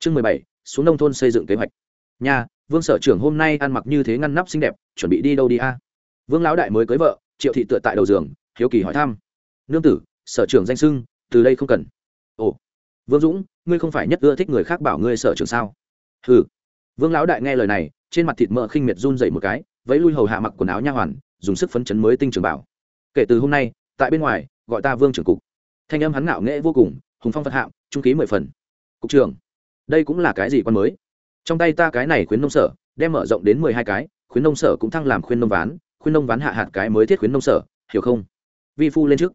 chương mười bảy, xuống nông thôn xây dựng kế hoạch. Nhà vương sở trưởng hôm nay ăn mặc như thế ngăn nắp xinh đẹp, chuẩn bị đi đâu đi a? Vương lão đại mới cưới vợ, triệu thị tựa tại đầu giường, hiếu kỳ hỏi thăm. Nương tử, sở trưởng danh sưng từ đây không cần. Ồ, vương dũng, ngươi không phải nhất ưa thích người khác bảo ngươi sở trưởng sao? Ừ vương lão đại nghe lời này, trên mặt thịt mỡ khinh miệt run dậy một cái, vẫy lui hầu hạ mặc quần áo nha hoàn, dùng sức phấn chấn mới tinh trường bảo. Kể từ hôm nay, tại bên ngoài, gọi ta vương trưởng cục. Thanh âm hắn ngạo nghễ vô cùng, hùng phong phật hạm trung ký mười phần. Cục trưởng đây cũng là cái gì quan mới? Trong tay ta cái này khuyến nông sở, đem mở rộng đến mười hai cái, khuyến nông sở cũng thăng làm khuyến nông ván, khuyến nông ván hạ hạt cái mới thiết khuyến nông sở, hiểu không? Vi phu lên trước.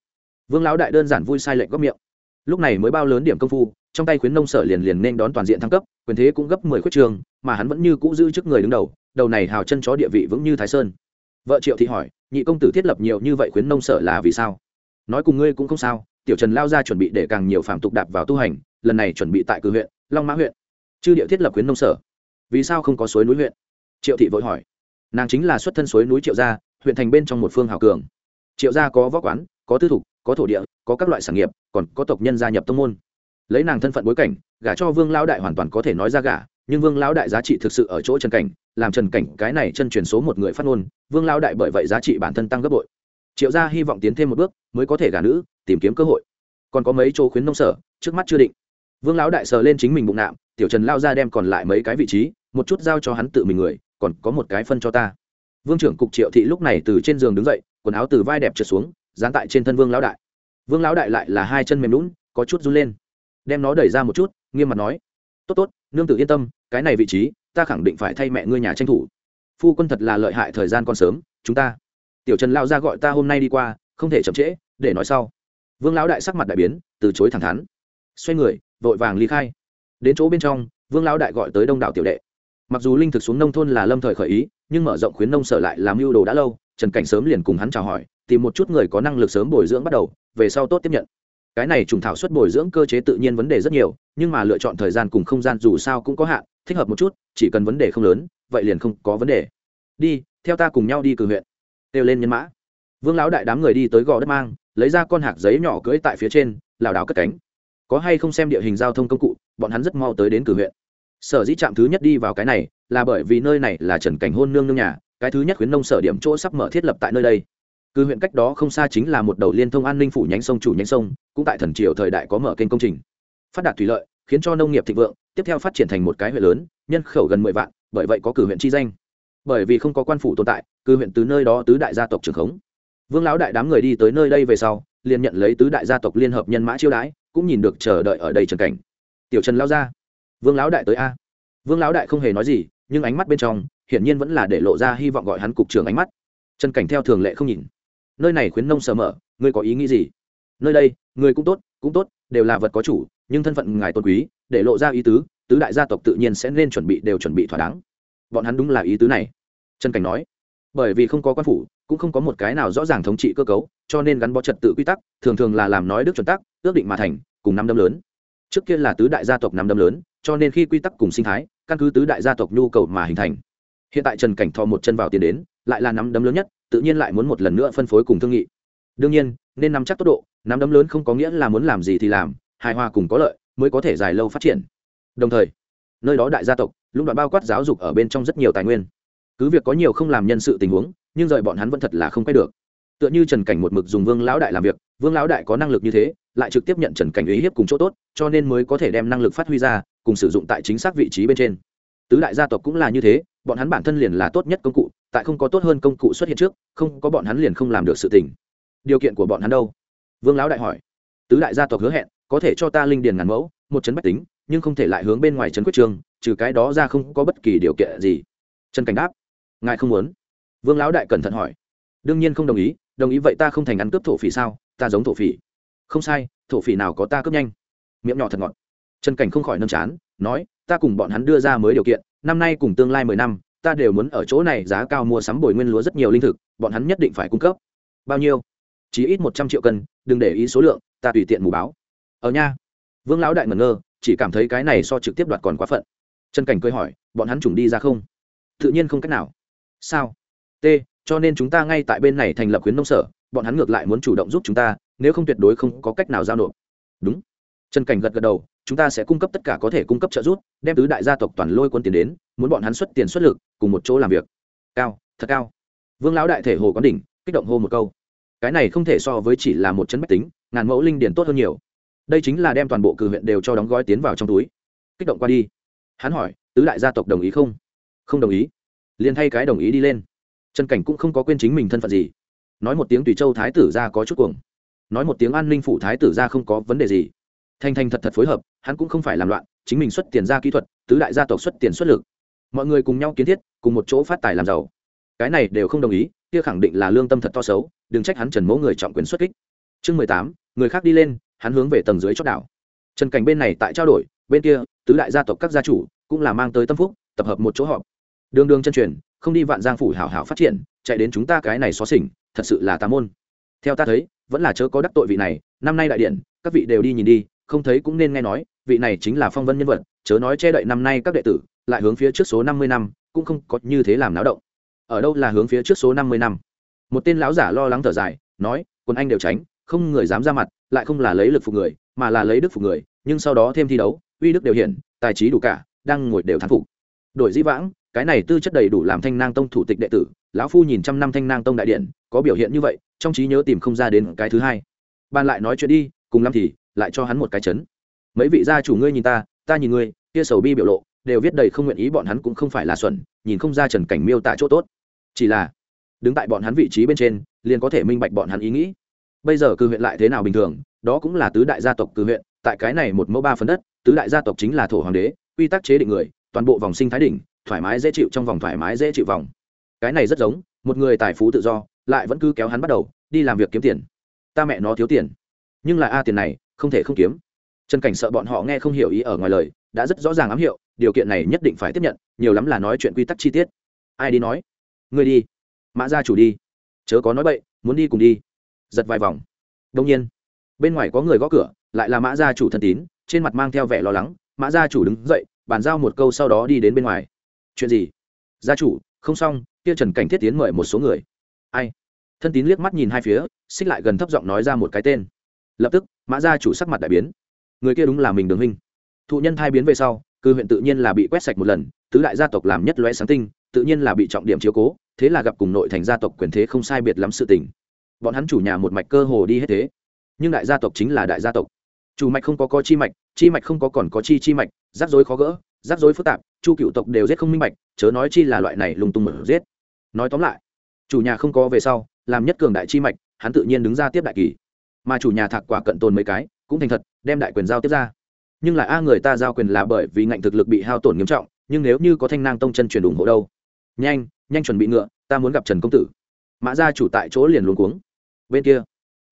Vương lão đại đơn giản vui sai lệnh góc miệng. Lúc này mới bao lớn điểm công phu, trong tay khuyến nông sở liền liền nên đón toàn diện thăng cấp, quyền thế cũng gấp mười khuyết trường, mà hắn vẫn như cũ giữ chức người đứng đầu đầu này hào chân chó địa vị vững như thái sơn. Vợ triệu thị hỏi, nhị công tử thiết lập nhiều như vậy khuyến nông sở là vì sao? Nói cùng ngươi cũng không sao, tiểu trần lao ra chuẩn bị để càng nhiều phạm tục đạp vào tu hành, lần này chuẩn bị tại cử huyện long mã huyện. Chư địa thiết lập khuyến nông sở. Vì sao không có suối núi huyện? Triệu thị vội hỏi. Nàng chính là xuất thân suối núi triệu gia, huyện thành bên trong một phương hào cường. Triệu gia có võ quán, có tư thục, có thổ địa, có các loại sản nghiệp, còn có tộc nhân gia nhập tông môn. Lấy nàng thân phận bối cảnh, gả cho vương lão đại hoàn toàn có thể nói ra gả, nhưng vương lão đại giá trị thực sự ở chỗ trần cảnh, làm trần cảnh cái này chân truyền số một người phát ngôn, vương lão đại bởi vậy giá trị bản thân tăng gấp bội. Triệu gia hy vọng tiến thêm một bước, mới có thể gả nữ, tìm kiếm cơ hội. Còn có mấy chỗ khuyến nông sở, trước mắt chưa định vương lão đại sờ lên chính mình bụng nạm, tiểu trần lao ra đem còn lại mấy cái vị trí, một chút giao cho hắn tự mình người, còn có một cái phân cho ta. Vương trưởng cục triệu thị lúc này từ trên giường đứng dậy, quần áo từ vai đẹp trượt xuống, dán tại trên thân vương lão đại. Vương lão đại lại là hai chân mềm lún có chút run lên. Đem nó đẩy ra một chút, nghiêm mặt nói, tốt tốt, nương tự yên tâm, cái này vị trí, ta khẳng định phải thay mẹ ngươi nhà tranh thủ. Phu quân thật là lợi hại thời gian còn sớm, chúng ta. Tiểu trần lao ra gọi ta hôm nay đi qua, không thể chậm trễ, để nói sau. Vương lão đại sắc mặt đại biến, từ chối thẳng thắn. Xoay người vội vàng ly khai. Đến chỗ bên trong, vương lão đại gọi tới đông đảo tiểu đệ. Mặc dù linh thực xuống nông thôn là lâm thời khởi ý, nhưng mở rộng khuyến nông sở lại làm mưu đồ đã lâu, trần cảnh sớm liền cùng hắn chào hỏi, tìm một chút người có năng lực sớm bồi dưỡng bắt đầu, về sau tốt tiếp nhận. Cái này trùng thảo xuất bồi dưỡng cơ chế tự nhiên vấn đề rất nhiều, nhưng mà lựa chọn thời gian cùng không gian dù sao cũng có hạn, thích hợp một chút, chỉ cần vấn đề không lớn, vậy liền không có vấn đề. Đi, theo ta cùng nhau đi cử huyện. Kêu lên nhân mã. Vương lão đại đám người đi tới gò đất mang, lấy ra con hạc giấy nhỏ cưỡi tại phía trên, lảo đảo cất cánh có hay không xem địa hình giao thông công cụ, bọn hắn rất mau tới đến cử huyện. Sở dĩ trạm thứ nhất đi vào cái này, là bởi vì nơi này là trần cảnh hôn nương nương nhà, cái thứ nhất khuyến nông sở điểm chỗ sắp mở thiết lập tại nơi đây. Cử huyện cách đó không xa chính là một đầu liên thông an ninh phủ nhánh sông chủ nhánh sông, cũng tại thần triều thời đại có mở kênh công trình. Phát đạt thủy lợi, khiến cho nông nghiệp thịnh vượng, tiếp theo phát triển thành một cái huyện lớn, nhân khẩu gần mười vạn, bởi vậy có cử huyện chi danh. Bởi vì không có quan phủ tồn tại, cử huyện từ nơi đó tứ đại gia tộc trường khống. Vương lão đại đám người đi tới nơi đây về sau, liền nhận lấy tứ đại gia tộc liên hợp nhân mã chiêu đãi cũng nhìn được chờ đợi ở đây trần cảnh. Tiểu trần lao ra. Vương lão đại tới a. Vương lão đại không hề nói gì, nhưng ánh mắt bên trong, hiển nhiên vẫn là để lộ ra hy vọng gọi hắn cục trưởng ánh mắt. Trần cảnh theo thường lệ không nhìn. Nơi này khuyến nông sờ mở, ngươi có ý nghĩ gì? Nơi đây, người cũng tốt cũng tốt, đều là vật có chủ, nhưng thân phận ngài tôn quý, để lộ ra ý tứ tứ đại gia tộc tự nhiên sẽ nên chuẩn bị đều chuẩn bị thỏa đáng. Bọn hắn đúng là ý tứ này. Trần cảnh nói. Bởi vì không có quan phủ cũng không có một cái nào rõ ràng thống trị cơ cấu, cho nên gắn bó trật tự quy tắc, thường thường là làm nói đức chuẩn tắc, ước định mà thành, cùng năm đâm lớn. Trước kia là tứ đại gia tộc năm đâm lớn, cho nên khi quy tắc cùng sinh thái, căn cứ tứ đại gia tộc nhu cầu mà hình thành. Hiện tại trần cảnh thò một chân vào tiền đến, lại là năm đấm lớn nhất, tự nhiên lại muốn một lần nữa phân phối cùng thương nghị. Đương nhiên, nên nắm chắc tốc độ nắm đấm lớn không có nghĩa là muốn làm gì thì làm, hài hòa cùng có lợi, mới có thể dài lâu phát triển. Đồng thời, nơi đó đại gia tộc lúc đoạn bao quát giáo dục ở bên trong rất nhiều tài nguyên. Cứ việc có nhiều không làm nhân sự tình huống nhưng rời bọn hắn vẫn thật là không quay được. Tựa như trần cảnh một mực dùng vương lão đại làm việc, vương lão đại có năng lực như thế, lại trực tiếp nhận trần cảnh ý hiếp cùng chỗ tốt, cho nên mới có thể đem năng lực phát huy ra, cùng sử dụng tại chính xác vị trí bên trên. Tứ đại gia tộc cũng là như thế, bọn hắn bản thân liền là tốt nhất công cụ, tại không có tốt hơn công cụ xuất hiện trước, không có bọn hắn liền không làm được sự tình. Điều kiện của bọn hắn đâu? Vương lão đại hỏi. Tứ đại gia tộc hứa hẹn, có thể cho ta linh điền ngàn mẫu, một chấn bách tính, nhưng không thể lại hướng bên ngoài trấn quyết trường, trừ cái đó ra không có bất kỳ điều kiện gì. Trần cảnh đáp. Ngài không muốn vương lão đại cẩn thận hỏi. Đương nhiên không đồng ý đồng ý vậy ta không thành ăn cướp thổ phỉ sao? Ta giống thổ phỉ. Không sai, thổ phỉ nào có ta cướp nhanh. Miệng nhỏ thật ngọt. Trần cảnh không khỏi nâm chán, nói, ta cùng bọn hắn đưa ra mới điều kiện, năm nay cùng tương lai mười năm, ta đều muốn ở chỗ này giá cao mua sắm bồi nguyên lúa rất nhiều linh thực, bọn hắn nhất định phải cung cấp. Bao nhiêu? Chỉ ít một trăm triệu cân, đừng để ý số lượng, ta tùy tiện mù báo. Ở nha. Vương lão đại ngẩn ngơ, chỉ cảm thấy cái này so trực tiếp đoạt còn quá phận. Trần cảnh cười hỏi, bọn hắn trùng đi ra không? Tự nhiên không cách nào. Sao? T, cho nên chúng ta ngay tại bên này thành lập khuyến nông sở, bọn hắn ngược lại muốn chủ động giúp chúng ta, nếu không tuyệt đối không có cách nào giao nộp. Đúng. Trần cảnh gật gật đầu, chúng ta sẽ cung cấp tất cả có thể cung cấp trợ giúp, đem tứ đại gia tộc toàn lôi quân tiền đến, muốn bọn hắn xuất tiền xuất lực, cùng một chỗ làm việc. Cao, thật cao. Vương lão đại thể hồ quán đỉnh, kích động hô một câu. Cái này không thể so với chỉ là một chấn bách tính, ngàn mẫu linh điển tốt hơn nhiều. Đây chính là đem toàn bộ cử huyện đều cho đóng gói tiến vào trong túi. Kích động qua đi. Hắn hỏi, tứ đại gia tộc đồng ý không? Không đồng ý. Liền thay cái đồng ý đi lên trần cảnh cũng không có quên chính mình thân phận gì. Nói một tiếng tùy châu thái tử ra có chút cuồng. Nói một tiếng an ninh phủ thái tử ra không có vấn đề gì. Thành thành thật thật phối hợp, hắn cũng không phải làm loạn, chính mình xuất tiền ra kỹ thuật, tứ đại gia tộc xuất tiền xuất lực. Mọi người cùng nhau kiến thiết, cùng một chỗ phát tài làm giàu. Cái này đều không đồng ý, kia khẳng định là lương tâm thật to xấu, đừng trách hắn trần mẫu người trọng quyền xuất kích. Chương mười tám, người khác đi lên, hắn hướng về tầng dưới chót đảo. Trần cảnh bên này tại trao đổi, bên kia, tứ đại gia tộc các gia chủ cũng là mang tới tâm phúc, tập hợp một chỗ họp đường đường chân truyền, không đi vạn giang phủ hảo hảo phát triển, chạy đến chúng ta cái này xó xỉnh, thật sự là tà môn. Theo ta thấy, vẫn là chớ có đắc tội vị này, năm nay đại điện, các vị đều đi nhìn đi, không thấy cũng nên nghe nói, vị này chính là phong vân nhân vật, chớ nói che đậy năm nay các đệ tử, lại hướng phía trước số năm mươi năm, cũng không có như thế làm náo động. Ở đâu là hướng phía trước số năm mươi năm? Một tên lão giả lo lắng thở dài, nói quân anh đều tránh, không người dám ra mặt, lại không là lấy lực phục người, mà là lấy đức phục người, nhưng sau đó thêm thi đấu, uy đức đều hiển, tài trí đủ cả, đang ngồi đều thắng phục. Đổi dĩ vãng cái này tư chất đầy đủ làm thanh nang tông thủ tịch đệ tử, lão phu nhìn trăm năm thanh nang tông đại điện, có biểu hiện như vậy, trong trí nhớ tìm không ra đến cái thứ hai. Ban lại nói chuyện đi, cùng lắm thì lại cho hắn một cái chấn. Mấy vị gia chủ ngươi nhìn ta ta nhìn ngươi, kia sầu bi biểu lộ, đều viết đầy không nguyện ý bọn hắn cũng không phải là xuẩn, nhìn không ra trần cảnh miêu tả chỗ tốt. Chỉ là, đứng tại bọn hắn vị trí bên trên, liền có thể minh bạch bọn hắn ý nghĩ. Bây giờ cư huyện lại thế nào bình thường, đó cũng là tứ đại gia tộc cư huyện, tại cái này một mẫu ba phần đất, tứ đại gia tộc chính là thổ hoàng đế, quy tắc chế định người, toàn bộ vòng sinh thái đỉnh thoải mái dễ chịu trong vòng thoải mái dễ chịu vòng. Cái này rất giống, một người tài phú tự do, lại vẫn cứ kéo hắn bắt đầu, đi làm việc kiếm tiền. Ta mẹ nó thiếu tiền. Nhưng là a, tiền này, không thể không kiếm. Trần cảnh sợ bọn họ nghe không hiểu ý ở ngoài lời, đã rất rõ ràng ám hiệu, điều kiện này nhất định phải tiếp nhận, nhiều lắm là nói chuyện quy tắc chi tiết. Ai đi nói? Người đi. Mã gia chủ đi. Chớ có nói bậy, muốn đi cùng đi. Giật vài vòng. Đông nhiên, bên ngoài có người gõ cửa, lại là mã gia chủ thân tín, trên mặt mang theo vẻ lo lắng. Mã gia chủ đứng dậy, bàn giao một câu sau đó đi đến bên ngoài chuyện gì? Gia chủ, không xong, kia trần cảnh thiết tiến mời một số người. Ai? Thân tín liếc mắt nhìn hai phía, xích lại gần thấp giọng nói ra một cái tên. Lập tức, mã gia chủ sắc mặt đại biến. Người kia đúng là mình đường huynh. Thụ nhân thai biến về sau, cư huyện tự nhiên là bị quét sạch một lần, tứ đại gia tộc làm nhất lóe sáng tinh, tự nhiên là bị trọng điểm chiếu cố, thế là gặp cùng nội thành gia tộc quyền thế không sai biệt lắm sự tình. Bọn hắn chủ nhà một mạch cơ hồ đi hết thế, nhưng đại gia tộc chính là đại gia tộc. Chủ mạch không có có chi mạch chi mạch không có còn có chi chi mạch, rắc rối khó gỡ rắc rối phức tạp, chu cựu tộc đều giết không minh bạch, chớ nói chi là loại này lung tung mở giết. Nói tóm lại, chủ nhà không có về sau, làm nhất cường đại chi mạch, hắn tự nhiên đứng ra tiếp đại kỳ. Mà chủ nhà thạc quả cận tồn mấy cái, cũng thành thật, đem đại quyền giao tiếp ra. Nhưng là a người ta giao quyền là bởi vì ngạnh thực lực bị hao tổn nghiêm trọng, nhưng nếu như có thanh nang tông chân truyền ủng hộ đâu? Nhanh nhanh chuẩn bị ngựa, ta muốn gặp trần công tử. Mã gia chủ tại chỗ liền luống cuống. Bên kia,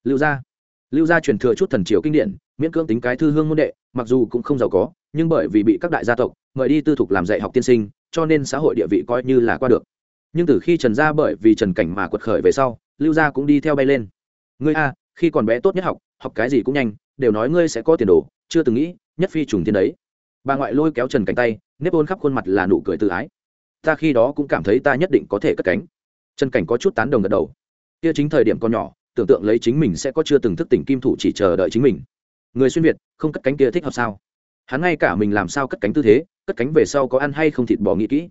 lưu gia. Lưu gia truyền thừa chút thần triều kinh điển, miễn cưỡng tính cái thư hương môn đệ, mặc dù cũng không giàu có nhưng bởi vì bị các đại gia tộc mời đi tư thục làm dạy học tiên sinh, cho nên xã hội địa vị coi như là qua được. Nhưng từ khi trần gia bởi vì trần cảnh mà quật khởi về sau, lưu gia cũng đi theo bay lên. Ngươi a, khi còn bé tốt nhất học học cái gì cũng nhanh, đều nói ngươi sẽ có tiền đồ, chưa từng nghĩ, nhất phi trùng thiên đấy. Bà ngoại lôi kéo trần cánh tay, nếp ôn khắp khuôn mặt là nụ cười tự ái. Ta khi đó cũng cảm thấy ta nhất định có thể cất cánh. Trần cảnh có chút tán đồng gật đầu. Kia chính thời điểm còn nhỏ, tưởng tượng lấy chính mình sẽ có chưa từng thức tỉnh kim thủ chỉ chờ đợi chính mình. Người xuyên việt, không cất cánh kia thích hợp sao? Hắn ngay cả mình làm sao cất cánh tư thế, cất cánh về sau có ăn hay không thịt bỏ nghĩ kỹ.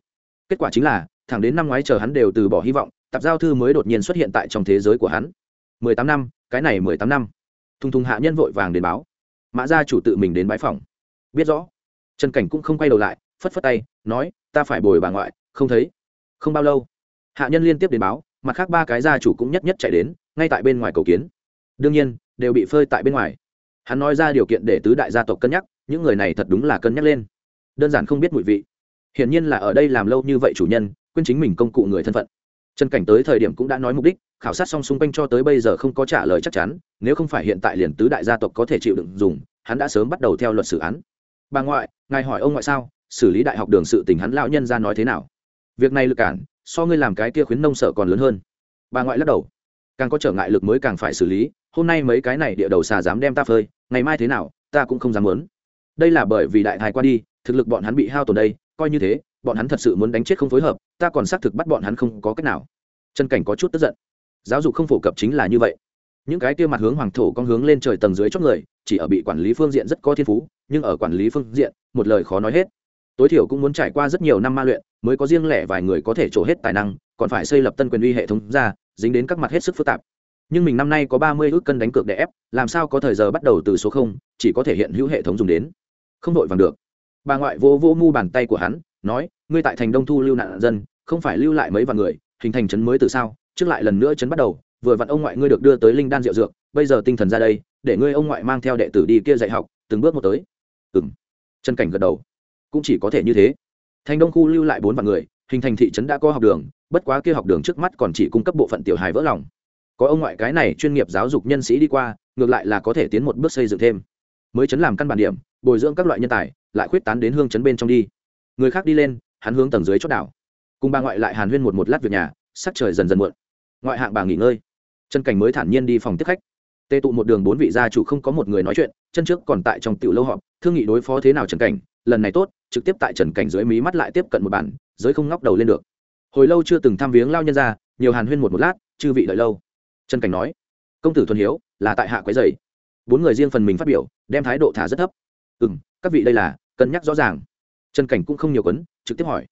Kết quả chính là, thẳng đến năm ngoái chờ hắn đều từ bỏ hy vọng, tạp giao thư mới đột nhiên xuất hiện tại trong thế giới của hắn. Mười tám năm, cái này mười tám năm. Thùng thùng hạ nhân vội vàng đến báo. Mã gia chủ tự mình đến bãi phòng. Biết rõ. Trần cảnh cũng không quay đầu lại, phất phất tay, nói, ta phải bồi bà ngoại, không thấy. Không bao lâu, hạ nhân liên tiếp đến báo, mặt khác ba cái gia chủ cũng nhất nhất chạy đến, ngay tại bên ngoài cầu kiến. Đương nhiên, đều bị phơi tại bên ngoài. Hắn nói ra điều kiện để tứ đại gia tộc cân nhắc những người này thật đúng là cân nhắc lên. Đơn giản không biết mùi vị. Hiển nhiên là ở đây làm lâu như vậy chủ nhân, quên chính mình công cụ người thân phận. Trần cảnh tới thời điểm cũng đã nói mục đích, khảo sát xong xung quanh cho tới bây giờ không có trả lời chắc chắn, nếu không phải hiện tại liền tứ đại gia tộc có thể chịu đựng dùng, hắn đã sớm bắt đầu theo luật xử án. Bà ngoại, ngài hỏi ông ngoại sao, xử lý đại học đường sự tình hắn lão nhân ra nói thế nào? Việc này lực cản, so ngươi làm cái kia khuyến nông sở còn lớn hơn. Bà ngoại lắc đầu. Càng có trở ngại lực mới càng phải xử lý, hôm nay mấy cái này địa đầu xà dám đem ta phơi, ngày mai thế nào, ta cũng không dám muốn đây là bởi vì đại thái qua đi, thực lực bọn hắn bị hao tổn đây, coi như thế, bọn hắn thật sự muốn đánh chết không phối hợp, ta còn xác thực bắt bọn hắn không có cách nào. Chân cảnh có chút tức giận. Giáo dục không phổ cập chính là như vậy. Những cái kia mặt hướng hoàng thổ con hướng lên trời tầng dưới chót người, chỉ ở bị quản lý phương diện rất có thiên phú, nhưng ở quản lý phương diện, một lời khó nói hết. Tối thiểu cũng muốn trải qua rất nhiều năm ma luyện, mới có riêng lẻ vài người có thể trổ hết tài năng, còn phải xây lập tân quyền uy hệ thống ra, dính đến các mặt hết sức phức tạp. Nhưng mình năm nay có ba mươi ước cân đánh cược để ép, làm sao có thời giờ bắt đầu từ số không, chỉ có thể hiện hữu hệ thống dùng đến không vội vàng được. Bà ngoại vô vô mu bàn tay của hắn, nói, ngươi tại thành đông thu lưu nạn dân, không phải lưu lại mấy vạn người, hình thành trấn mới từ sao? Trước lại lần nữa trấn bắt đầu, vừa vặn ông ngoại ngươi được đưa tới linh đan rượu dược, bây giờ tinh thần ra đây, để ngươi ông ngoại mang theo đệ tử đi kia dạy học, từng bước một tới. Ừng chân cảnh gật đầu. Cũng chỉ có thể như thế. Thành đông khu lưu lại bốn vạn người, hình thành thị trấn đã có học đường, bất quá kia học đường trước mắt còn chỉ cung cấp bộ phận tiểu hài vỡ lòng. Có ông ngoại cái này chuyên nghiệp giáo dục nhân sĩ đi qua, ngược lại là có thể tiến một bước xây dựng thêm mới chấn làm căn bản điểm, bồi dưỡng các loại nhân tài, lại khuyết tán đến hương chấn bên trong đi. Người khác đi lên, hắn hướng tầng dưới chót đảo. Cùng bà ngoại lại hàn huyên một một lát việc nhà, sắc trời dần dần muộn. Ngoại hạng bà nghỉ ngơi. Chân cảnh mới thản nhiên đi phòng tiếp khách. Tê tụ một đường bốn vị gia chủ không có một người nói chuyện, chân trước còn tại trong tiểu lâu họp, thương nghị đối phó thế nào trần cảnh, lần này tốt, trực tiếp tại trần cảnh dưới mí mắt lại tiếp cận một bản, giới không ngóc đầu lên được. Hồi lâu chưa từng thăm viếng lao nhân ra nhiều hàn huyên một một lát, chư vị đợi lâu. Trần cảnh nói, công tử thuần hiếu, là tại hạ quấy dày bốn người riêng phần mình phát biểu, đem thái độ thả rất thấp. Ừ m các vị đây là, cân nhắc rõ ràng. Trần cảnh cũng không nhiều quấn, trực tiếp hỏi.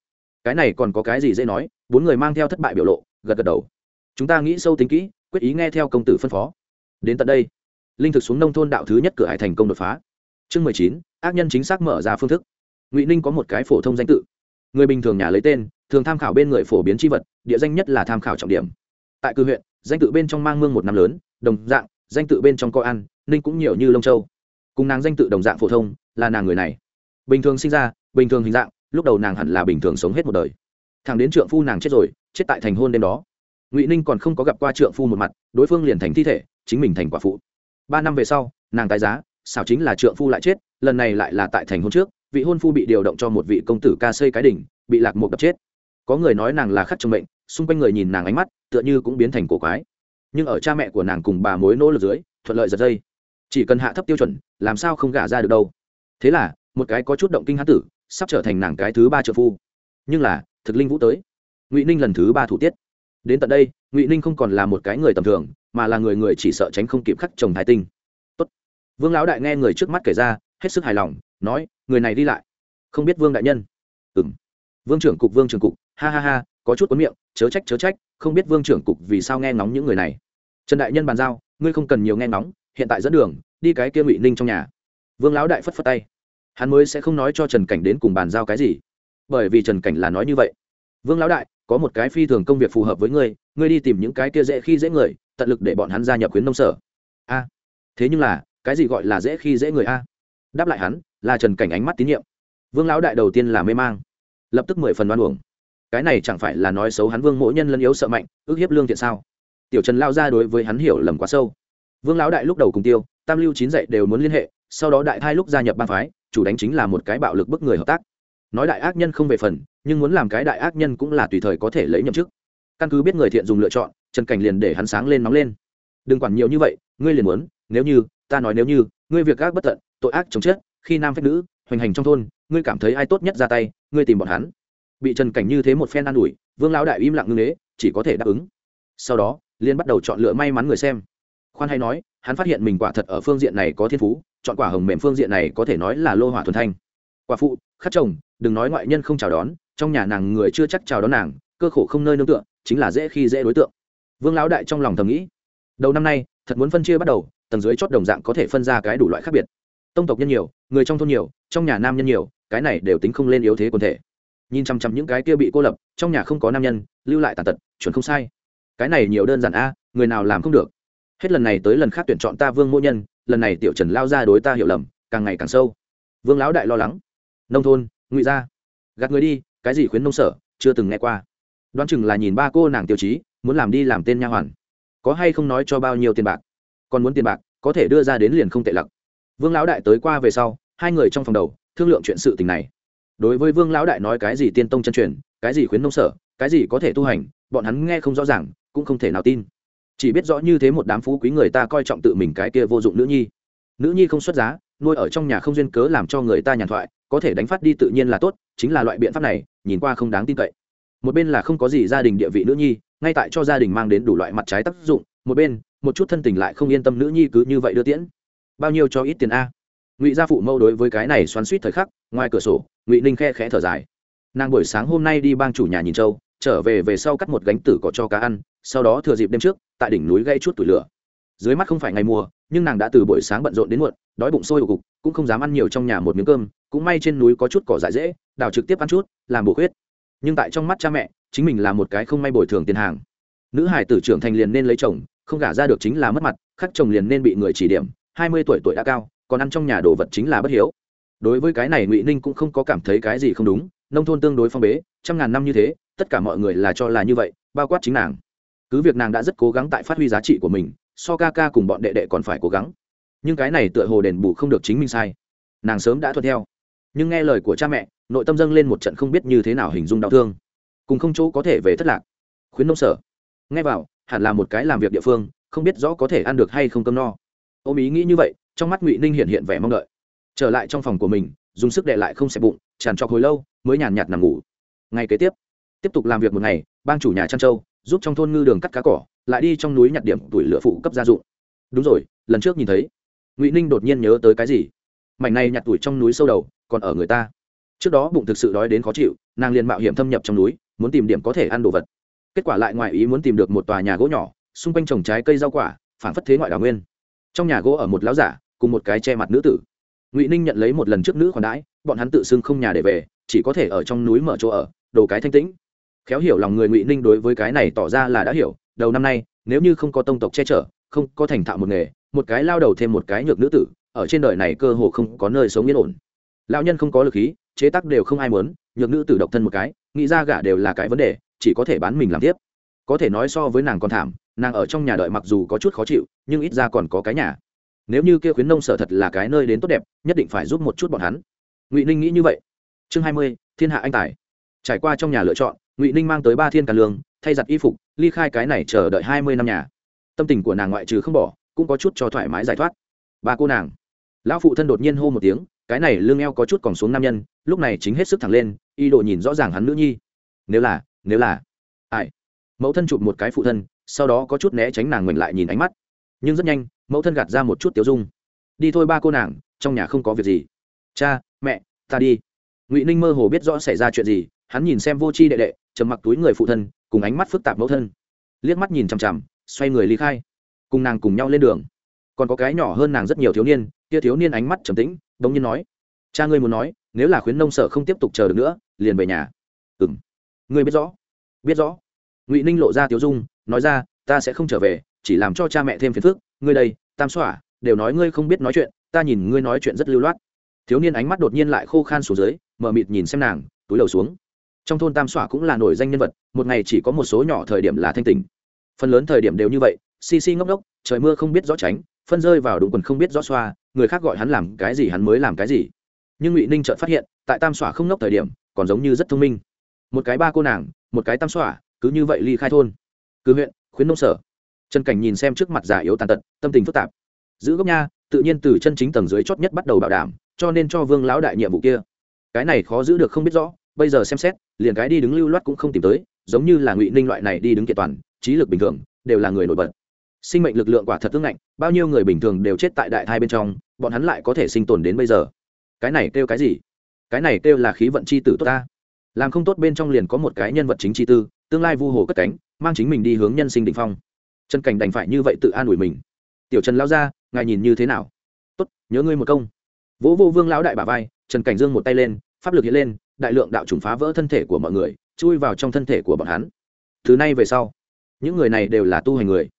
Cái này còn có cái gì dễ nói? Bốn người mang theo thất bại biểu lộ, gật gật đầu. Chúng ta nghĩ sâu tính kỹ, quyết ý nghe theo công tử phân phó. Đến tận đây, linh thực xuống nông thôn đạo thứ nhất cửa hải thành công đột phá. Chương mười chín, ác nhân chính xác mở ra phương thức. Ngụy ninh có một cái phổ thông danh tự. Người bình thường nhà lấy tên, thường tham khảo bên người phổ biến c h i vật, địa danh nhất là tham khảo trọng điểm. Tại cư huyện, danh tự bên trong mang mương một năm lớn, đồng dạng, danh tự bên trong coi ăn ninh cũng nhiều như lông châu. Cùng nàng danh tự đồng dạng phổ thông, là nàng người này. Bình thường sinh ra, bình thường hình dạng, lúc đầu nàng hẳn là bình thường sống hết một đời. Thằng đến trượng phu nàng chết rồi, chết tại thành hôn đêm đó. Ngụy ninh còn không có gặp qua trượng phu một mặt, đối phương liền thành thi thể, chính mình thành quả phụ. Ba năm về sau, nàng tái giá, xảo chính là trượng phu lại chết, lần này lại là tại thành hôn trước, vị hôn phu bị điều động cho một vị công tử ca xây cái đỉnh, bị lạc một đập chết. Có người nói nàng là khắc trong mệnh, xung quanh người nhìn nàng ánh mắt, tựa như cũng biến thành cổ quái. Nhưng ở cha mẹ của nàng cùng bà mối nỗ lực dưới, thuận lợi giật dây chỉ cần hạ thấp tiêu chuẩn, làm sao không gả ra được đâu. Thế là, một cái có chút động kinh hán tử, sắp trở thành nàng cái thứ ba trợ phu. Nhưng là, thực linh vũ tới. Ngụy ninh lần thứ ba thủ tiết. Đến tận đây, ngụy ninh không còn là một cái người tầm thường, mà là người người chỉ sợ tránh không kịp khắc chồng thái tinh. Tốt. vương lão đại nghe người trước mắt kể ra, hết sức hài lòng, nói, người này đi lại. Không biết vương đại nhân. Ừ m vương trưởng cục, vương trưởng cục, ha ha ha, có chút cuốn miệng, chớ trách chớ trách, không biết vương trưởng cục vì sao nghe ngóng những người này. Trần đại nhân bàn giao, ngươi không cần nhiều nghe ngóng hiện tại dẫn đường, đi cái kia ngụy ninh trong nhà. Vương lão đại phất phất tay. Hắn mới sẽ không nói cho trần cảnh đến cùng bàn giao cái gì, bởi vì trần cảnh là nói như vậy. Vương lão đại, có một cái phi thường công việc phù hợp với ngươi ngươi đi tìm những cái kia dễ khi dễ người, tận lực để bọn hắn gia nhập khuyến nông sở. A. Thế nhưng là, cái gì gọi là dễ khi dễ người a? Đáp lại hắn, là trần cảnh ánh mắt tín nhiệm. Vương lão đại đầu tiên là mê mang. Lập tức mười phần đoan uổng. Cái này chẳng phải là nói xấu hắn vương mỗi nhân lân yếu sợ mạnh ước hiếp lương thiện sao? Tiểu trần lao ra đối với hắn hiểu lầm quá sâu vương lão đại lúc đầu cùng tiêu tam lưu chín dạy đều muốn liên hệ sau đó đại thai lúc gia nhập ban phái chủ đánh chính là một cái bạo lực bức người hợp tác. Nói đại ác nhân không về phần nhưng muốn làm cái đại ác nhân cũng là tùy thời có thể lấy nhậm chức. Căn cứ biết người thiện dùng lựa chọn trần cảnh liền để hắn sáng lên nóng lên. Đừng quản nhiều như vậy ngươi liền muốn nếu như ta nói nếu như ngươi việc ác bất tận tội ác chống chết khi nam phép nữ hoành hành trong thôn ngươi cảm thấy ai tốt nhất ra tay ngươi tìm bọn hắn. Bị trần cảnh như thế một phen an ủi vương lão đại im lặng ngưng nế, chỉ có thể đáp ứng. Sau đó liên bắt đầu chọn lựa may mắn người xem khoan hay nói, hắn phát hiện mình quả thật ở phương diện này có thiên phú, chọn quả hồng mềm phương diện này có thể nói là lô hỏa thuần thanh. Quả phụ, khắc chồng, đừng nói ngoại nhân không chào đón, trong nhà nàng người chưa chắc chào đón nàng, cơ khổ không nơi nương tựa, chính là dễ khi dễ đối tượng. Vương lão đại trong lòng thầm nghĩ, đầu năm nay, thật muốn phân chia bắt đầu, tầng dưới chót đồng dạng có thể phân ra cái đủ loại khác biệt. Tông tộc nhân nhiều, người trong thôn nhiều, trong nhà nam nhân nhiều, cái này đều tính không lên yếu thế quần thể. Nhìn chằm chằm những cái kia bị cô lập, trong nhà không có nam nhân, lưu lại tàn tật, chuẩn không sai. Cái này nhiều đơn giản a, người nào làm không được hết lần này tới lần khác tuyển chọn ta vương mỗ nhân, lần này tiểu trần lao ra đối ta hiểu lầm, càng ngày càng sâu. Vương lão đại lo lắng. Nông thôn, ngụy gia. Gạt người đi, cái gì khuyến nông sở, chưa từng nghe qua. Đoán chừng là nhìn ba cô nàng tiêu chí, muốn làm đi làm tên nha hoàn. Có hay không nói cho bao nhiêu tiền bạc? Còn muốn tiền bạc, có thể đưa ra đến liền không tệ lặc. Vương lão đại tới qua về sau, hai người trong phòng đầu, thương lượng chuyện sự tình này. Đối với vương lão đại nói cái gì tiên tông chân truyền, cái gì khuyến nông sở, cái gì có thể tu hành, bọn hắn nghe không rõ ràng, cũng không thể nào tin chỉ biết rõ như thế một đám phú quý người ta coi trọng tự mình cái kia vô dụng nữ nhi. Nữ nhi không xuất giá, nuôi ở trong nhà không duyên cớ làm cho người ta nhàn thoại, có thể đánh phát đi tự nhiên là tốt, chính là loại biện pháp này, nhìn qua không đáng tin cậy. Một bên là không có gì gia đình địa vị nữ nhi, ngay tại cho gia đình mang đến đủ loại mặt trái tác dụng, một bên, một chút thân tình lại không yên tâm nữ nhi cứ như vậy đưa tiễn. Bao nhiêu cho ít tiền a. Ngụy gia phụ mâu đối với cái này xoắn suýt thời khắc, ngoài cửa sổ, ngụy ninh khe khẽ thở dài. Nàng buổi sáng hôm nay đi bang chủ nhà nhìn châu trở về về sau cắt một gánh tử cỏ cho cá ăn, sau đó thừa dịp đêm trước, tại đỉnh núi gây chút tủi lửa. Dưới mắt không phải ngày mùa, nhưng nàng đã từ buổi sáng bận rộn đến muộn, đói bụng sôi ổ cục, cũng không dám ăn nhiều trong nhà một miếng cơm, cũng may trên núi có chút cỏ dại dễ, đào trực tiếp ăn chút, làm bổ khuyết. Nhưng tại trong mắt cha mẹ, chính mình là một cái không may bồi thường tiền hàng. Nữ hải tử trưởng thành liền nên lấy chồng, không gả ra được chính là mất mặt, khắc chồng liền nên bị người chỉ điểm, hai mươi tuổi tuổi đã cao, còn ăn trong nhà đồ vật chính là bất hiếu. Đối với cái này ngụy ninh cũng không có cảm thấy cái gì không đúng, nông thôn tương đối phong bế, trăm ngàn năm như thế tất cả mọi người là cho là như vậy, bao quát chính nàng. Cứ việc nàng đã rất cố gắng tại phát huy giá trị của mình, so ca ca cùng bọn đệ đệ còn phải cố gắng. Nhưng cái này tựa hồ đền bù không được chính mình sai. Nàng sớm đã thuận theo. Nhưng nghe lời của cha mẹ, nội tâm dâng lên một trận không biết như thế nào hình dung đau thương. Cùng không chỗ có thể về thất lạc. Khuyến nông sở. Nghe vào, hẳn là một cái làm việc địa phương, không biết rõ có thể ăn được hay không cơm no. Ôm ý nghĩ như vậy, trong mắt ngụy ninh hiện hiện vẻ mong đợi. Trở lại trong phòng của mình, dùng sức đệ lại không xẹp bụng, tràn trọc hồi lâu, mới nhàn nhạt nằm ngủ. Ngày kế tiếp tiếp tục làm việc một ngày, bang chủ nhà trăn châu, giúp trong thôn ngư đường cắt cá cỏ, lại đi trong núi nhặt điểm tuổi lửa phụ cấp gia dụng. Đúng rồi, lần trước nhìn thấy. Ngụy ninh đột nhiên nhớ tới cái gì? Mảnh này nhặt tuổi trong núi sâu đầu, còn ở người ta. Trước đó bụng thực sự đói đến khó chịu, nàng liền mạo hiểm thâm nhập trong núi, muốn tìm điểm có thể ăn đồ vật. Kết quả lại ngoài ý muốn tìm được một tòa nhà gỗ nhỏ, xung quanh trồng trái cây rau quả, phản phất thế ngoại đào nguyên. Trong nhà gỗ ở một lão giả, cùng một cái che mặt nữ tử. Ngụy ninh nhận lấy một lần trước nữ khoản đãi, bọn hắn tự xưng không nhà để về, chỉ có thể ở trong núi mở chỗ ở, đồ cái thanh tĩnh khéo hiểu lòng người ngụy ninh đối với cái này tỏ ra là đã hiểu. Đầu năm nay, nếu như không có tông tộc che chở, không có thành thạo một nghề, một cái lao đầu thêm một cái nhược nữ tử, ở trên đời này cơ hồ không có nơi sống yên ổn. Lão nhân không có lực khí, chế tác đều không ai muốn, nhược nữ tử độc thân một cái, nghĩ ra gả đều là cái vấn đề, chỉ có thể bán mình làm tiếp. Có thể nói so với nàng còn thảm, nàng ở trong nhà đợi mặc dù có chút khó chịu, nhưng ít ra còn có cái nhà. Nếu như kia khuyến nông sở thật là cái nơi đến tốt đẹp, nhất định phải giúp một chút bọn hắn. Ngụy ninh nghĩ như vậy. Chương hai mươi, thiên hạ anh tài. Trải qua trong nhà lựa chọn ngụy ninh mang tới ba thiên càn lương, thay giặt y phục, ly khai cái này chờ đợi hai mươi năm nhà. Tâm tình của nàng ngoại trừ không bỏ, cũng có chút cho thoải mái giải thoát. Ba cô nàng. Lão phụ thân đột nhiên hô một tiếng, cái này lưng eo có chút còn xuống nam nhân, lúc này chính hết sức thẳng lên, y độ nhìn rõ ràng hắn nữ nhi. Nếu là nếu là. Ai? Mẫu thân chụp một cái phụ thân, sau đó có chút né tránh nàng mình lại nhìn ánh mắt. Nhưng rất nhanh, mẫu thân gạt ra một chút tiếu dung. Đi thôi ba cô nàng, trong nhà không có việc gì. Cha, mẹ, ta đi. Ngụy ninh mơ hồ biết rõ xảy ra chuyện gì, hắn nhìn xem vô c h i đệ đệ trầm mặc túi người phụ thân, cùng ánh mắt phức tạp mẫu thân. Liếc mắt nhìn chằm chằm, xoay người ly khai. Cùng nàng cùng nhau lên đường. Còn có cái nhỏ hơn nàng rất nhiều thiếu niên, kia thiếu niên ánh mắt trầm tĩnh đ ỗ n g nhiên nói, cha ngươi muốn nói, nếu là khuyến nông sở không tiếp tục chờ được nữa, liền về nhà. Ừ m ngươi biết rõ. Biết rõ. Ngụy ninh lộ ra tiếu dung, nói ra, ta sẽ không trở về, chỉ làm cho cha mẹ thêm phiền phức. Ngươi đây, tam xỏa, đều nói ngươi không biết nói chuyện, ta nhìn ngươi nói chuyện rất lưu loát. Thiếu niên ánh mắt đột nhiên lại khô khan xuống dưới mờ mịt nhìn xem nàng, túi đầu xuống trong thôn tam xỏa cũng là nổi danh nhân vật, một ngày chỉ có một số nhỏ thời điểm là thanh tình phần lớn thời điểm đều như vậy xi xi ngốc ngốc, trời mưa không biết rõ tránh, phân rơi vào đúng quần không biết rõ xoa, người khác gọi hắn làm cái gì hắn mới làm cái gì. Nhưng ngụy ninh chợt phát hiện, tại tam xỏa không ngốc thời điểm, còn giống như rất thông minh. Một cái ba cô nàng, một cái tam xỏa cứ như vậy ly khai thôn. Cứ huyện, khuyến nông sở. Trần cảnh nhìn xem trước mặt già yếu tàn tật, tâm tình phức tạp. Giữ gốc nha, tự nhiên từ chân chính tầng dưới chót nhất bắt đầu bảo đảm, cho nên cho vương lão đại nhiệm vụ kia. Cái này khó giữ được không biết rõ bây giờ xem xét, liền cái đi đứng lưu loát cũng không tìm tới, giống như là ngụy ninh loại này đi đứng kiện toàn, trí lực bình thường, đều là người nổi bật. Sinh mệnh lực lượng quả thật tương ngạnh, bao nhiêu người bình thường đều chết tại đại thai bên trong, bọn hắn lại có thể sinh tồn đến bây giờ. Cái này kêu cái gì? Cái này kêu là khí vận c h i tử tốt ta. Làm không tốt bên trong liền có một cái nhân vật chính chi tư, tương lai vu hồ cất cánh, mang chính mình đi hướng nhân sinh định phong. Chân cảnh đành phải như vậy tự an ủi mình. Tiểu trần lao ra, ngài nhìn như thế nào? Tốt, nhớ ngươi một công. Vỗ vô vương lão đại bà vai, trần cảnh dương một tay lên, pháp lực hiện lên đại lượng đạo trùng phá vỡ thân thể của mọi người, chui vào trong thân thể của bọn hắn. Thứ này về sau, những người này đều là tu hành người.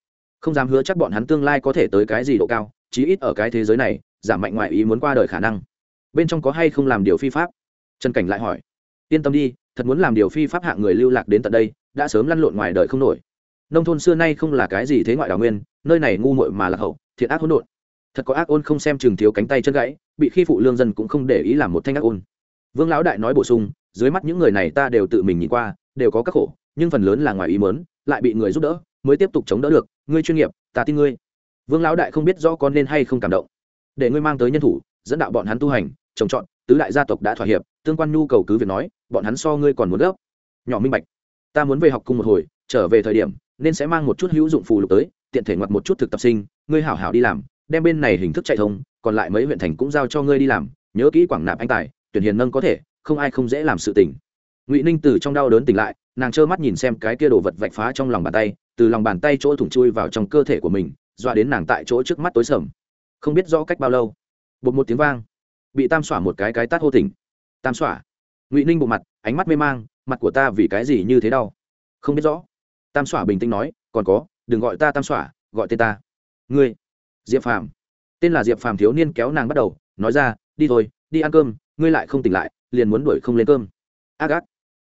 Không dám hứa chắc bọn hắn tương lai có thể tới cái gì độ cao, chí ít ở cái thế giới này, giảm mạnh ngoại ý muốn qua đời khả năng. Bên trong có hay không làm điều phi pháp? Trần cảnh lại hỏi. Yên tâm đi, thật muốn làm điều phi pháp hạng người lưu lạc đến tận đây, đã sớm lăn lộn ngoài đời không nổi. Nông thôn xưa nay không là cái gì thế ngoại đào nguyên, nơi này ngu muội mà lạc hậu, thiện ác hỗn độn. Thật có ác ôn không xem chừng thiếu cánh tay chân gãy, bị khi phụ lương dân cũng không để ý làm một thanh ác ôn vương lão đại nói bổ sung, dưới mắt những người này ta đều tự mình nhìn qua, đều có các khổ, nhưng phần lớn là ngoài ý mớn lại bị người giúp đỡ, mới tiếp tục chống đỡ được. Ngươi chuyên nghiệp, ta tin ngươi. Vương lão đại không biết rõ con nên hay không cảm động. Để ngươi mang tới nhân thủ, dẫn đạo bọn hắn tu hành, trồng trọt, tứ đại gia tộc đã thỏa hiệp, tương quan nhu cầu cứ việc nói, bọn hắn so ngươi còn muốn gấp. Nhỏ minh bạch, ta muốn về học cùng một hồi, trở về thời điểm, nên sẽ mang một chút hữu dụng phù lục tới, tiện thể ngoặt một chút thực tập sinh, ngươi hảo hảo đi làm, đem bên này hình thức chạy thông, còn lại mấy huyện thành cũng giao cho ngươi đi làm, nhớ kỹ quảng nạp anh tài tuyển hiền nâng có thể, không ai không dễ làm sự tình. ngụy ninh từ trong đau đớn tỉnh lại, nàng trơ mắt nhìn xem cái kia đồ vật vạch phá trong lòng bàn tay, từ lòng bàn tay chỗ thủng chui vào trong cơ thể của mình, dọa đến nàng tại chỗ trước mắt tối sầm. Không biết rõ cách bao lâu, bột một tiếng vang, bị tam xỏa một cái cái tát hô tỉnh. Tam xỏa. Ngụy ninh bộ mặt, ánh mắt mê mang, mặt của ta vì cái gì như thế đau? Không biết rõ. Tam xỏa bình tĩnh nói, còn có, đừng gọi ta tam xỏa, gọi tên ta. Ngươi, diệp phàm. Tên là diệp phàm thiếu niên kéo nàng bắt đầu, nói ra, đi thôi, đi ăn cơm ngươi lại không tỉnh lại, liền muốn đuổi không lên cơm. Ác ác.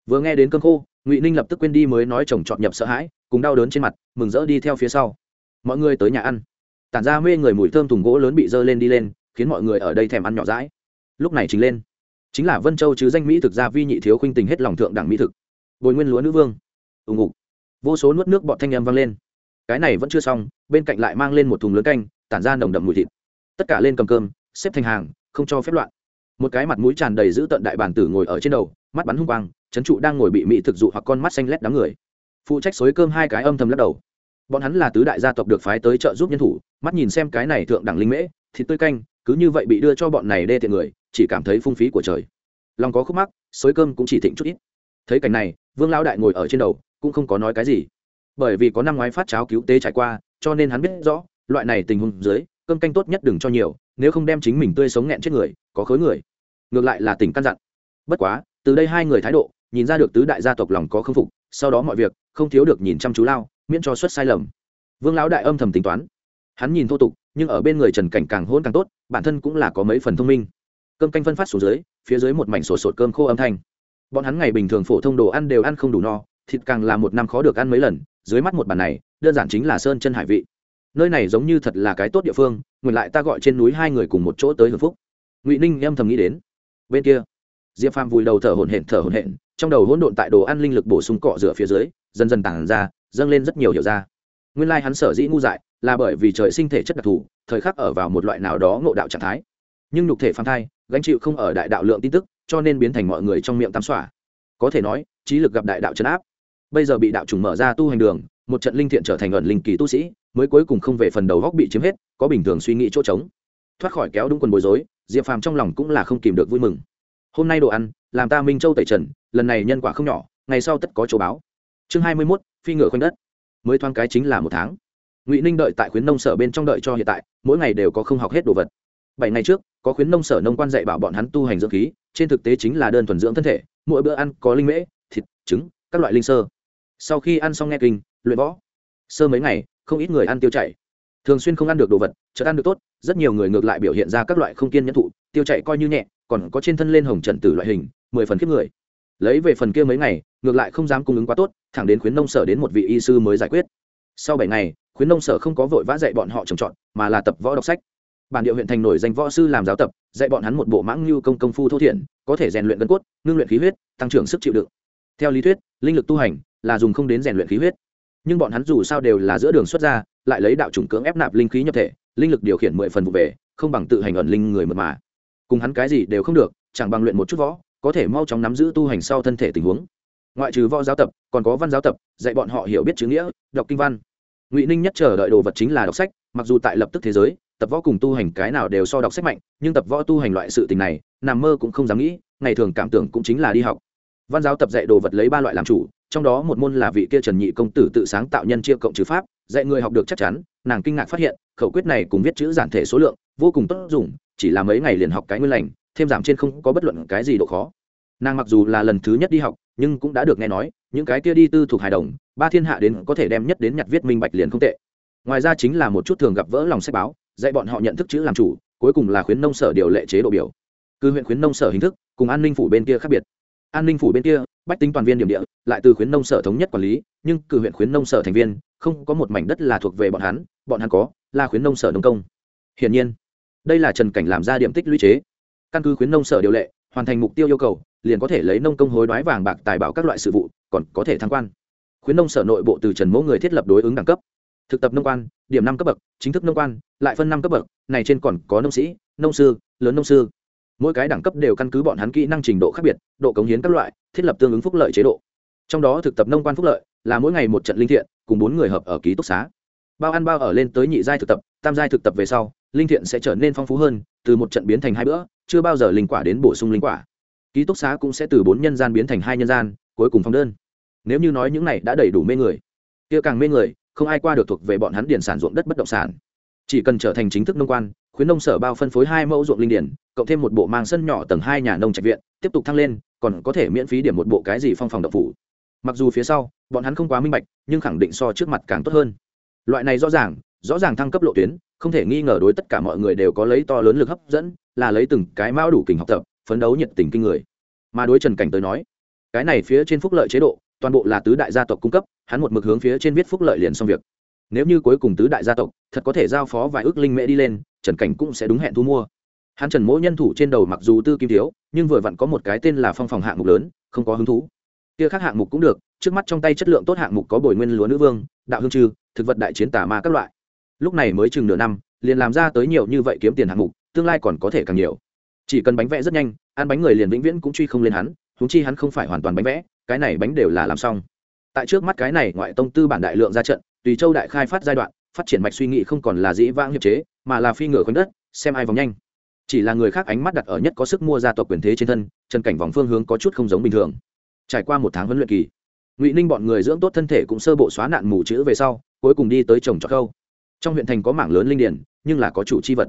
Vừa nghe đến cơm khô, ngụy ninh lập tức quên đi mới nói chồng chọn nhập sợ hãi, cùng đau đớn trên mặt, mừng rỡ đi theo phía sau. Mọi người tới nhà ăn. Tản ra mê người mùi thơm thùng gỗ lớn bị dơ lên đi lên, khiến mọi người ở đây thèm ăn nhỏ rãi lúc này chính lên. Chính là vân châu chứ danh mỹ thực ra vi nhị thiếu khuynh tình hết lòng thượng đẳng mỹ thực. Bồi nguyên lúa nữ vương. Ùng ục vô số nuốt nước bọt thanh âm vang lên. Cái này vẫn chưa xong, bên cạnh lại mang lên một thùng lớn canh, tản ra nồng đậm mùi thịt. Tất cả lên cầm cơm, xếp thành hàng, không cho phép loạn một cái mặt mũi tràn đầy giữ tận đại bản tử ngồi ở trên đầu, mắt bắn hung quang, trấn trụ đang ngồi bị mỹ thực dụ hoặc con mắt xanh lét đám người. Phụ trách xối cơm hai cái âm thầm lắc đầu. Bọn hắn là tứ đại gia tộc được phái tới trợ giúp nhân thủ, mắt nhìn xem cái này thượng đẳng linh mễ, thịt tươi canh, cứ như vậy bị đưa cho bọn này đê tiện người, chỉ cảm thấy phung phí của trời. Lòng có khúc mắc, xối cơm cũng chỉ thịnh chút ít. Thấy cảnh này, vương lão đại ngồi ở trên đầu, cũng không có nói cái gì. Bởi vì có năm ngoái phát cháo cứu tế trải qua, cho nên hắn biết rõ, loại này tình huống dưới, cơm canh tốt nhất đừng cho nhiều, nếu không đem chính mình tươi sống nghẹn chết người có khối người. Ngược lại là tỉnh căn dặn. Bất quá, từ đây hai người thái độ, nhìn ra được tứ đại gia tộc lòng có khâm phục, sau đó mọi việc không thiếu được nhìn chăm chú lao, miễn cho xuất sai lầm. Vương lão đại âm thầm tính toán. Hắn nhìn thô tục, nhưng ở bên người trần cảnh càng hôn càng tốt, bản thân cũng là có mấy phần thông minh. Cơm canh phân phát xuống dưới, phía dưới một mảnh sổ sột cơm khô âm thanh. Bọn hắn ngày bình thường phổ thông đồ ăn đều ăn không đủ no, thịt càng là một năm khó được ăn mấy lần, dưới mắt một bàn này, đơn giản chính là sơn chân hải vị. Nơi này giống như thật là cái tốt địa phương ngược lại ta gọi trên núi hai người cùng một chỗ tới hưởng phúc ngụy ninh âm thầm nghĩ đến bên kia diệp phàm vùi đầu thở hổn hển, thở hổn hển, trong đầu hỗn độn tại đồ ăn linh lực bổ sung cọ rửa phía dưới, dần dần tản ra, dâng lên rất nhiều hiểu ra. Nguyên lai hắn sở dĩ ngu dại là bởi vì trời sinh thể chất đặc thù, thời khắc ở vào một loại nào đó ngộ đạo trạng thái. Nhưng nhục thể phản thai, gánh chịu không ở đại đạo lượng tin tức, cho nên biến thành mọi người trong miệng tam xỏa. Có thể nói, trí lực gặp đại đạo chấn áp. Bây giờ bị đạo trùng mở ra tu hành đường, một trận linh thiện trở thành ẩn linh kỳ tu sĩ, mới cuối cùng không về phần đầu góc bị chiếm hết, có bình thường suy nghĩ chỗ trống. Thoát khỏi kéo đúng quần bối rối diệp phàm trong lòng cũng là không kìm được vui mừng. Hôm nay đồ ăn, làm ta minh châu tẩy trần, lần này nhân quả không nhỏ, ngày sau tất có chỗ báo. Chương hai mươi mốt, phi ngựa khoanh đất. Mới thoáng cái chính là một tháng. Ngụy ninh đợi tại khuyến nông sở bên trong đợi cho hiện tại, mỗi ngày đều có không học hết đồ vật. Bảy ngày trước, có khuyến nông sở nông quan dạy bảo bọn hắn tu hành dưỡng khí, trên thực tế chính là đơn thuần dưỡng thân thể, mỗi bữa ăn có linh mễ, thịt, trứng, các loại linh sơ. Sau khi ăn xong nghe kinh, luyện võ. Sơ mấy ngày, không ít người ăn tiêu chảy thường xuyên không ăn được đồ vật, chợt ăn được tốt, rất nhiều người ngược lại biểu hiện ra các loại không kiên nhẫn thụ, tiêu chảy coi như nhẹ, còn có trên thân lên hồng trần tử loại hình, mười phần kiếp người. Lấy về phần kia mấy ngày, ngược lại không dám cung ứng quá tốt, thẳng đến khuyến nông sở đến một vị y sư mới giải quyết. Sau bảy ngày, khuyến nông sở không có vội vã dạy bọn họ trồng trọt, mà là tập võ đọc sách. Bản địa huyện thành nổi danh võ sư làm giáo tập, dạy bọn hắn một bộ mãng lưu công công phu thô thiển, có thể rèn luyện gân cốt, ngưng luyện khí huyết, tăng trưởng sức chịu đựng. Theo lý thuyết, linh lực tu hành là dùng không đến rèn luyện khí huyết nhưng bọn hắn dù sao đều là giữa đường xuất ra, lại lấy đạo chủng cưỡng ép nạp linh khí nhập thể, linh lực điều khiển mười phần vụ về, không bằng tự hành ẩn linh người mật mà. Cùng hắn cái gì đều không được, chẳng bằng luyện một chút võ, có thể mau chóng nắm giữ tu hành sau thân thể tình huống. Ngoại trừ võ giáo tập, còn có văn giáo tập, dạy bọn họ hiểu biết chữ nghĩa, đọc kinh văn. Ngụy ninh nhất chờ đợi đồ vật chính là đọc sách, mặc dù tại lập tức thế giới, tập võ cùng tu hành cái nào đều so đọc sách mạnh, nhưng tập võ tu hành loại sự tình này, nằm mơ cũng không dám nghĩ, ngày thường cảm tưởng cũng chính là đi học. Văn giáo tập dạy đồ vật lấy ba loại làm chủ trong đó một môn là vị kia trần nhị công tử tự sáng tạo nhân chia cộng trừ pháp, dạy người học được chắc chắn, nàng kinh ngạc phát hiện, khẩu quyết này cùng viết chữ giản thể số lượng, vô cùng tốt dùng, chỉ là mấy ngày liền học cái nguyên lành, thêm giảm trên không có bất luận cái gì độ khó. Nàng mặc dù là lần thứ nhất đi học, nhưng cũng đã được nghe nói, những cái kia đi tư thuộc hài đồng, ba thiên hạ đến có thể đem nhất đến nhặt viết minh bạch liền không tệ. Ngoài ra chính là một chút thường gặp vỡ lòng sách báo, dạy bọn họ nhận thức chữ làm chủ, cuối cùng là khuyến nông sở điều lệ chế độ biểu. Cứ huyện khuyến nông sở hình thức, cùng an ninh phủ bên kia khác biệt. An ninh phủ bên kia bách tính toàn viên điểm địa, lại từ khuyến nông sở thống nhất quản lý, nhưng cử huyện khuyến nông sở thành viên, không có một mảnh đất là thuộc về bọn hắn bọn hắn có, là khuyến nông sở nông công. Hiển nhiên, đây là trần cảnh làm ra điểm tích lũy chế. Căn cứ khuyến nông sở điều lệ, hoàn thành mục tiêu yêu cầu, liền có thể lấy nông công hối đoái vàng bạc tài bảo các loại sự vụ, còn có thể thăng quan. Khuyến nông sở nội bộ từ trần mẫu người thiết lập đối ứng đẳng cấp. Thực tập nông quan, điểm năm cấp bậc, chính thức nông quan, lại phân năm cấp bậc, này trên còn có nông sĩ, nông sư, lớn nông sư mỗi cái đẳng cấp đều căn cứ bọn hắn kỹ năng trình độ khác biệt, độ cống hiến các loại, thiết lập tương ứng phúc lợi chế độ. Trong đó thực tập nông quan phúc lợi là mỗi ngày một trận linh thiện, cùng bốn người hợp ở ký túc xá. Bao ăn bao ở lên tới nhị giai thực tập, tam giai thực tập về sau, linh thiện sẽ trở nên phong phú hơn, từ một trận biến thành hai bữa, chưa bao giờ linh quả đến bổ sung linh quả. Ký túc xá cũng sẽ từ bốn nhân gian biến thành hai nhân gian, cuối cùng phong đơn. Nếu như nói những này đã đầy đủ mê người, kia càng mê người, không ai qua được thuộc về bọn hắn điển sản ruộng đất bất động sản chỉ cần trở thành chính thức nông quan, khuyến nông sở bao phân phối hai mẫu ruộng linh điển, cộng thêm một bộ mang sân nhỏ tầng hai nhà nông trạch viện, tiếp tục thăng lên, còn có thể miễn phí điểm một bộ cái gì phong phòng đậu phủ. Mặc dù phía sau, bọn hắn không quá minh bạch, nhưng khẳng định so trước mặt càng tốt hơn. Loại này rõ ràng rõ ràng thăng cấp lộ tuyến, không thể nghi ngờ đối tất cả mọi người đều có lấy to lớn lực hấp dẫn, là lấy từng cái mão đủ kình học tập, phấn đấu nhiệt tình kinh người. Mà đối trần cảnh tới nói, cái này phía trên phúc lợi chế độ, toàn bộ là tứ đại gia tộc cung cấp, hắn một mực hướng phía trên viết phúc lợi liền xong việc nếu như cuối cùng tứ đại gia tộc thật có thể giao phó vài ước linh mễ đi lên, trần cảnh cũng sẽ đúng hẹn thu mua. Hắn trần mỗi nhân thủ trên đầu mặc dù tư kim thiếu, nhưng vừa vặn có một cái tên là phong phòng hạng mục lớn, không có hứng thú. Kia khác hạng mục cũng được, trước mắt trong tay chất lượng tốt hạng mục có bồi nguyên lúa nữ vương, đạo hương trư, thực vật đại chiến tà ma các loại. Lúc này mới chừng nửa năm, liền làm ra tới nhiều như vậy kiếm tiền hạng mục, tương lai còn có thể càng nhiều. Chỉ cần bánh vẽ rất nhanh, ăn bánh người liền vĩnh viễn cũng truy không lên hắn húng chi hắn không phải hoàn toàn bánh vẽ, cái này bánh đều là làm xong. Tại trước mắt cái này ngoại tông tư bản đại lượng ra trận tùy châu đại khai phát giai đoạn, phát triển mạch suy nghĩ không còn là dĩ vãng hiệp chế, mà là phi ngựa khoảnh đất, xem ai vòng nhanh. Chỉ là người khác ánh mắt đặt ở nhất có sức mua gia tộc quyền thế trên thân, chân cảnh vòng phương hướng có chút không giống bình thường. Trải qua một tháng huấn luyện kỳ, ngụy ninh bọn người dưỡng tốt thân thể cũng sơ bộ xóa nạn mù chữ về sau, cuối cùng đi tới trồng trọt khâu trong huyện thành có mảng lớn linh điển, nhưng là có chủ chi vật.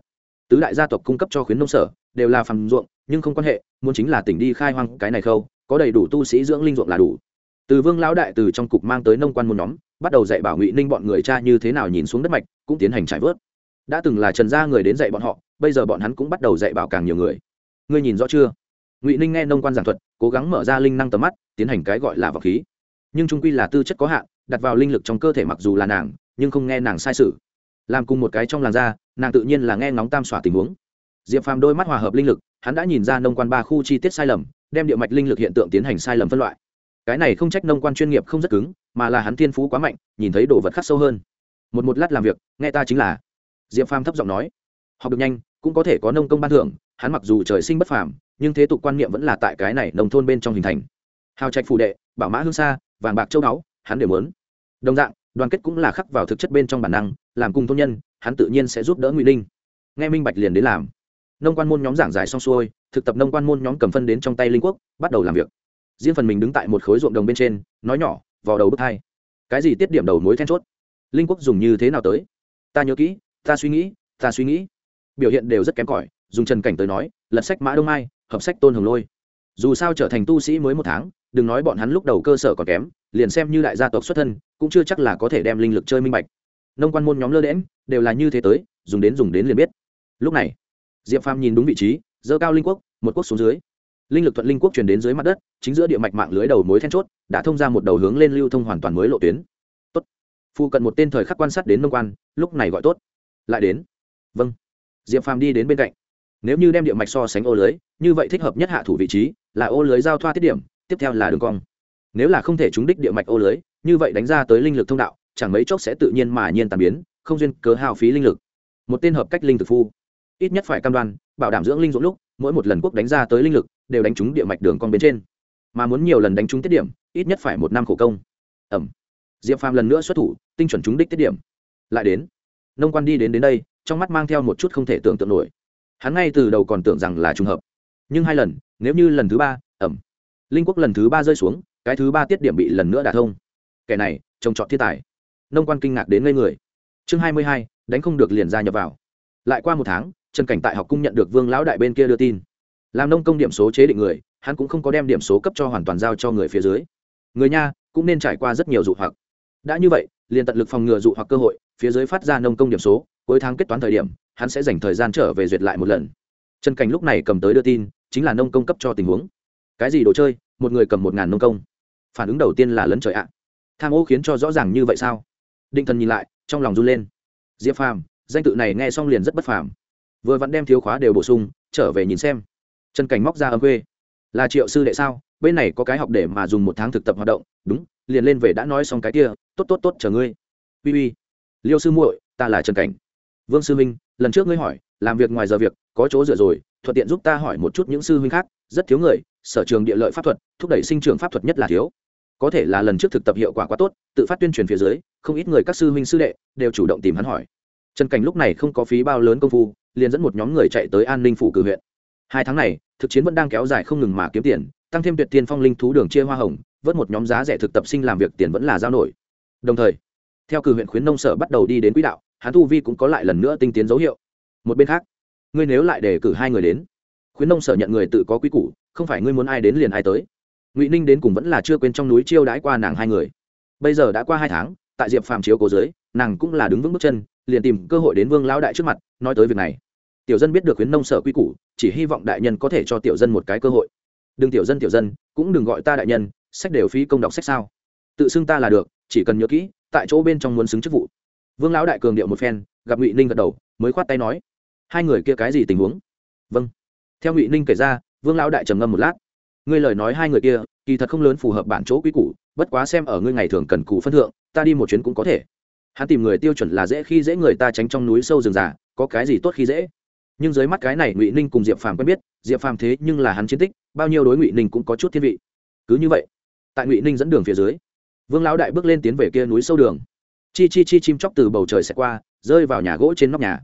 Tứ đại gia tộc cung cấp cho khuyến nông sở, đều là phàm ruộng, nhưng không quan hệ, muốn chính là tỉnh đi khai hoang cái này khâu, có đầy đủ tu sĩ dưỡng linh ruộng là đủ. Từ vương lão đại từ trong cục mang tới nông quan một nhóm bắt đầu dạy bảo ngụy ninh bọn người cha như thế nào nhìn xuống đất mạch, cũng tiến hành trải vớt. Đã từng là trần gia người đến dạy bọn họ, bây giờ bọn hắn cũng bắt đầu dạy bảo càng nhiều người. Ngươi nhìn rõ chưa? Ngụy ninh nghe nông quan giảng thuật, cố gắng mở ra linh năng tầm mắt, tiến hành cái gọi là vọc khí. Nhưng trung quy là tư chất có hạn, đặt vào linh lực trong cơ thể mặc dù là nàng, nhưng không nghe nàng sai sự. Làm cùng một cái trong làn da nàng tự nhiên là nghe ngóng tam xỏa tình huống. Diệp phàm đôi mắt hòa hợp linh lực, hắn đã nhìn ra nông quan ba khu chi tiết sai lầm, đem địa mạch linh lực hiện tượng tiến hành sai lầm phân loại cái này không trách nông quan chuyên nghiệp không rất cứng, mà là hắn thiên phú quá mạnh, nhìn thấy đồ vật khắc sâu hơn. Một một lát làm việc, nghe ta chính là. Diệp phàm thấp giọng nói. Học được nhanh, cũng có thể có nông công ban thưởng, hắn mặc dù trời sinh bất phàm, nhưng thế tục quan niệm vẫn là tại cái này nông thôn bên trong hình thành. Hào trạch phụ đệ, bảo mã hương xa vàng bạc châu đáo hắn đều muốn. Đồng dạng, đoàn kết cũng là khắc vào thực chất bên trong bản năng, làm cùng thôn nhân, hắn tự nhiên sẽ giúp đỡ ngụy linh. Nghe minh bạch liền đến làm. Nông quan môn nhóm giảng giải xong xuôi, thực tập nông quan môn nhóm cầm phân đến trong tay linh quốc, bắt đầu làm việc riêng phần mình đứng tại một khối ruộng đồng bên trên, nói nhỏ, vào đầu bước hai. Cái gì tiết điểm đầu mối then chốt? Linh quốc dùng như thế nào tới? Ta nhớ kỹ, ta suy nghĩ, ta suy nghĩ. Biểu hiện đều rất kém cỏi, dùng trần cảnh tới nói, lật sách mã đông mai, hợp sách tôn hồng lôi. Dù sao trở thành tu sĩ mới một tháng, đừng nói bọn hắn lúc đầu cơ sở còn kém, liền xem như đại gia tộc xuất thân, cũng chưa chắc là có thể đem linh lực chơi minh bạch. Nông quan môn nhóm lơ đễm đều là như thế tới, dùng đến dùng đến liền biết. Lúc này, diệp phàm nhìn đúng vị trí dơ cao linh quốc, một quốc xuống dưới linh lực thuận linh quốc truyền đến dưới mặt đất, chính giữa địa mạch mạng lưới đầu mối then chốt, đã thông ra một đầu hướng lên lưu thông hoàn toàn mới lộ tuyến. Tốt. Phụ cận một tên thời khắc quan sát đến nông quan, lúc này gọi tốt. Lại đến. Vâng. Diệp phàm đi đến bên cạnh. Nếu như đem địa mạch so sánh ô lưới, như vậy thích hợp nhất hạ thủ vị trí, là ô lưới giao thoa tiết điểm, tiếp theo là đường cong. Nếu là không thể trúng đích địa mạch ô lưới, như vậy đánh ra tới linh lực thông đạo, chẳng mấy chốc sẽ tự nhiên mà nhiên tàn biến, không duyên cớ hao phí linh lực. Một tên hợp cách linh thực phu. Ít nhất phải cam đoan, bảo đảm dưỡng linh dụng lúc, mỗi một lần quốc đánh ra tới linh lực đều đánh trúng địa mạch đường cong bên trên. Mà muốn nhiều lần đánh trúng tiết điểm, ít nhất phải một năm khổ công. Ẩm. Diệp phàm lần nữa xuất thủ, tinh chuẩn trúng đích tiết điểm. Lại đến. Nông quan đi đến đến đây, trong mắt mang theo một chút không thể tưởng tượng nổi. Hắn ngay từ đầu còn tưởng rằng là trùng hợp. Nhưng hai lần, nếu như lần thứ ba, ẩm. Linh quốc lần thứ ba rơi xuống, cái thứ ba tiết điểm bị lần nữa đả thông. Kẻ này trồng trọt thiên tài. Nông quan kinh ngạc đến ngây người. Chương hai mươi hai, đánh không được liền ra nhập vào. Lại qua một tháng, trần cảnh tại học cung nhận được vương lão đại bên kia đưa tin làm nông công điểm số chế định người, hắn cũng không có đem điểm số cấp cho hoàn toàn giao cho người phía dưới. Người nha cũng nên trải qua rất nhiều dụ hoặc. Đã như vậy, liền tận lực phòng ngừa dụ hoặc cơ hội, phía dưới phát ra nông công điểm số, cuối tháng kết toán thời điểm, hắn sẽ dành thời gian trở về duyệt lại một lần. Trần cảnh lúc này cầm tới đưa tin, chính là nông công cấp cho tình huống. Cái gì đồ chơi? Một người cầm một ngàn nông công. Phản ứng đầu tiên là lấn trời ạ. Tham ô khiến cho rõ ràng như vậy sao? Định thần nhìn lại, trong lòng run lên. Diệp phàm, danh tự này nghe xong liền rất bất phàm. Vừa vẫn đem thiếu khóa đều bổ sung, trở về nhìn xem trần cảnh móc ra âm quê là triệu sư đệ sao? Bên này có cái học để mà dùng một tháng thực tập hoạt động. Đúng, liền lên về đã nói xong cái kia. Tốt tốt tốt, chờ ngươi. Uy uy. Liêu sư muội, ta là trần cảnh. Vương sư minh lần trước ngươi hỏi, làm việc ngoài giờ việc, có chỗ dựa rồi, thuận tiện giúp ta hỏi một chút những sư huynh khác. Rất thiếu người, sở trường địa lợi pháp thuật, thúc đẩy sinh trường pháp thuật nhất là thiếu. Có thể là lần trước thực tập hiệu quả quá tốt, tự phát tuyên truyền phía dưới, không ít người các sư huynh sư đệ đều chủ động tìm hắn hỏi. Trần cảnh lúc này không có phí bao lớn công phu, liền dẫn một nhóm người chạy tới an ninh phủ cử huyện hai tháng này, thực chiến vẫn đang kéo dài không ngừng mà kiếm tiền, tăng thêm tuyệt tiên phong linh thú đường chia hoa hồng, vớt một nhóm giá rẻ thực tập sinh làm việc tiền vẫn là giao nổi. Đồng thời, theo cử huyện khuyến nông sở bắt đầu đi đến quỹ đạo hắn thu vi cũng có lại lần nữa tinh tiến dấu hiệu. Một bên khác, ngươi nếu lại để cử hai người đến, khuyến nông sở nhận người tự có quy củ, không phải ngươi muốn ai đến liền ai tới. Ngụy ninh đến cùng vẫn là chưa quên trong núi chiêu đãi qua nàng hai người. Bây giờ đã qua hai tháng, tại diệp phàm chiếu cố dưới, nàng cũng là đứng vững bước chân, liền tìm cơ hội đến vương lão đại trước mặt, nói tới việc này tiểu dân biết được khuyến nông sở quy củ, chỉ hy vọng đại nhân có thể cho tiểu dân một cái cơ hội. Đừng tiểu dân tiểu dân, cũng đừng gọi ta đại nhân, sách đều phí công đọc sách sao? Tự xưng ta là được, chỉ cần nhớ kỹ, tại chỗ bên trong muốn xứng chức vụ. Vương lão đại cường điệu một phen, gặp ngụy ninh gật đầu, mới khoát tay nói, hai người kia cái gì tình huống? Vâng. Theo ngụy ninh kể ra, vương lão đại trầm ngâm một lát. Ngươi lời nói hai người kia, kỳ thật không lớn phù hợp bản chỗ quy củ, bất quá xem ở ngươi ngày thường cần cù phân thượng, ta đi một chuyến cũng có thể. Hắn tìm người tiêu chuẩn là dễ khi dễ người ta tránh trong núi sâu rừng già, có cái gì tốt khi dễ? Nhưng dưới mắt cái này ngụy ninh cùng diệp phàm quen biết, diệp phàm thế nhưng là hắn chiến tích, bao nhiêu đối ngụy ninh cũng có chút thiên vị. Cứ như vậy, tại ngụy ninh dẫn đường phía dưới, vương lão đại bước lên tiến về kia núi sâu đường. Chi chi chi chim chóc từ bầu trời sẽ qua, rơi vào nhà gỗ trên nóc nhà.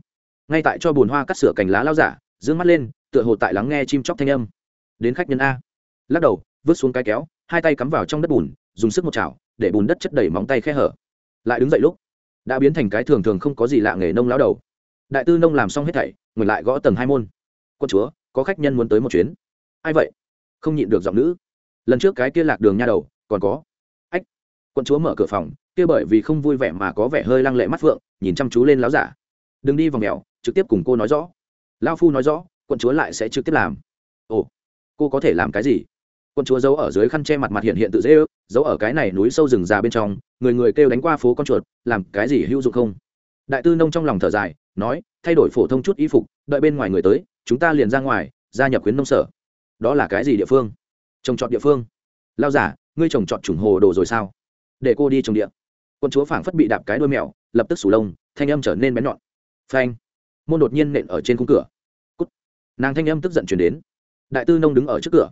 Ngay tại cho bùn hoa cắt sửa cành lá lao giả d ư ơ n g mắt lên, tựa hồ tại lắng nghe chim chóc thanh âm. Đến khách nhân a. Lắc đầu, vứt xuống cái kéo, hai tay cắm vào trong đất bùn, dùng sức một chảo, để bùn đất chất đầy móng tay khe hở. Lại đứng dậy lúc, đã biến thành cái thường thường không có gì lạ nghề nông lao đầu. Đại tư nông làm xong hết thảy ngồi lại gõ tầng hai môn. Quân chúa, có khách nhân muốn tới một chuyến. Ai vậy? Không nhịn được giọng nữ. Lần trước cái kia lạc đường nha đầu, còn có. Ách, quân chúa mở cửa phòng, kia bởi vì không vui vẻ mà có vẻ hơi lăng lệ mắt phượng, nhìn chăm chú lên láo giả. Đừng đi vòng mèo, trực tiếp cùng cô nói rõ. Lao phu nói rõ, quân chúa lại sẽ trực tiếp làm. Ồ, cô có thể làm cái gì? Quân chúa giấu ở dưới khăn che mặt mặt hiện hiện tự dễ ước, giấu ở cái này núi sâu rừng già bên trong, người người kêu đánh qua phố con chuột, làm cái gì hữu dụng không? Đại tư nông trong lòng thở dài, nói, thay đổi phổ thông chút y phục, đợi bên ngoài người tới, chúng ta liền ra ngoài, gia nhập khuyến nông sở. Đó là cái gì địa phương? Trồng trọt địa phương. Lao giả, ngươi trồng trọt trùng hồ đồ rồi sao? Để cô đi trồng địa. Quân chúa phảng phất bị đạp cái đôi mèo, lập tức sủ lông, thanh âm trở nên bén nhọn. Phanh. Môn đột nhiên nện ở trên khung cửa. Cút. nàng thanh âm tức giận chuyển đến. Đại tư nông đứng ở trước cửa.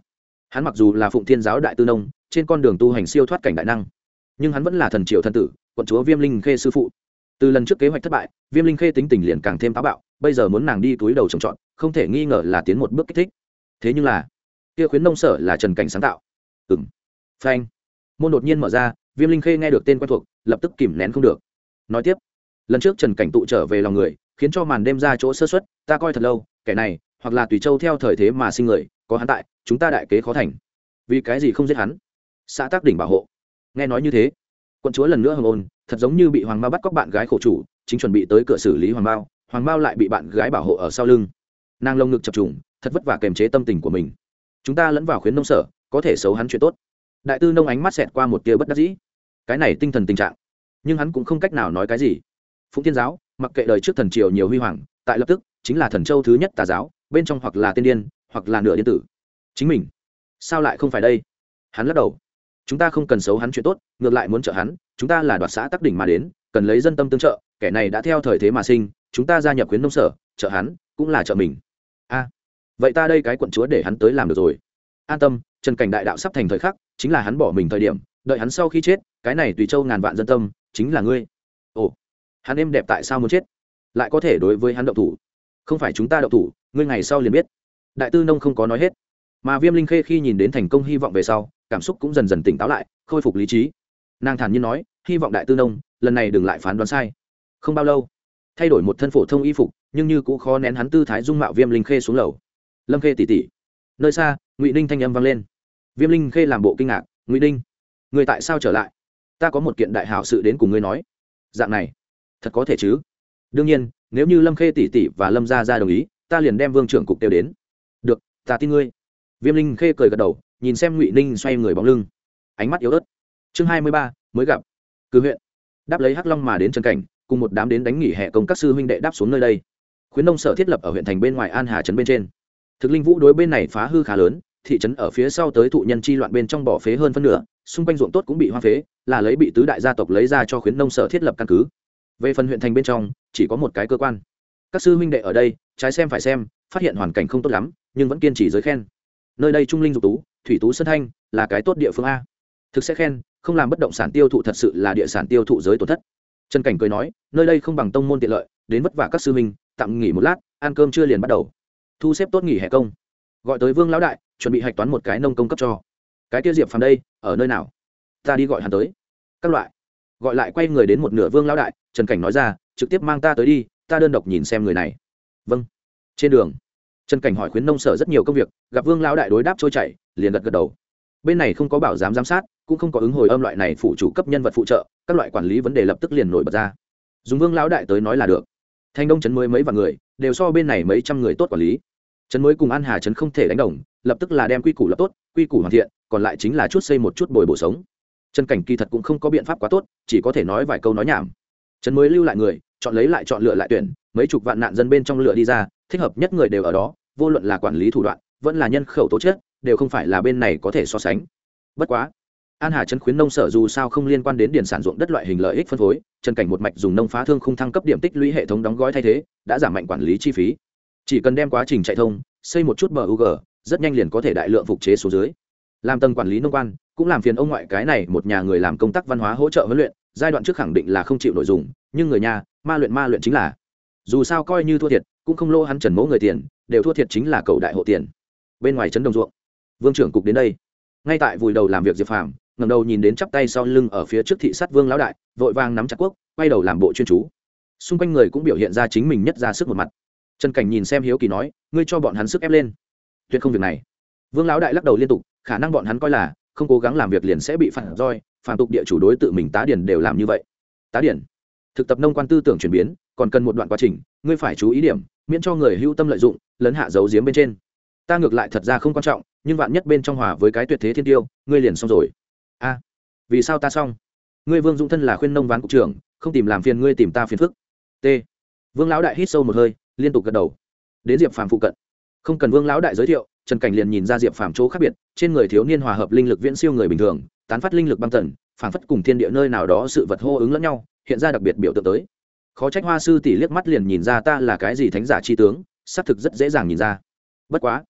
Hắn mặc dù là phụng thiên giáo đại tư nông, trên con đường tu hành siêu thoát cảnh đại năng, nhưng hắn vẫn là thần triều thần tử, quận chúa viêm linh khê sư phụ từ lần trước kế hoạch thất bại, viêm linh khê tính tình liền càng thêm táo bạo, bây giờ muốn nàng đi túi đầu trồng trọt, không thể nghi ngờ là tiến một bước kích thích. Thế nhưng là, kia khuyến nông sở là trần cảnh sáng tạo. Ừng phanh. Môn đột nhiên mở ra, viêm linh khê nghe được tên quen thuộc, lập tức kìm nén không được. Nói tiếp, lần trước trần cảnh tụ trở về lòng người, khiến cho màn đêm ra chỗ sơ xuất ta coi thật lâu, kẻ này, hoặc là tùy châu theo thời thế mà sinh người, có hắn tại, chúng ta đại kế khó thành. Vì cái gì không giết hắn? Xã tác đỉnh bảo hộ. Nghe nói như thế quận chúa lần nữa hồng ôn, thật giống như bị hoàng mao bắt cóc bạn gái khổ chủ, chính chuẩn bị tới cửa xử lý hoàng mao hoàng mao lại bị bạn gái bảo hộ ở sau lưng. Nàng lông ngực chập trùng, thật vất vả kềm chế tâm tình của mình. Chúng ta lẫn vào khuyến nông sở, có thể xấu hắn chuyện tốt. Đại tư nông ánh mắt xẹt qua một tia bất đắc dĩ. Cái này tinh thần tình trạng. Nhưng hắn cũng không cách nào nói cái gì. Phụng thiên giáo, mặc kệ đời trước thần triều nhiều huy hoàng, tại lập tức, chính là thần châu thứ nhất tà giáo, bên trong hoặc là tiên điên, hoặc là nửa điện tử. Chính mình, sao lại không phải đây? Hắn lắc đầu chúng ta không cần xấu hắn chuyện tốt, ngược lại muốn trợ hắn, chúng ta là đoạt xã tắc đỉnh mà đến, cần lấy dân tâm tương trợ, kẻ này đã theo thời thế mà sinh, chúng ta gia nhập khuyến nông sở, trợ hắn, cũng là trợ mình. A, vậy ta đây cái quận chúa để hắn tới làm được rồi. An tâm, trần cảnh đại đạo sắp thành thời khắc, chính là hắn bỏ mình thời điểm, đợi hắn sau khi chết, cái này tùy châu ngàn vạn dân tâm, chính là ngươi. Ồ, hắn em đẹp tại sao muốn chết? Lại có thể đối với hắn động thủ. Không phải chúng ta động thủ, ngươi ngày sau liền biết. Đại tư nông không có nói hết. Mà viêm linh khê khi nhìn đến thành công hy vọng về sau cảm xúc cũng dần dần tỉnh táo lại, khôi phục lý trí. Nàng thản nhiên nói, hy vọng đại tư nông, lần này đừng lại phán đoán sai. Không bao lâu, thay đổi một thân phổ thông y phục, nhưng như cũng khó nén hắn tư thái dung mạo viêm linh khê xuống lầu. Lâm khê tỉ tỉ nơi xa, ngụy ninh thanh âm vang lên. Viêm linh khê làm bộ kinh ngạc, ngụy ninh, người tại sao trở lại? Ta có một kiện đại hảo sự đến cùng ngươi nói. Dạng này, thật có thể chứ? Đương nhiên, nếu như lâm khê tỷ tỷ và lâm gia ra đồng ý, ta liền đem vương trưởng cục tiêu đến. Được, ta tin ngươi. Viêm linh khê cười gật đầu nhìn xem ngụy ninh xoay người bóng lưng ánh mắt yếu ớt chương hai mươi ba mới gặp cứ huyện đáp lấy hắc long mà đến trần cảnh cùng một đám đến đánh nghỉ hè công các sư huynh đệ đáp xuống nơi đây khuyến nông sở thiết lập ở huyện thành bên ngoài an hà trấn bên trên thực linh vũ đối bên này phá hư khá lớn thị trấn ở phía sau tới thụ nhân chi loạn bên trong bỏ phế hơn phân nửa xung quanh ruộng tốt cũng bị hoa phế là lấy bị tứ đại gia tộc lấy ra cho khuyến nông sở thiết lập căn cứ về phần huyện thành bên trong chỉ có một cái cơ quan các sư huynh đệ ở đây trái xem phải xem phát hiện hoàn cảnh không tốt lắm nhưng vẫn kiên trì giới khen nơi đây trung linh dục tú, thủy tú sơn thanh, là cái tốt địa phương a. Thực sẽ khen, không làm bất động sản tiêu thụ thật sự là địa sản tiêu thụ giới tổn thất. Trần cảnh cười nói, nơi đây không bằng tông môn tiện lợi, đến vất vả các sư minh tạm nghỉ một lát, ăn cơm chưa liền bắt đầu. Thu xếp tốt nghỉ hè công. Gọi tới vương lão đại, chuẩn bị hạch toán một cái nông công cấp cho. Cái tiêu diệp phàm đây, ở nơi nào? Ta đi gọi hắn tới. Các loại. Gọi lại quay người đến một nửa vương lão đại, trần cảnh nói ra, trực tiếp mang ta tới đi, ta đơn độc nhìn xem người này. Vâng. Trên đường trần cảnh hỏi khuyến nông sở rất nhiều công việc, gặp vương lão đại đối đáp trôi chảy, liền gật gật đầu. Bên này không có bảo giám giám sát, cũng không có ứng hồi âm loại này phụ chủ cấp nhân vật phụ trợ, các loại quản lý vấn đề lập tức liền nổi bật ra. Dùng vương lão đại tới nói là được. Thành đông trấn mới mấy vạn người, đều so bên này mấy trăm người tốt quản lý. Trấn mới cùng an hà trấn không thể đánh đồng, lập tức là đem quy củ lập tốt, quy củ hoàn thiện, còn lại chính là chút xây một chút bồi bổ sống. Trần cảnh kỳ thật cũng không có biện pháp quá tốt, chỉ có thể nói vài câu nói nhảm. Trấn mới lưu lại người, chọn lấy lại chọn lựa lại tuyển, mấy chục vạn nạn dân bên trong lựa đi ra, thích hợp nhất người đều ở đó vô luận là quản lý thủ đoạn, vẫn là nhân khẩu tố chất, đều không phải là bên này có thể so sánh. Bất quá, an hà trấn khuyến nông sở dù sao không liên quan đến điền sản ruộng đất loại hình lợi ích phân phối, trần cảnh một mạch dùng nông phá thương không thăng cấp điểm tích lũy hệ thống đóng gói thay thế, đã giảm mạnh quản lý chi phí. Chỉ cần đem quá trình chạy thông, xây một chút bờ u g rất nhanh liền có thể đại lượng phục chế số dưới. Làm tầng quản lý nông quan, cũng làm phiền ông ngoại cái này một nhà người làm công tác văn hóa hỗ trợ huấn luyện, giai đoạn trước khẳng định là không chịu nội dung nhưng người nhà, ma luyện ma luyện chính là. Dù sao coi như thua thiệt cũng không lô hắn trần mỗ người tiền, đều thua thiệt chính là cầu đại hộ tiền. Bên ngoài trấn đồng ruộng, vương trưởng cục đến đây. Ngay tại vùi đầu làm việc diệp phàm ngầm đầu nhìn đến chắp tay sau lưng ở phía trước thị sát vương lão đại, vội vàng nắm chặt quốc, quay đầu làm bộ chuyên chú. Xung quanh người cũng biểu hiện ra chính mình nhất ra sức một mặt. Trần cảnh nhìn xem hiếu kỳ nói, ngươi cho bọn hắn sức ép lên. Tuyệt không việc này. Vương lão đại lắc đầu liên tục, khả năng bọn hắn coi là không cố gắng làm việc liền sẽ bị phản roi, phản tục địa chủ đối tự mình tá điển đều làm như vậy. Tá điển? Thực tập nông quan tư tưởng chuyển biến còn cần một đoạn quá trình, ngươi phải chú ý điểm, miễn cho người hưu tâm lợi dụng, lấn hạ dấu giếm bên trên. Ta ngược lại thật ra không quan trọng, nhưng vạn nhất bên trong hòa với cái tuyệt thế thiên tiêu, ngươi liền xong rồi. A, vì sao ta xong? Ngươi vương dũng thân là khuyên nông ván cục trưởng, không tìm làm phiền ngươi tìm ta phiền phức. T. Vương lão đại hít sâu một hơi, liên tục gật đầu. Đến diệp phàm phụ cận. Không cần vương lão đại giới thiệu, trần cảnh liền nhìn ra diệp phàm chỗ khác biệt, trên người thiếu niên hòa hợp linh lực viễn siêu người bình thường, tán phát linh lực băng tần phản phất cùng thiên địa nơi nào đó sự vật hô ứng lẫn nhau, hiện ra đặc biệt biểu tượng tới khó trách hoa sư tỷ liếc mắt liền nhìn ra ta là cái gì thánh giả chi tướng, xác thực rất dễ dàng nhìn ra. Bất quá,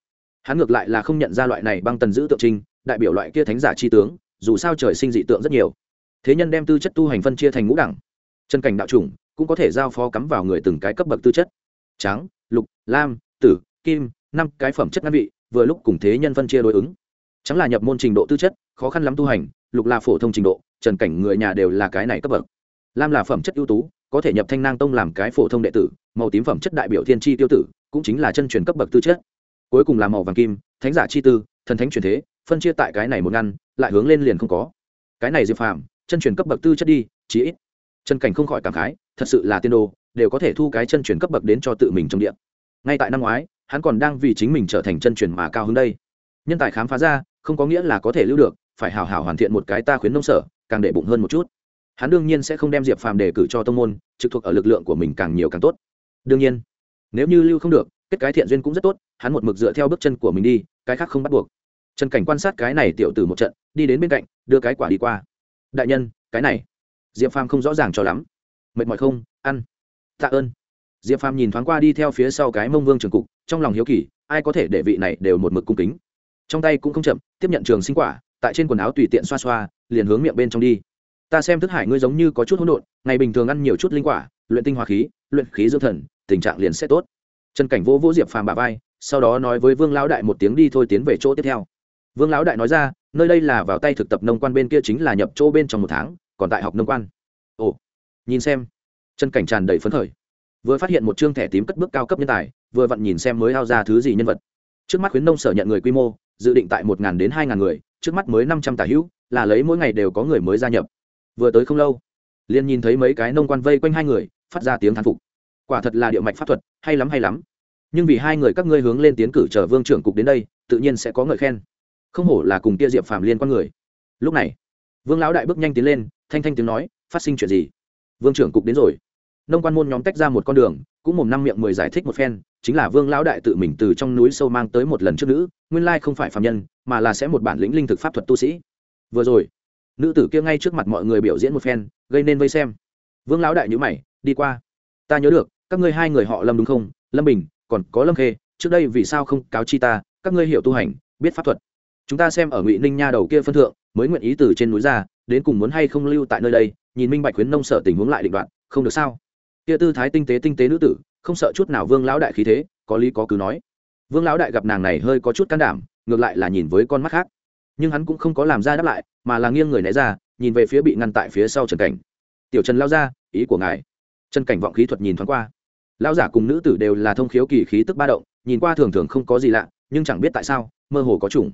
hắn ngược lại là không nhận ra loại này băng tần giữ tượng trinh, đại biểu loại kia thánh giả chi tướng, dù sao trời sinh dị tượng rất nhiều. Thế nhân đem tư chất tu hành phân chia thành ngũ đẳng, chân cảnh đạo chủng, cũng có thể giao phó cắm vào người từng cái cấp bậc tư chất. Trắng lục, lam, tử, kim, năm cái phẩm chất ngăn vị, vừa lúc cùng thế nhân phân chia đối ứng. Trắng là nhập môn trình độ tư chất, khó khăn lắm tu hành, lục là phổ thông trình độ, trần cảnh người nhà đều là cái này cấp bậc. Lam là phẩm chất ưu tú có thể nhập thanh nang tông làm cái phổ thông đệ tử, màu tím phẩm chất đại biểu thiên tri tiêu tử, cũng chính là chân truyền cấp bậc tư chất. Cuối cùng là màu vàng kim, thánh giả chi tư, thần thánh truyền thế, phân chia tại cái này một ngăn, lại hướng lên liền không có. Cái này diệp phàm, chân truyền cấp bậc tư chất đi, chí ít. Chân cảnh không khỏi cảm khái, thật sự là tiên đồ, đều có thể thu cái chân truyền cấp bậc đến cho tự mình trong điện. Ngay tại năm ngoái, hắn còn đang vì chính mình trở thành chân truyền mà cao hơn đây. Nhân tài khám phá ra, không có nghĩa là có thể lưu được, phải hào hào hoàn thiện một cái ta khuyến nông sở, càng để bụng hơn một chút hắn đương nhiên sẽ không đem diệp phàm đề cử cho tông môn, trực thuộc ở lực lượng của mình càng nhiều càng tốt. Đương nhiên, nếu như lưu không được, kết cái thiện duyên cũng rất tốt, hắn một mực dựa theo bước chân của mình đi, cái khác không bắt buộc. Trần cảnh quan sát cái này tiểu từ một trận, đi đến bên cạnh, đưa cái quả đi qua. Đại nhân, cái này. Diệp phàm không rõ ràng cho lắm. Mệt mỏi không? Ăn. Tạ ơn. Diệp phàm nhìn thoáng qua đi theo phía sau cái mông vương trường cục, trong lòng hiếu kỳ, ai có thể để vị này đều một mực cung kính. Trong tay cũng không chậm, tiếp nhận trường sinh quả, tại trên quần áo tùy tiện xoa xoa, liền hướng miệng bên trong đi ta xem thức hải ngươi giống như có chút hỗn độn, ngày bình thường ăn nhiều chút linh quả, luyện tinh hoa khí, luyện khí dưỡng thần, tình trạng liền sẽ tốt. Trần cảnh vô vỗ diệp phàm bà vai, sau đó nói với vương lão đại một tiếng đi thôi tiến về chỗ tiếp theo. Vương lão đại nói ra, nơi đây là vào tay thực tập nông quan bên kia chính là nhập chỗ bên trong một tháng, còn tại học nông quan. Ồ, nhìn xem. Chân cảnh tràn đầy phấn khởi. Vừa phát hiện một chương thẻ tím cất bước cao cấp nhân tài, vừa vặn nhìn xem mới ao ra thứ gì nhân vật. Trước mắt khuyến nông sở nhận người quy mô, dự định tại một đến hai người, trước mắt mới năm trăm tà hữu, là lấy mỗi ngày đều có người mới gia nhập vừa tới không lâu, liền nhìn thấy mấy cái nông quan vây quanh hai người, phát ra tiếng thán phục. Quả thật là địa mạch pháp thuật, hay lắm hay lắm. Nhưng vì hai người các ngươi hướng lên tiến cử chờ vương trưởng cục đến đây, tự nhiên sẽ có ngợi khen. Không hổ là cùng kia diệp phàm liên quan người. Lúc này, vương lão đại bước nhanh tiến lên, thanh thanh tiếng nói, phát sinh chuyện gì? Vương trưởng cục đến rồi. Nông quan môn nhóm tách ra một con đường, cũng mồm năm miệng mười giải thích một phen, chính là vương lão đại tự mình từ trong núi sâu mang tới một lần trước nữ, nguyên lai không phải phạm nhân, mà là sẽ một bản lĩnh linh thực pháp thuật tu sĩ. Vừa rồi nữ tử kia ngay trước mặt mọi người biểu diễn một phen, gây nên vây xem. Vương lão đại nhữ mày, đi qua. Ta nhớ được, các ngươi hai người họ lâm đúng không? Lâm bình, còn có lâm khê, trước đây vì sao không cáo chi ta? Các ngươi hiểu tu hành, biết pháp thuật. Chúng ta xem ở ngụy ninh nha đầu kia phân thượng, mới nguyện ý từ trên núi ra, đến cùng muốn hay không lưu tại nơi đây, nhìn minh bạch khuyến nông sở tình huống lại định đoạn, không được sao? Kia tư thái tinh tế tinh tế nữ tử, không sợ chút nào vương lão đại khí thế, có lý có cứ nói. Vương lão đại gặp nàng này hơi có chút can đảm, ngược lại là nhìn với con mắt khác nhưng hắn cũng không có làm ra đáp lại, mà là nghiêng người né ra, nhìn về phía bị ngăn tại phía sau trần cảnh. Tiểu trần lao ra, ý của ngài. Trần cảnh vọng khí thuật nhìn thoáng qua. Lao giả cùng nữ tử đều là thông khiếu kỳ khí tức ba động, nhìn qua thường thường không có gì lạ, nhưng chẳng biết tại sao, mơ hồ có chủng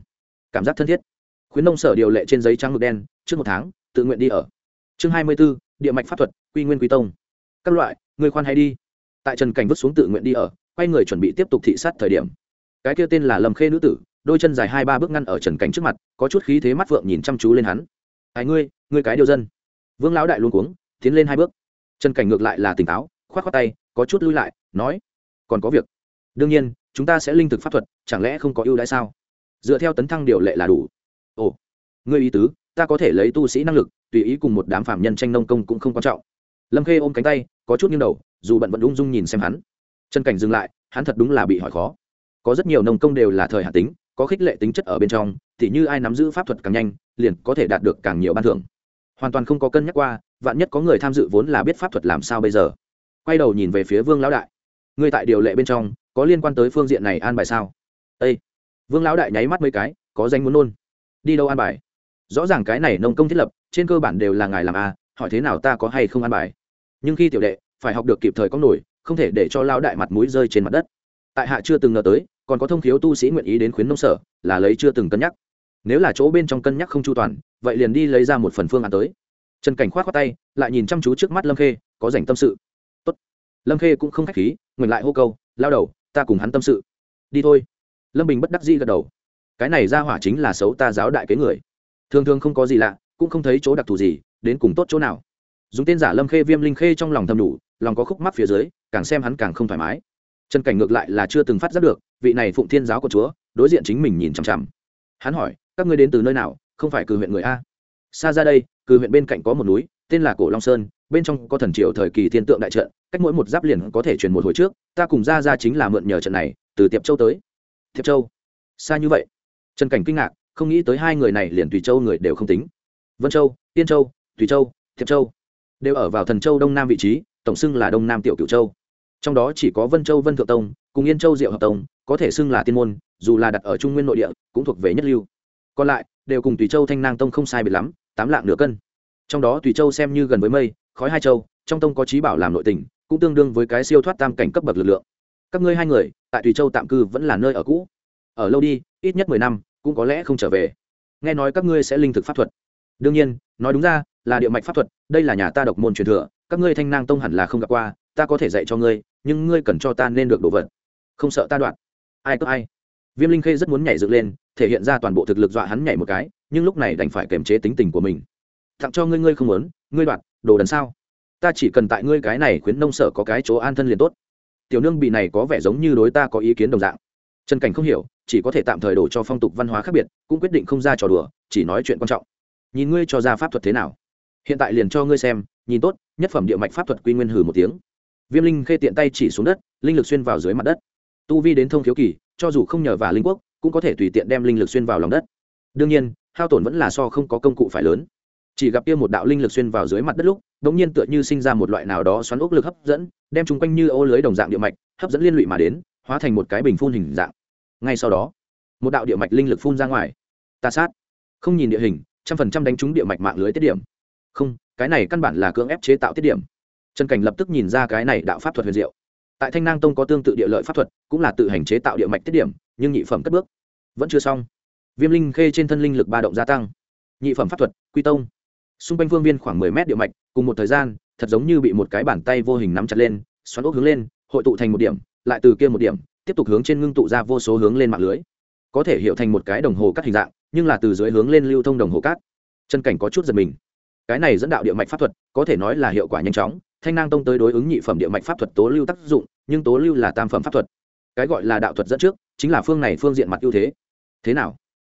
cảm giác thân thiết. Khuyến nông sở điều lệ trên giấy trắng ngực đen, trước một tháng, tự nguyện đi ở. Chương hai mươi b ố địa mạch pháp thuật, quy nguyên quy tông. Các loại, người khoan hay đi. Tại trần cảnh vứt xuống tự nguyện đi ở, quay người chuẩn bị tiếp tục thị sát thời điểm. Cái kia tên là lầm khê nữ tử đôi chân dài hai ba bước ngăn ở trần cảnh trước mặt, có chút khí thế mắt vượng nhìn chăm chú lên hắn. Ai ngươi ngươi cái điều dân. Vương lão đại luôn cuống, tiến lên hai bước. Trần cảnh ngược lại là tỉnh táo k h o á t k h o á tay, có chút lui lại, nói, còn có việc. Đương nhiên, chúng ta sẽ linh thực pháp thuật, chẳng lẽ không có ưu đãi sao? Dựa theo tấn thăng điều lệ là đủ. Ồ, ngươi ý tứ, ta có thể lấy tu sĩ năng lực, tùy ý cùng một đám phạm nhân tranh nông công cũng không quan trọng. Lâm khê ôm cánh tay, có chút nghiêng đầu, dù bận vẫn ung dung nhìn xem hắn. Trần cảnh dừng lại, hắn thật đúng là bị hỏi khó. Có rất nhiều nông công đều là thời hạ tính có khích lệ tính chất ở bên trong, thì như ai nắm giữ pháp thuật càng nhanh, liền có thể đạt được càng nhiều ban thưởng. Hoàn toàn không có cân nhắc qua, vạn nhất có người tham dự vốn là biết pháp thuật làm sao bây giờ. Quay đầu nhìn về phía vương lão đại. Người tại điều lệ bên trong, có liên quan tới phương diện này an bài sao? Ây vương lão đại nháy mắt mấy cái, có danh muốn nôn. Đi đâu an bài? Rõ ràng cái này nông công thiết lập, trên cơ bản đều là ngài làm a hỏi thế nào ta có hay không an bài? Nhưng khi tiểu đệ, phải học được kịp thời có nổi, không thể để cho lão đại mặt mũi rơi trên mặt đất. Tại hạ chưa từng ngờ tới còn có thông khiếu tu sĩ nguyện ý đến khuyến nông sở, là lấy chưa từng cân nhắc. Nếu là chỗ bên trong cân nhắc không chu toàn, vậy liền đi lấy ra một phần phương án tới. Trần cảnh khoát khoát tay, lại nhìn chăm chú trước mắt lâm khê, có dành tâm sự. Tốt. lâm khê cũng không k h á c h khí, ngừng lại hô câu, lao đầu, ta cùng hắn tâm sự. Đi thôi. Lâm bình bất đắc dĩ gật đầu. Cái này ra hỏa chính là xấu ta giáo đại kế người. Thường thường không có gì lạ, cũng không thấy chỗ đặc thù gì, đến cùng tốt chỗ nào. Dùng tên giả lâm khê viêm linh khê trong lòng thầm đủ, lòng có khúc mắc phía dưới, càng xem hắn càng không thoải mái trần cảnh ngược lại là chưa từng phát giác được, vị này phụng thiên giáo của chúa, đối diện chính mình nhìn chằm chằm. Hắn hỏi, các ngươi đến từ nơi nào? Không phải cử huyện người a? Xa ra đây, cử huyện bên cạnh có một núi, tên là cổ long sơn, bên trong có thần triều thời kỳ thiên tượng đại trận, cách mỗi một giáp liền có thể truyền một hồi trước, ta cùng ra ra chính là mượn nhờ trận này, từ tiệp châu tới. Tiệp châu? Xa như vậy? Trần cảnh kinh ngạc, không nghĩ tới hai người này liền tùy châu người đều không tính. Vân châu, tiên châu, tùy châu, tiệp châu, đều ở vào thần châu đông nam vị trí, tổng xưng là đông nam tiểu cửu châu trong đó chỉ có vân châu vân thượng tông, cùng yên châu diệu hợp tông, có thể xưng là tiên môn, dù là đặt ở trung nguyên nội địa, cũng thuộc về nhất lưu. Còn lại, đều cùng tùy châu thanh nang tông không sai biệt lắm, tám lạng nửa cân. Trong đó tùy châu xem như gần với mây, khói hai châu, trong tông có trí bảo làm nội tình, cũng tương đương với cái siêu thoát tam cảnh cấp bậc lực lượng. Các ngươi hai người, tại tùy châu tạm cư vẫn là nơi ở cũ. Ở lâu đi, ít nhất mười năm, cũng có lẽ không trở về. Nghe nói các ngươi sẽ linh thực pháp thuật. Đương nhiên, nói đúng ra, là địa mạch pháp thuật, đây là nhà ta độc môn truyền thừa, các ngươi thanh nang tông hẳn là không gặp qua ta có thể dạy cho ngươi, nhưng ngươi cần cho ta nên được đồ vật. Không sợ ta đoạn ai cướp ai? Viêm linh khê rất muốn nhảy dựng lên, thể hiện ra toàn bộ thực lực dọa hắn nhảy một cái, nhưng lúc này đành phải kiềm chế tính tình của mình. Tặng cho ngươi ngươi không muốn, ngươi đoạn đồ đần sao? Ta chỉ cần tại ngươi cái này khuyến nông sở có cái chỗ an thân liền tốt. Tiểu nương bị này có vẻ giống như đối ta có ý kiến đồng dạng. Trần cảnh không hiểu, chỉ có thể tạm thời đổ cho phong tục văn hóa khác biệt, cũng quyết định không ra trò đùa, chỉ nói chuyện quan trọng. Nhìn ngươi cho ra pháp thuật thế nào? Hiện tại liền cho ngươi xem, nhìn tốt, nhất phẩm địa mạch pháp thuật quy nguyên hử một tiếng viêm linh khê tiện tay chỉ xuống đất, linh lực xuyên vào dưới mặt đất. Tu vi đến thông thiếu kỳ, cho dù không nhờ vào linh quốc, cũng có thể tùy tiện đem linh lực xuyên vào lòng đất. Đương nhiên, hao tổn vẫn là so không có công cụ phải lớn. Chỉ gặp kia một đạo linh lực xuyên vào dưới mặt đất lúc đ ỗ n g nhiên tựa như sinh ra một loại nào đó xoắn ốc lực hấp dẫn, đem chung quanh như ô lưới đồng dạng địa mạch, hấp dẫn liên lụy mà đến, hóa thành một cái bình phun hình dạng. Ngay sau đó, một đạo địa mạch linh lực phun ra ngoài. Ta sát. Không nhìn địa hình, trăm phần trăm đánh trúng địa mạch mạng lưới tiết điểm. Không, cái này căn bản là cưỡng ép chế tạo tiết điểm trần cảnh lập tức nhìn ra cái này đạo pháp thuật huyền diệu. Tại thanh nang tông có tương tự địa lợi pháp thuật, cũng là tự hành chế tạo địa mạch tiết điểm, nhưng nhị phẩm cất bước. Vẫn chưa xong. Viêm linh khê trên thân linh lực ba động gia tăng. Nhị phẩm pháp thuật, quy tông. Xung quanh phương viên khoảng mười mét địa mạch, cùng một thời gian, thật giống như bị một cái bàn tay vô hình nắm chặt lên, xoắn ốc hướng lên, hội tụ thành một điểm, lại từ kia một điểm, tiếp tục hướng trên ngưng tụ ra vô số hướng lên mạng lưới. Có thể hiểu thành một cái đồng hồ cắt hình dạng, nhưng là từ dưới hướng lên lưu thông đồng hồ cát chân cảnh có chút giật mình. Cái này dẫn đạo địa mạch pháp thuật, có thể nói là hiệu quả nhanh chóng thanh nang tông tới đối ứng nhị phẩm địa mạch pháp thuật tố lưu tác dụng, nhưng tố lưu là tam phẩm pháp thuật. Cái gọi là đạo thuật dẫn trước, chính là phương này phương diện mặt ưu thế. Thế nào?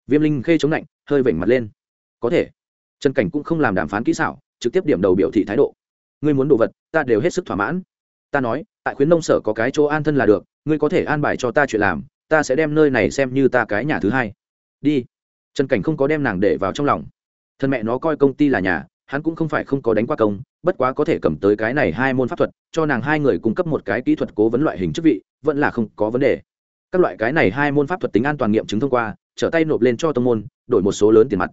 Viêm linh khê chống lạnh hơi vểnh mặt lên. Có thể. Trần cảnh cũng không làm đàm phán kỹ xảo, trực tiếp điểm đầu biểu thị thái độ. Ngươi muốn đồ vật, ta đều hết sức thỏa mãn. Ta nói, tại khuyến nông sở có cái chỗ an thân là được, ngươi có thể an bài cho ta chuyện làm, ta sẽ đem nơi này xem như ta cái nhà thứ hai. Đi. Trần cảnh không có đem nàng để vào trong lòng. Thân mẹ nó coi công ty là nhà hắn cũng không phải không có đánh qua công, bất quá có thể cầm tới cái này hai môn pháp thuật, cho nàng hai người cung cấp một cái kỹ thuật cố vấn loại hình chức vị, vẫn là không có vấn đề. Các loại cái này hai môn pháp thuật tính an toàn nghiệm chứng thông qua, trở tay nộp lên cho tông môn, đổi một số lớn tiền mặt.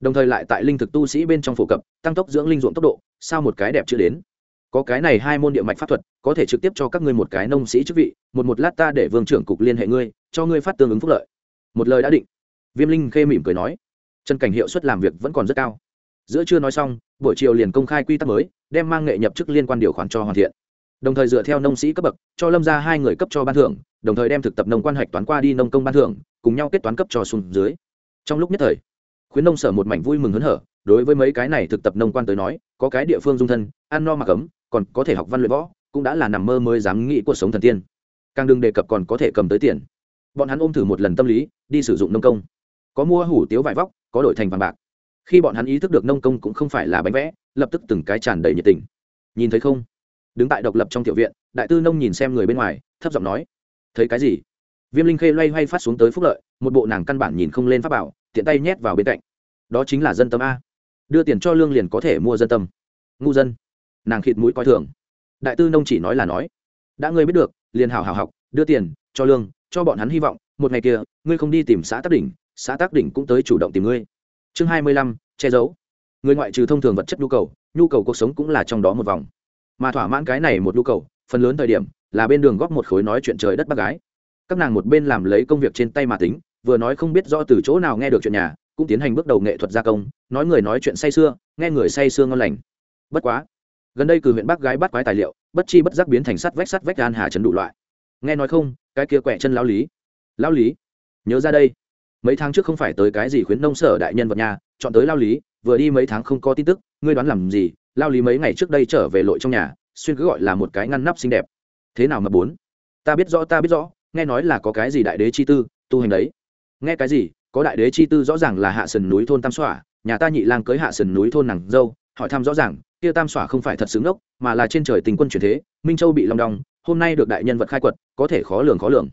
Đồng thời lại tại linh thực tu sĩ bên trong phổ cập, tăng tốc dưỡng linh ruộng tốc độ, sao một cái đẹp chưa đến. Có cái này hai môn địa mạch pháp thuật, có thể trực tiếp cho các ngươi một cái nông sĩ chức vị, một một lát ta để vương trưởng cục liên hệ ngươi, cho ngươi phát tương ứng phúc lợi. Một lời đã định. Viêm linh khê mỉm cười nói. Chân cảnh hiệu suất làm việc vẫn còn rất cao giữa chưa nói xong, buổi chiều liền công khai quy tắc mới, đem mang nghệ nhập chức liên quan điều khoản cho hoàn thiện. Đồng thời dựa theo nông sĩ cấp bậc, cho lâm ra hai người cấp cho ban thưởng, đồng thời đem thực tập nông quan hoạch toán qua đi nông công ban thưởng, cùng nhau kết toán cấp cho xuống dưới. Trong lúc nhất thời, khuyến nông sở một mảnh vui mừng hớn hở, đối với mấy cái này thực tập nông quan tới nói, có cái địa phương dung thân, ăn no mặc ấm, còn có thể học văn luyện võ, cũng đã là nằm mơ mới dám nghĩ cuộc sống thần tiên. Càng đừng đề cập còn có thể cầm tới tiền. Bọn hắn ôm thử một lần tâm lý, đi sử dụng nông công. Có mua hủ tiếu vải vóc, có đổi thành vàng bạc khi bọn hắn ý thức được nông công cũng không phải là bánh vẽ, lập tức từng cái tràn đầy nhiệt tình. Nhìn thấy không? Đứng tại độc lập trong tiểu viện, đại tư nông nhìn xem người bên ngoài, thấp giọng nói, thấy cái gì? Viêm linh khê loay hoay phát xuống tới phúc lợi, một bộ nàng căn bản nhìn không lên pháp bảo, tiện tay nhét vào bên cạnh. Đó chính là dân tâm a. Đưa tiền cho lương liền có thể mua dân tâm. Ngu dân. Nàng khịt mũi coi thường. Đại tư nông chỉ nói là nói, đã ngươi biết được, liền hào hào học, đưa tiền, cho lương, cho bọn hắn hy vọng, một ngày kia, ngươi không đi tìm xã tác đỉnh, xã tác đỉnh cũng tới chủ động tìm ngươi chương hai mươi lăm, che giấu. Người ngoại trừ thông thường vật chất nhu cầu nhu cầu cuộc sống cũng là trong đó một vòng. Mà thỏa mãn cái này một nhu cầu, phần lớn thời điểm là bên đường góp một khối nói chuyện trời đất bác gái. Các nàng một bên làm lấy công việc trên tay mà tính, vừa nói không biết do từ chỗ nào nghe được chuyện nhà, cũng tiến hành bước đầu nghệ thuật gia công, nói người nói chuyện say sưa, nghe người say sưa ngon lành. Bất quá, gần đây cử huyện bác gái bắt quái tài liệu, bất chi bất giác biến thành sắt vách sắt vách an hà trấn đủ loại. Nghe nói không, cái kia quẹ chân lao lý. Lao lý, nhớ ra đây mấy tháng trước không phải tới cái gì khuyến nông sở đại nhân vật nhà, chọn tới lao lý, vừa đi mấy tháng không có tin tức, ngươi đoán làm gì? Lao lý mấy ngày trước đây trở về lội trong nhà, xuyên cứ gọi là một cái ngăn nắp xinh đẹp. Thế nào mà bốn? Ta biết rõ, ta biết rõ, nghe nói là có cái gì đại đế chi tư, tu hành đấy. Nghe cái gì? Có đại đế chi tư rõ ràng là hạ sườn núi thôn tam xỏa nhà ta nhị lang cưới hạ sườn núi thôn nàng dâu, hỏi thăm rõ ràng, kia tam xỏa không phải thật xứng đốc, mà là trên trời tình quân truyền thế, minh châu bị long đong, hôm nay được đại nhân vật khai quật, có thể khó lường khó lường.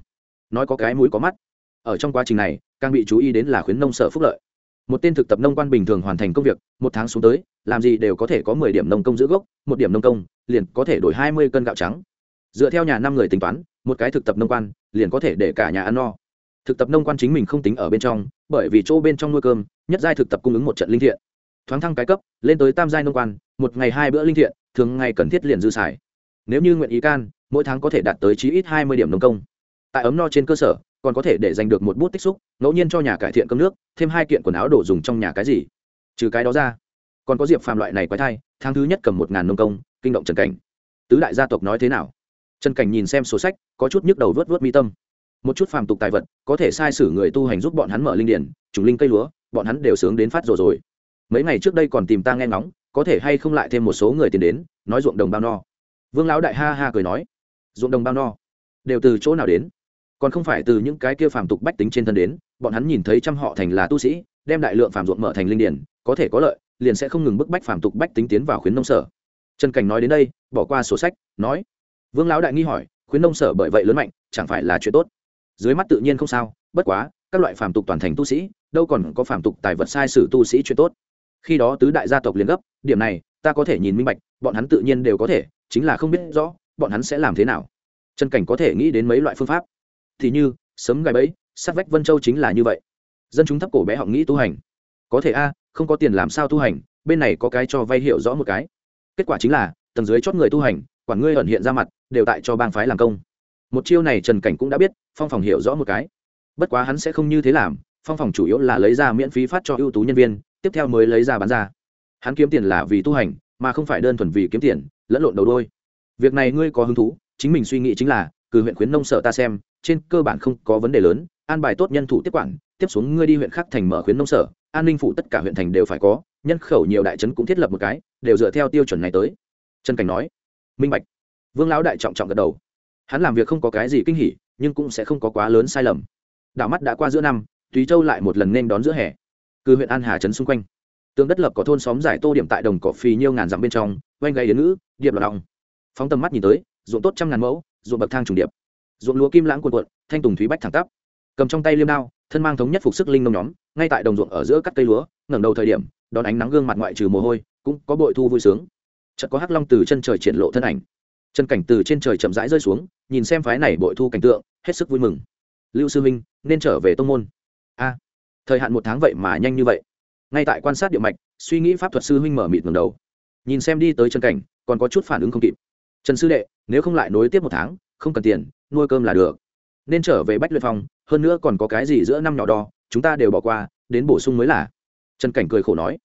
Nói có cái mũi có mắt. Ở trong quá trình này càng bị chú ý đến là khuyến nông sở phúc lợi. Một tên thực tập nông quan bình thường hoàn thành công việc, một tháng xuống tới, làm gì đều có thể có mười điểm nông công giữ gốc, một điểm nông công, liền có thể đổi hai mươi cân gạo trắng. Dựa theo nhà năm người tính toán, một cái thực tập nông quan, liền có thể để cả nhà ăn no. Thực tập nông quan chính mình không tính ở bên trong, bởi vì chỗ bên trong nuôi cơm, nhất giai thực tập cung ứng một trận linh thiện. Thoáng thăng cái cấp, lên tới tam giai nông quan, một ngày hai bữa linh thiện, thường ngày cần thiết liền dư xài. Nếu như nguyện ý can, mỗi tháng có thể đạt tới chí ít hai mươi điểm nông công. Tại ấm no trên cơ sở còn có thể để giành được một bút tích xúc, ngẫu nhiên cho nhà cải thiện cơm nước, thêm hai kiện quần áo đồ dùng trong nhà cái gì. Trừ cái đó ra, còn có diệp phàm loại này quái thai, tháng thứ nhất cầm một ngàn nông công, kinh động trần cảnh. Tứ đại gia tộc nói thế nào? Trần cảnh nhìn xem sổ sách, có chút nhức đầu vớt vớt mi tâm. Một chút phàm tục tài vật, có thể sai sử người tu hành giúp bọn hắn mở linh điển, trùng linh cây lúa, bọn hắn đều sướng đến phát rồi rồi. Mấy ngày trước đây còn tìm ta nghe ngóng, có thể hay không lại thêm một số người tiền đến, nói ruộng đồng bao no. Vương lão đại ha ha cười nói, ruộng đồng bao no, đều từ chỗ nào đến? Còn không phải từ những cái kia phàm tục bách tính trên thân đến, bọn hắn nhìn thấy trăm họ thành là tu sĩ, đem đại lượng phàm ruộng mở thành linh điển, có thể có lợi, liền sẽ không ngừng bức bách phàm tục bách tính tiến vào khuyến nông sở. Trần cảnh nói đến đây, bỏ qua sổ sách, nói, vương lão đại nghi hỏi, khuyến nông sở bởi vậy lớn mạnh, chẳng phải là chuyện tốt? Dưới mắt tự nhiên không sao, bất quá, các loại phàm tục toàn thành tu sĩ, đâu còn có phàm tục tài vật sai sử tu sĩ chuyện tốt. Khi đó tứ đại gia tộc liền gấp, điểm này, ta có thể nhìn minh bạch, bọn hắn tự nhiên đều có thể, chính là không biết rõ, bọn hắn sẽ làm thế nào. Trần cảnh có thể nghĩ đến mấy loại phương pháp thì như, sớm gài bẫy, sát vách vân châu chính là như vậy. Dân chúng thấp cổ bé họng nghĩ tu hành. Có thể a, không có tiền làm sao tu hành, bên này có cái cho vay hiệu rõ một cái. Kết quả chính là, tầng dưới chót người tu hành, quản ngươi ẩn hiện ra mặt, đều tại cho bang phái làm công. Một chiêu này trần cảnh cũng đã biết, phong phòng hiểu rõ một cái. Bất quá hắn sẽ không như thế làm, phong phòng chủ yếu là lấy ra miễn phí phát cho ưu tú nhân viên, tiếp theo mới lấy ra bán ra. Hắn kiếm tiền là vì tu hành, mà không phải đơn thuần vì kiếm tiền, lẫn lộn đầu đôi. Việc này ngươi có hứng thú, chính mình suy nghĩ chính là, cử huyện khuyến nông sở ta xem trên cơ bản không có vấn đề lớn, an bài tốt nhân thủ tiếp quản, tiếp xuống ngươi đi huyện khác thành mở khuyến nông sở, an ninh phụ tất cả huyện thành đều phải có, nhân khẩu nhiều đại trấn cũng thiết lập một cái, đều dựa theo tiêu chuẩn này tới. Trần cảnh nói. Minh bạch. Vương lão đại trọng trọng gật đầu. Hắn làm việc không có cái gì kinh hỉ, nhưng cũng sẽ không có quá lớn sai lầm. Đảo mắt đã qua giữa năm, tùy châu lại một lần nên đón giữa hè. Cư huyện an hà trấn xung quanh. Tường đất lập có thôn xóm giải tô điểm tại đồng cỏ phì nhiêu ngàn dặm bên trong oanh gây yến ngữ, điệp lọt lòng phóng tầm mắt nhìn tới, ruộng tốt trăm ngàn mẫu, ruộng bậc thang trùng điệp ruộng lúa kim lãng cuộn cuộn, thanh tùng thúy bách thẳng tắp. Cầm trong tay liêm đao, thân mang thống nhất phục sức linh nông nhóm, ngay tại đồng ruộng ở giữa các cây lúa, ngẩng đầu thời điểm, đón ánh nắng gương mặt ngoại trừ mồ hôi, cũng có bội thu vui sướng. Chợt có hắc long từ chân trời triển lộ thân ảnh. Chân cảnh từ trên trời chậm rãi rơi xuống, nhìn xem phái này bội thu cảnh tượng, hết sức vui mừng. Lưu sư minh nên trở về tông môn. A, thời hạn một tháng vậy mà nhanh như vậy. Ngay tại quan sát địa mạch, suy nghĩ pháp thuật sư huynh mở mịt ngầm đầu. Nhìn xem đi tới chân cảnh, còn có chút phản ứng không kịp. Trần sư đệ, nếu không lại nối tiếp một tháng, không cần tiền nuôi cơm là được. Nên trở về bách luyện phong, hơn nữa còn có cái gì giữa năm nhỏ đo, chúng ta đều bỏ qua, đến bổ sung mới là. Trần cảnh cười khổ nói.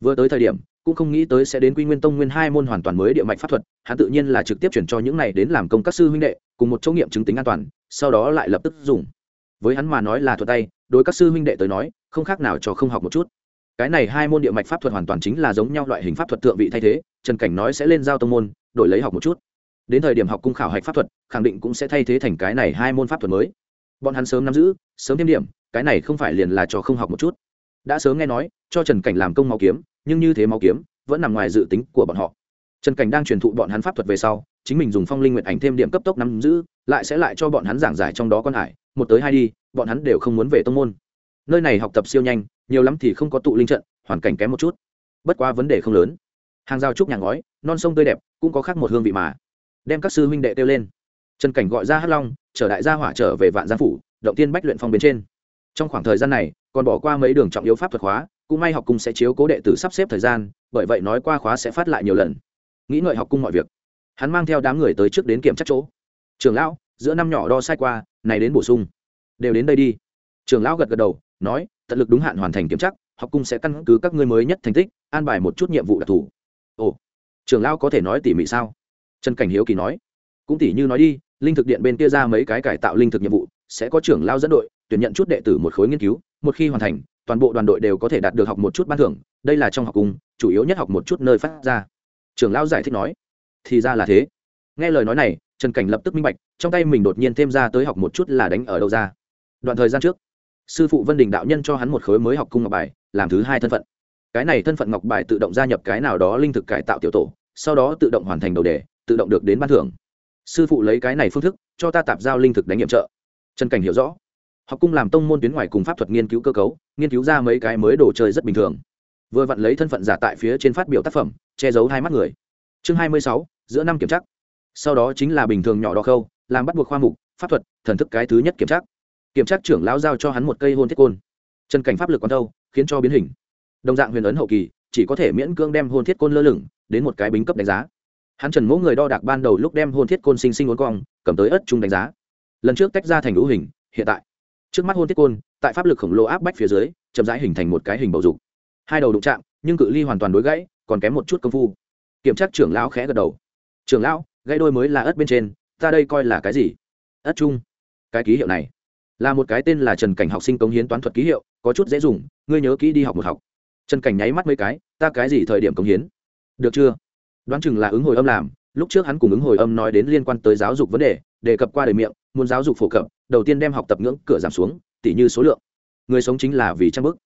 Vừa tới thời điểm, cũng không nghĩ tới sẽ đến quy nguyên tông nguyên hai môn hoàn toàn mới địa mạch pháp thuật, hắn tự nhiên là trực tiếp chuyển cho những này đến làm công các sư huynh đệ, cùng một chỗ nghiệm chứng tính an toàn, sau đó lại lập tức dùng. Với hắn mà nói là thuật tay, đối các sư huynh đệ tới nói, không khác nào cho không học một chút. Cái này hai môn địa mạch pháp thuật hoàn toàn chính là giống nhau loại hình pháp thuật thượng vị thay thế, trần cảnh nói sẽ lên giao tông môn, đổi lấy học một chút đến thời điểm học cung khảo hạch pháp thuật, khẳng định cũng sẽ thay thế thành cái này hai môn pháp thuật mới. Bọn hắn sớm nắm giữ, sớm thêm điểm, cái này không phải liền là cho không học một chút. Đã sớm nghe nói, cho trần cảnh làm công máu kiếm, nhưng như thế máu kiếm, vẫn nằm ngoài dự tính của bọn họ. Trần cảnh đang truyền thụ bọn hắn pháp thuật về sau, chính mình dùng phong linh nguyện ảnh thêm điểm cấp tốc nắm giữ, lại sẽ lại cho bọn hắn giảng giải trong đó con hải, một tới hai đi, bọn hắn đều không muốn về tông môn. Nơi này học tập siêu nhanh, nhiều lắm thì không có tụ linh trận, hoàn cảnh kém một chút. Bất quá vấn đề không lớn. Hàng rào trúc nhà ngói, non sông tươi đẹp, cũng có khác một hương vị mà đem các sư huynh đệ kêu lên. Trần cảnh gọi ra hắc long trở đại gia hỏa trở về vạn giang phủ, động tiên bách luyện phong bên trên. Trong khoảng thời gian này, còn bỏ qua mấy đường trọng yếu pháp thuật khóa, cũng may học cung sẽ chiếu cố đệ tử sắp xếp thời gian, bởi vậy nói qua khóa sẽ phát lại nhiều lần. Nghĩ ngợi học cung mọi việc, hắn mang theo đám người tới trước đến kiểm chắc chỗ. Trường lão, giữa năm nhỏ đo sai qua, này đến bổ sung. Đều đến đây đi. Trường lão gật gật đầu, nói, tận lực đúng hạn hoàn thành kiểm chắc học cung sẽ căn cứ các ngươi mới nhất thành tích, an bài một chút nhiệm vụ đặc thù. Ồ, trường lão có thể nói tỉ mỉ sao? Trần cảnh hiếu kỳ nói, cũng tỉ như nói đi, linh thực điện bên kia ra mấy cái cải tạo linh thực nhiệm vụ, sẽ có trưởng lao dẫn đội, tuyển nhận chút đệ tử một khối nghiên cứu, một khi hoàn thành, toàn bộ đoàn đội đều có thể đạt được học một chút ban thưởng, đây là trong học cung, chủ yếu nhất học một chút nơi phát ra. Trưởng lao giải thích nói, thì ra là thế. Nghe lời nói này, trần cảnh lập tức minh bạch, trong tay mình đột nhiên thêm ra tới học một chút là đánh ở đâu ra. Đoạn thời gian trước, sư phụ vân đình đạo nhân cho hắn một khối mới học cung ngọc bài, làm thứ hai thân phận. Cái này thân phận ngọc bài tự động gia nhập cái nào đó linh thực cải tạo tiểu tổ, sau đó tự động hoàn thành đầu đề tự động được đến ban thưởng. Sư phụ lấy cái này phương thức, cho ta tạp giao linh thực đánh nghiệm trợ. Trần cảnh hiểu rõ. Học cung làm tông môn tuyến ngoài cùng pháp thuật nghiên cứu cơ cấu, nghiên cứu ra mấy cái mới đồ chơi rất bình thường. Vừa vặn lấy thân phận giả tại phía trên phát biểu tác phẩm, che giấu hai mắt người. Chương hai mươi sáu, giữa năm kiểm tra. Sau đó chính là bình thường nhỏ đo khâu, làm bắt buộc khoa mục, pháp thuật, thần thức cái thứ nhất kiểm tra. Kiểm tra trưởng lão giao cho hắn một cây hôn thiết côn. Trần cảnh pháp lực còn đâu khiến cho biến hình. Đồng dạng huyền ấn hậu kỳ, chỉ có thể miễn cưỡng đem hôn thiết côn lơ lửng, đến một cái bính cấp đánh giá hắn trần mỗ người đo đạc ban đầu lúc đem hôn thiết côn sinh sinh uốn cong, cầm tới ớt chung đánh giá. Lần trước tách ra thành lũ hình, hiện tại. Trước mắt hôn thiết côn, tại pháp lực khổng lồ áp bách phía dưới, chậm rãi hình thành một cái hình bầu dục. Hai đầu đụng chạm, nhưng cự ly hoàn toàn đối gãy, còn kém một chút công phu. Kiểm tra trưởng lão khẽ gật đầu. Trưởng lão, gãy đôi mới là ớt bên trên, ta đây coi là cái gì? Ớt chung. Cái ký hiệu này. Là một cái tên là trần cảnh học sinh cống hiến toán thuật ký hiệu, có chút dễ dùng, ngươi nhớ kỹ đi học một học. Trần cảnh nháy mắt mấy cái, ta cái gì thời điểm cống hiến? Được chưa? Đoán chừng là ứng hồi âm làm, lúc trước hắn cùng ứng hồi âm nói đến liên quan tới giáo dục vấn đề đề cập qua đời miệng, muốn giáo dục phổ cập, đầu tiên đem học tập ngưỡng cửa giảm xuống tỷ như số lượng. Người sống chính là vì trang bức.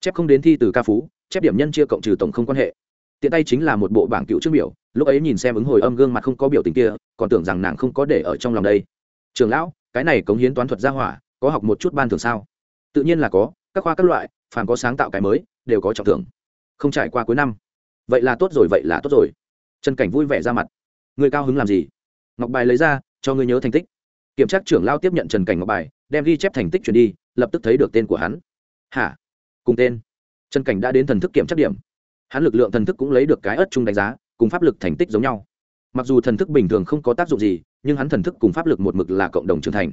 Chép không đến thi từ ca phú, chép điểm nhân chia cộng trừ tổng không quan hệ. Tiện tay chính là một bộ bảng cựu trước biểu, lúc ấy nhìn xem ứng hồi âm gương mặt không có biểu tình kia, còn tưởng rằng nàng không có để ở trong lòng đây. Trường lão, cái này cống hiến toán thuật gia hỏa, có học một chút ban thường sao? Tự nhiên là có, các khoa các loại, phàm có sáng tạo cái mới, đều có trọng thưởng. Không trải qua cuối năm. Vậy là tốt rồi, vậy là tốt rồi trần cảnh vui vẻ ra mặt. Người cao hứng làm gì? Ngọc bài lấy ra, cho ngươi nhớ thành tích. Kiểm tra trưởng lao tiếp nhận trần cảnh ngọc bài, đem ghi chép thành tích chuyển đi, lập tức thấy được tên của hắn. Hả? Cùng tên. Trần cảnh đã đến thần thức kiểm tra điểm. Hắn lực lượng thần thức cũng lấy được cái ớt chung đánh giá, cùng pháp lực thành tích giống nhau. Mặc dù thần thức bình thường không có tác dụng gì, nhưng hắn thần thức cùng pháp lực một mực là cộng đồng trưởng thành.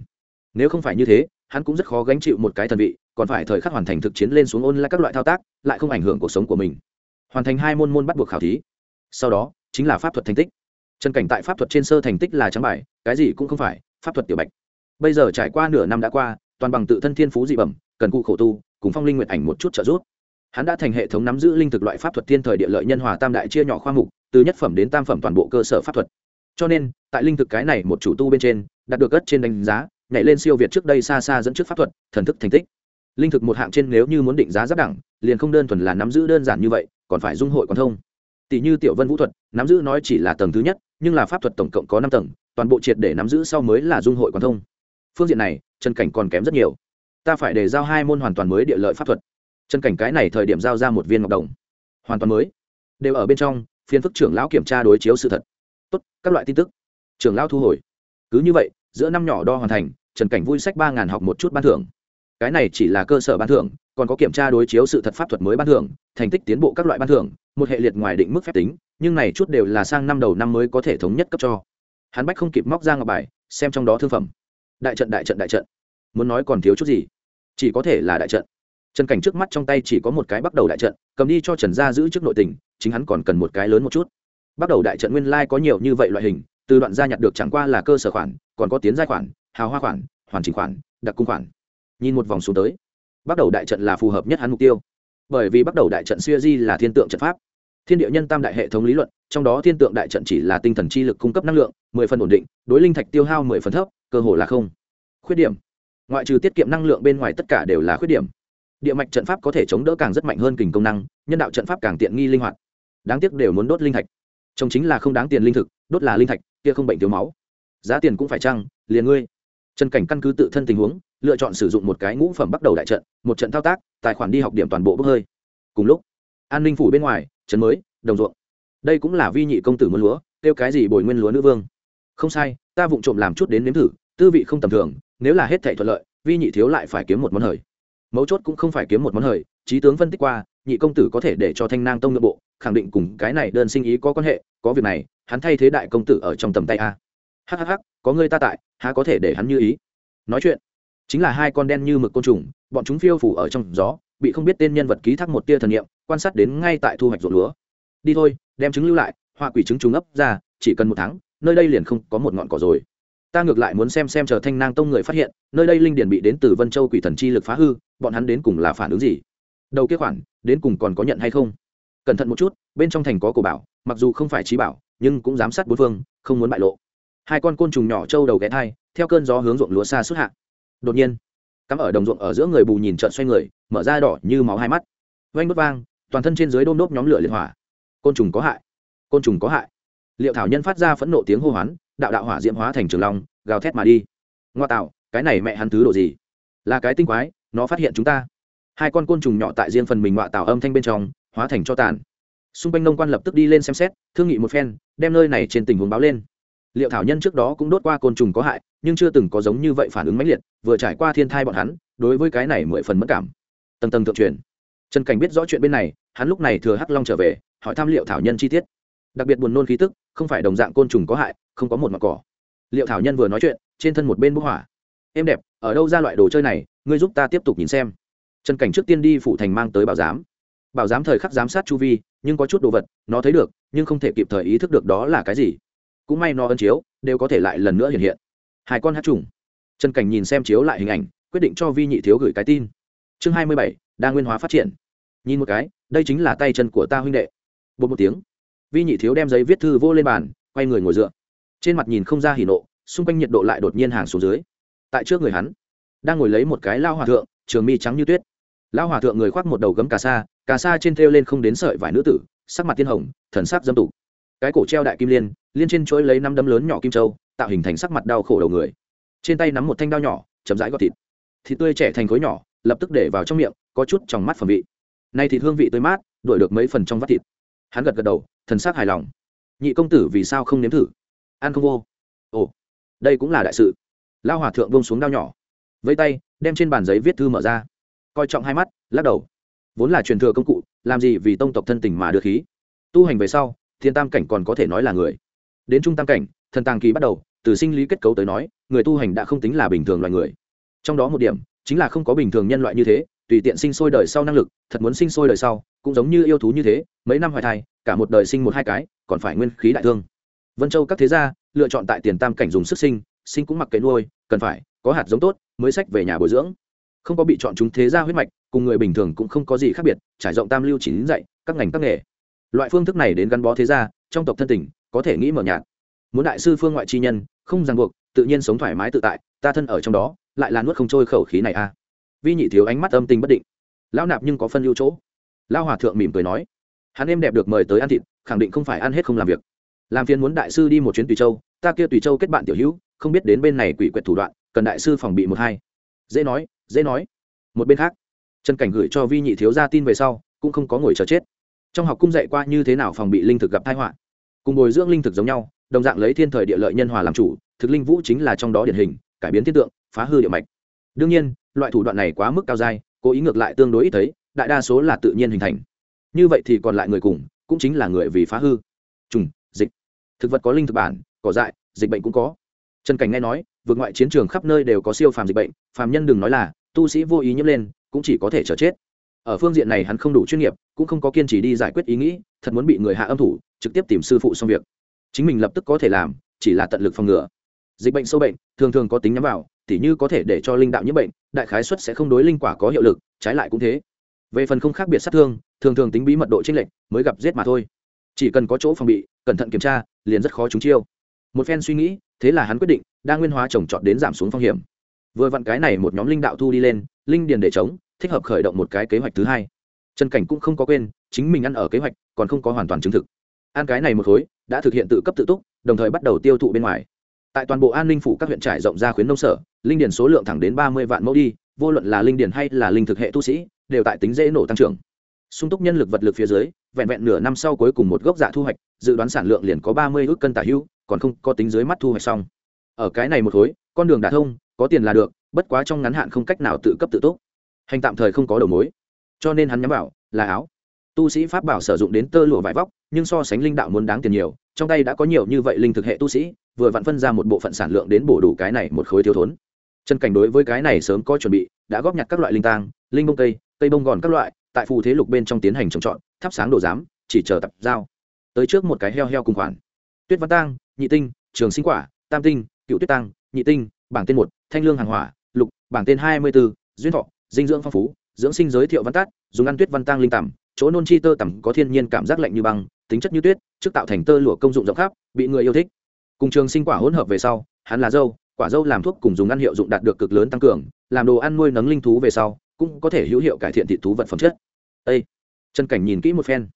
Nếu không phải như thế, hắn cũng rất khó gánh chịu một cái thần vị, còn phải thời khắc hoàn thành thực chiến lên xuống ôn lại các loại thao tác, lại không ảnh hưởng cuộc sống của mình. Hoàn thành hai môn môn bắt buộc khảo thí. Sau đó chính là pháp thuật thành tích. Trần cảnh tại pháp thuật trên sơ thành tích là trắng bài, cái gì cũng không phải, pháp thuật tiểu bạch. Bây giờ trải qua nửa năm đã qua, toàn bằng tự thân thiên phú dị bẩm, cần cụ khổ tu, cùng phong linh nguyện ảnh một chút trợ giúp. Hắn đã thành hệ thống nắm giữ linh thực loại pháp thuật thiên thời địa lợi nhân hòa tam đại chia nhỏ khoa mục, từ nhất phẩm đến tam phẩm toàn bộ cơ sở pháp thuật. Cho nên, tại linh thực cái này một chủ tu bên trên, đạt được gất trên đánh giá, nhảy lên siêu việt trước đây xa xa dẫn trước pháp thuật, thần thức thành tích. Linh thực một hạng trên nếu như muốn định giá giáp đẳng, liền không đơn thuần là nắm giữ đơn giản như vậy, còn phải dung hội còn thông tỷ như tiểu vân vũ thuật, nắm giữ nói chỉ là tầng thứ nhất, nhưng là pháp thuật tổng cộng có năm tầng, toàn bộ triệt để nắm giữ sau mới là dung hội quan thông. Phương diện này trần cảnh còn kém rất nhiều. Ta phải để giao hai môn hoàn toàn mới địa lợi pháp thuật. Trần cảnh cái này thời điểm giao ra một viên ngọc đồng. Hoàn toàn mới. Đều ở bên trong, phiên phức trưởng lão kiểm tra đối chiếu sự thật. Tốt, các loại tin tức. Trưởng lão thu hồi. Cứ như vậy, giữa năm nhỏ đo hoàn thành trần cảnh vui sách ba ngàn học một chút ban thưởng. Cái này chỉ là cơ sở ban thưởng còn có kiểm tra đối chiếu sự thật pháp thuật mới ban thưởng, thành tích tiến bộ các loại ban thưởng, một hệ liệt ngoài định mức phép tính, nhưng này chút đều là sang năm đầu năm mới có thể thống nhất cấp cho. Hắn bách không kịp móc ra ngọc bài, xem trong đó thương phẩm. Đại trận đại trận đại trận. Muốn nói còn thiếu chút gì? Chỉ có thể là đại trận. Trần cảnh trước mắt trong tay chỉ có một cái bắt đầu đại trận, cầm đi cho trần gia giữ trước nội tình, chính hắn còn cần một cái lớn một chút. Bắt đầu đại trận nguyên lai có nhiều như vậy loại hình, từ đoạn gia nhặt được chẳng qua là cơ sở khoản, còn có tiến giai khoản, hào hoa khoản, hoàn chỉnh khoản, đặc cung khoản. Nhìn một vòng xuống tới bắt đầu đại trận là phù hợp nhất hắn mục tiêu. Bởi vì bắt đầu đại trận xuya di là thiên tượng trận pháp. Thiên địa nhân tam đại hệ thống lý luận, trong đó thiên tượng đại trận chỉ là tinh thần chi lực cung cấp năng lượng, mười phần ổn định, đối linh thạch tiêu hao mười phần thấp, cơ hồ là không. Khuyết điểm. Ngoại trừ tiết kiệm năng lượng bên ngoài tất cả đều là khuyết điểm. Địa mạch trận pháp có thể chống đỡ càng rất mạnh hơn kình công năng, nhân đạo trận pháp càng tiện nghi linh hoạt. Đáng tiếc đều muốn đốt linh thạch. Trông chính là không đáng tiền linh thực, đốt là linh thạch, kia không bệnh thiếu máu. Giá tiền cũng phải chăng, liền ngươi. Trần cảnh căn cứ tự thân tình huống lựa chọn sử dụng một cái ngũ phẩm bắt đầu đại trận, một trận thao tác, tài khoản đi học điểm toàn bộ bốc hơi. Cùng lúc, an ninh phủ bên ngoài, trấn mới, đồng ruộng. Đây cũng là vi nhị công tử muôn lúa, kêu cái gì bồi nguyên lúa nữ vương. Không sai, ta vụng trộm làm chút đến nếm thử, tư vị không tầm thường, nếu là hết thảy thuận lợi, vi nhị thiếu lại phải kiếm một món hời. Mấu chốt cũng không phải kiếm một món hời, trí tướng phân tích qua, nhị công tử có thể để cho thanh nang tông nội bộ, khẳng định cùng cái này đơn sinh ý có quan hệ, có việc này, hắn thay thế đại công tử ở trong tầm tay a. Hhh có người ta tại, há có thể để hắn như ý. Nói chuyện chính là hai con đen như mực côn trùng, bọn chúng phiêu phủ ở trong gió, bị không biết tên nhân vật ký thác một tia thần nghiệm quan sát đến ngay tại thu hoạch ruộng lúa. Đi thôi, đem trứng lưu lại, hoa quỷ trứng trùng ấp ra, chỉ cần một tháng, nơi đây liền không có một ngọn cỏ rồi. Ta ngược lại muốn xem xem chờ thanh nang tông người phát hiện, nơi đây linh điển bị đến từ vân châu quỷ thần chi lực phá hư, bọn hắn đến cùng là phản ứng gì? Đầu kế khoản, đến cùng còn có nhận hay không? Cẩn thận một chút, bên trong thành có cổ bảo, mặc dù không phải trí bảo, nhưng cũng giám sát bốn phương, không muốn bại lộ. Hai con côn trùng nhỏ trâu đầu ghé thai, theo cơn gió hướng ruộng lúa xa xuất hạ đột nhiên, cắm ở đồng ruộng ở giữa người bù nhìn trợn xoay người, mở ra đỏ như máu hai mắt. Vanh bất vang, toàn thân trên dưới đôm đốp nhóm lửa liệt hỏa. Côn trùng có hại, côn trùng có hại. Liệu thảo nhân phát ra phẫn nộ tiếng hô hoán, đạo đạo hỏa diễm hóa thành trường long, gào thét mà đi. Ngoa tạo, cái này mẹ hắn thứ đồ gì? Là cái tinh quái, nó phát hiện chúng ta. Hai con côn trùng nhỏ tại riêng phần mình ngoạ tạo âm thanh bên trong, hóa thành cho tàn. Xung quanh nông quan lập tức đi lên xem xét, thương nghị một phen, đem nơi này trên tình huống báo lên liệu thảo nhân trước đó cũng đốt qua côn trùng có hại, nhưng chưa từng có giống như vậy phản ứng mãnh liệt, vừa trải qua thiên thai bọn hắn, đối với cái này mười phần mất cảm. Tầng tầng thượng truyền. Trần cảnh biết rõ chuyện bên này, hắn lúc này thừa hắc long trở về, hỏi thăm liệu thảo nhân chi tiết. Đặc biệt buồn nôn khí tức, không phải đồng dạng côn trùng có hại, không có một mặt cỏ. Liệu thảo nhân vừa nói chuyện, trên thân một bên bức hỏa. Em đẹp, ở đâu ra loại đồ chơi này, ngươi giúp ta tiếp tục nhìn xem. Trần cảnh trước tiên đi phụ thành mang tới bảo giám. Bảo giám thời khắc giám sát chu vi, nhưng có chút đồ vật, nó thấy được, nhưng không thể kịp thời ý thức được đó là cái gì cũng may nó ân chiếu, đều có thể lại lần nữa hiện hiện. Hai con hát trùng. Trần cảnh nhìn xem chiếu lại hình ảnh, quyết định cho vi nhị thiếu gửi cái tin. Chương hai mươi bảy, đa nguyên hóa phát triển. Nhìn một cái, đây chính là tay chân của ta huynh đệ. Bột một tiếng, vi nhị thiếu đem giấy viết thư vô lên bàn, quay người ngồi dựa. Trên mặt nhìn không ra hỉ nộ, xung quanh nhiệt độ lại đột nhiên hàng xuống dưới. Tại trước người hắn, đang ngồi lấy một cái lao hòa thượng, trường mi trắng như tuyết. Lao hòa thượng người khoác một đầu gấm cà sa cà sa trên thêu lên không đến sợi vải nữ tử, sắc mặt tiên hồng, thần sắc dâm tục cái cổ treo đại kim liên liên trên chuỗi lấy năm đấm lớn nhỏ kim châu, tạo hình thành sắc mặt đau khổ đầu người. Trên tay nắm một thanh đao nhỏ chấm rãi gọt thịt. Thịt tươi trẻ thành khối nhỏ, lập tức để vào trong miệng, có chút trong mắt phẩm vị. Nay thịt hương vị tươi mát đổi được mấy phần trong vắt thịt. Hắn gật gật đầu, thần sắc hài lòng. Nhị công tử vì sao không nếm thử? Ăn không vô. Ồ, đây cũng là đại sự. Lao hòa thượng bông xuống đao nhỏ vây tay, đem trên bàn giấy viết thư mở ra. Coi trọng hai mắt, lắc đầu. Vốn là truyền thừa công cụ, làm gì vì tông tộc thân tình mà đưa khí. Tu hành về sau thiên tam cảnh còn có thể nói là người. Đến trung tam cảnh, thần tàng kỳ bắt đầu, từ sinh lý kết cấu tới nói, người tu hành đã không tính là bình thường loài người. Trong đó một điểm, chính là không có bình thường nhân loại như thế, tùy tiện sinh sôi đời sau năng lực, thật muốn sinh sôi đời sau, cũng giống như yêu thú như thế, mấy năm hoài thai, cả một đời sinh một hai cái, còn phải nguyên khí đại thương. Vân châu các thế gia, lựa chọn tại tiền tam cảnh dùng sức sinh sinh cũng mặc kệ nuôi, cần phải, có hạt giống tốt, mới sách về nhà bồi dưỡng. Không có bị chọn chúng thế gia huyết mạch, cùng người bình thường cũng không có gì khác biệt, trải rộng tam lưu chỉ đến dạy, các ngành các nghề loại phương thức này đến gắn bó thế gia, trong tộc thân tình, có thể nghĩ mở nhạt. Muốn đại sư phương ngoại chi nhân, không ràng buộc, tự nhiên sống thoải mái tự tại, ta thân ở trong đó, lại là nuốt không trôi khẩu khí này a à. vi nhị thiếu ánh mắt âm tình bất định. Lão nạp nhưng có phân ưu chỗ. Lao hòa thượng mỉm cười nói, hắn em đẹp được mời tới ăn thịt, khẳng định không phải ăn hết không làm việc. Làm phiền muốn đại sư đi một chuyến tùy châu, ta kia tùy châu kết bạn tiểu hữu, không biết đến bên này quỷ quyệt thủ đoạn, cần đại sư phòng bị một hai. Dễ nói dễ nói. Một bên khác, trần cảnh gửi cho vi nhị thiếu ra tin về sau, cũng không có ngồi chờ chết trong học cung dạy qua như thế nào phòng bị linh thực gặp tai họa. Cùng bồi dưỡng linh thực giống nhau, đồng dạng lấy thiên thời địa lợi nhân hòa làm chủ, thực linh vũ chính là trong đó điển hình, cải biến thiên tượng, phá hư địa mạch. Đương nhiên, loại thủ đoạn này quá mức cao dai, cố ý ngược lại tương đối ít thấy, đại đa số là tự nhiên hình thành. Như vậy thì còn lại người cùng, cũng chính là người vì phá hư. Trùng, dịch. Thực vật có linh thực bản, cỏ dại, dịch bệnh cũng có. Trần cảnh nghe nói, vượt ngoại chiến trường khắp nơi đều có siêu phàm dịch bệnh, phàm nhân đừng nói là, tu sĩ vô ý nhiễm lên, cũng chỉ có thể chờ chết ở phương diện này hắn không đủ chuyên nghiệp, cũng không có kiên trì đi giải quyết ý nghĩ, thật muốn bị người hạ âm thủ, trực tiếp tìm sư phụ xong việc. Chính mình lập tức có thể làm, chỉ là tận lực phòng ngừa. Dịch bệnh sâu bệnh, thường thường có tính nhắm vào, tỉ như có thể để cho linh đạo nhiễm bệnh, đại khái xuất sẽ không đối linh quả có hiệu lực, trái lại cũng thế. Về phần không khác biệt sát thương, thường thường tính bí mật độ t r ê n lệch, mới gặp giết mà thôi. Chỉ cần có chỗ phòng bị, cẩn thận kiểm tra, liền rất khó trúng chiêu. Một phen suy nghĩ, thế là hắn quyết định, đa nguyên hóa trồng trọt đến giảm xuống phong hiểm. Vừa vặn cái này một nhóm linh đạo thu đi lên, linh điền để chống thích hợp khởi động một cái kế hoạch thứ hai. Trần cảnh cũng không có quên, chính mình ăn ở kế hoạch, còn không có hoàn toàn chứng thực. Ăn cái này một khối, đã thực hiện tự cấp tự túc, đồng thời bắt đầu tiêu thụ bên ngoài. Tại toàn bộ an ninh phủ các huyện trải rộng ra khuyến nông sở, linh điền số lượng thẳng đến ba mươi vạn mẫu đi, vô luận là linh điền hay là linh thực hệ tu sĩ, đều tại tính dễ nổ tăng trưởng. Sung túc nhân lực vật lực phía dưới, vẹn vẹn nửa năm sau cuối cùng một gốc dạ thu hoạch, dự đoán sản lượng liền có ba mươi ước cân tả hưu, còn không có tính dưới mắt thu hoạch xong. Ở cái này một khối, con đường đã thông, có tiền là được, bất quá trong ngắn hạn không cách nào tự cấp tự túc hành tạm thời không có đầu mối. Cho nên hắn nhắm bảo là áo. Tu sĩ pháp bảo sử dụng đến tơ lụa vải vóc, nhưng so sánh linh đạo muốn đáng tiền nhiều, trong tay đã có nhiều như vậy linh thực hệ tu sĩ, vừa vặn phân ra một bộ phận sản lượng đến bổ đủ cái này một khối thiếu thốn. Chân cảnh đối với cái này sớm có chuẩn bị, đã góp nhặt các loại linh tang, linh bông cây cây bông gòn các loại, tại phù thế lục bên trong tiến hành trồng trọt, thắp sáng đồ giám, chỉ chờ tập giao. Tới trước một cái heo heo cùng khoản. Tuyết văn tang, nhị tinh, trường sinh quả, tam tinh, cựu tuyết tăng nhị tinh, bảng tên một, thanh lương hàng hỏa, lục, bảng tên hai mươi b ố duyên thọ dinh dưỡng phong phú, dưỡng sinh giới thiệu văn tát, dùng ăn tuyết văn tăng linh tằm, chỗ nôn chi tơ tằm có thiên nhiên cảm giác lạnh như băng, tính chất như tuyết, trước tạo thành tơ lụa công dụng rộng khắp, bị người yêu thích. Cùng trường sinh quả hỗn hợp về sau, hắn là dâu, quả dâu làm thuốc cùng dùng ăn hiệu dụng đạt được cực lớn tăng cường, làm đồ ăn nuôi nấng linh thú về sau, cũng có thể hữu hiệu cải thiện thị thú vật phẩm chất. Ê! chân cảnh nhìn kỹ một phen.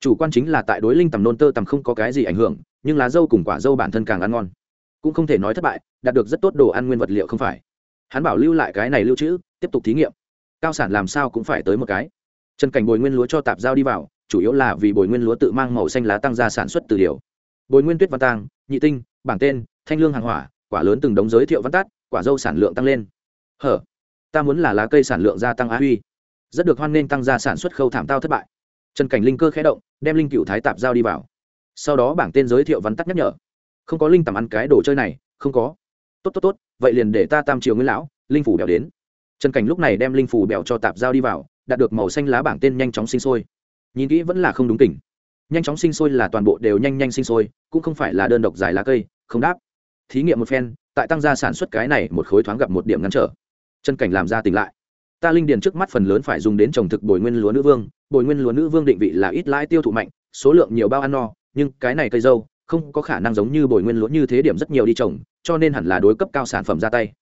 Chủ quan chính là tại đối linh tầm nôn tơ tầm không có cái gì ảnh hưởng, nhưng lá dâu cùng quả dâu bản thân càng ăn ngon. Cũng không thể nói thất bại, đạt được rất tốt đồ ăn nguyên vật liệu không phải. Hắn bảo lưu lại cái này lưu trữ, tiếp tục thí nghiệm cao sản làm sao cũng phải tới một cái. Chân cảnh bồi nguyên lúa cho tạp giao đi vào, chủ yếu là vì bồi nguyên lúa tự mang màu xanh lá tăng ra sản xuất từ điều. Bồi nguyên tuyết văn tang nhị tinh, bảng tên, thanh lương hàng hỏa, quả lớn từng đống giới thiệu văn tát, quả dâu sản lượng tăng lên. Hở, ta muốn là lá cây sản lượng gia tăng á huy. Rất được hoan nghênh tăng gia sản xuất khâu thảm tao thất bại. Trần cảnh linh cơ khé động, đem linh cựu thái tạp giao đi vào. Sau đó bảng tên giới thiệu văn tắt nhắc nhở. Không có linh tầm ăn cái đồ chơi này, không có. Tốt tốt tốt, vậy liền để ta tam triều nguyên lão, linh phủ đèo đến trần cảnh lúc này đem linh phủ bẹo cho tạp giao đi vào, đạt được màu xanh lá bảng tên nhanh chóng sinh sôi. Nhìn kỹ vẫn là không đúng tỉnh nhanh chóng sinh sôi là toàn bộ đều nhanh nhanh sinh sôi, cũng không phải là đơn độc dài lá cây, không đáp. Thí nghiệm một phen, tại tăng gia sản xuất cái này một khối thoáng gặp một điểm ngăn trở. Chân cảnh làm ra tỉnh lại. Ta linh điền trước mắt phần lớn phải dùng đến trồng thực bồi nguyên lúa nữ vương, bồi nguyên lúa nữ vương định vị là ít lãi tiêu thụ mạnh, số lượng nhiều bao ăn no, nhưng cái này cây dâu không có khả năng giống như bồi nguyên lúa như thế điểm rất nhiều đi trồng, cho nên hẳn là đối cấp cao sản phẩm ra tay.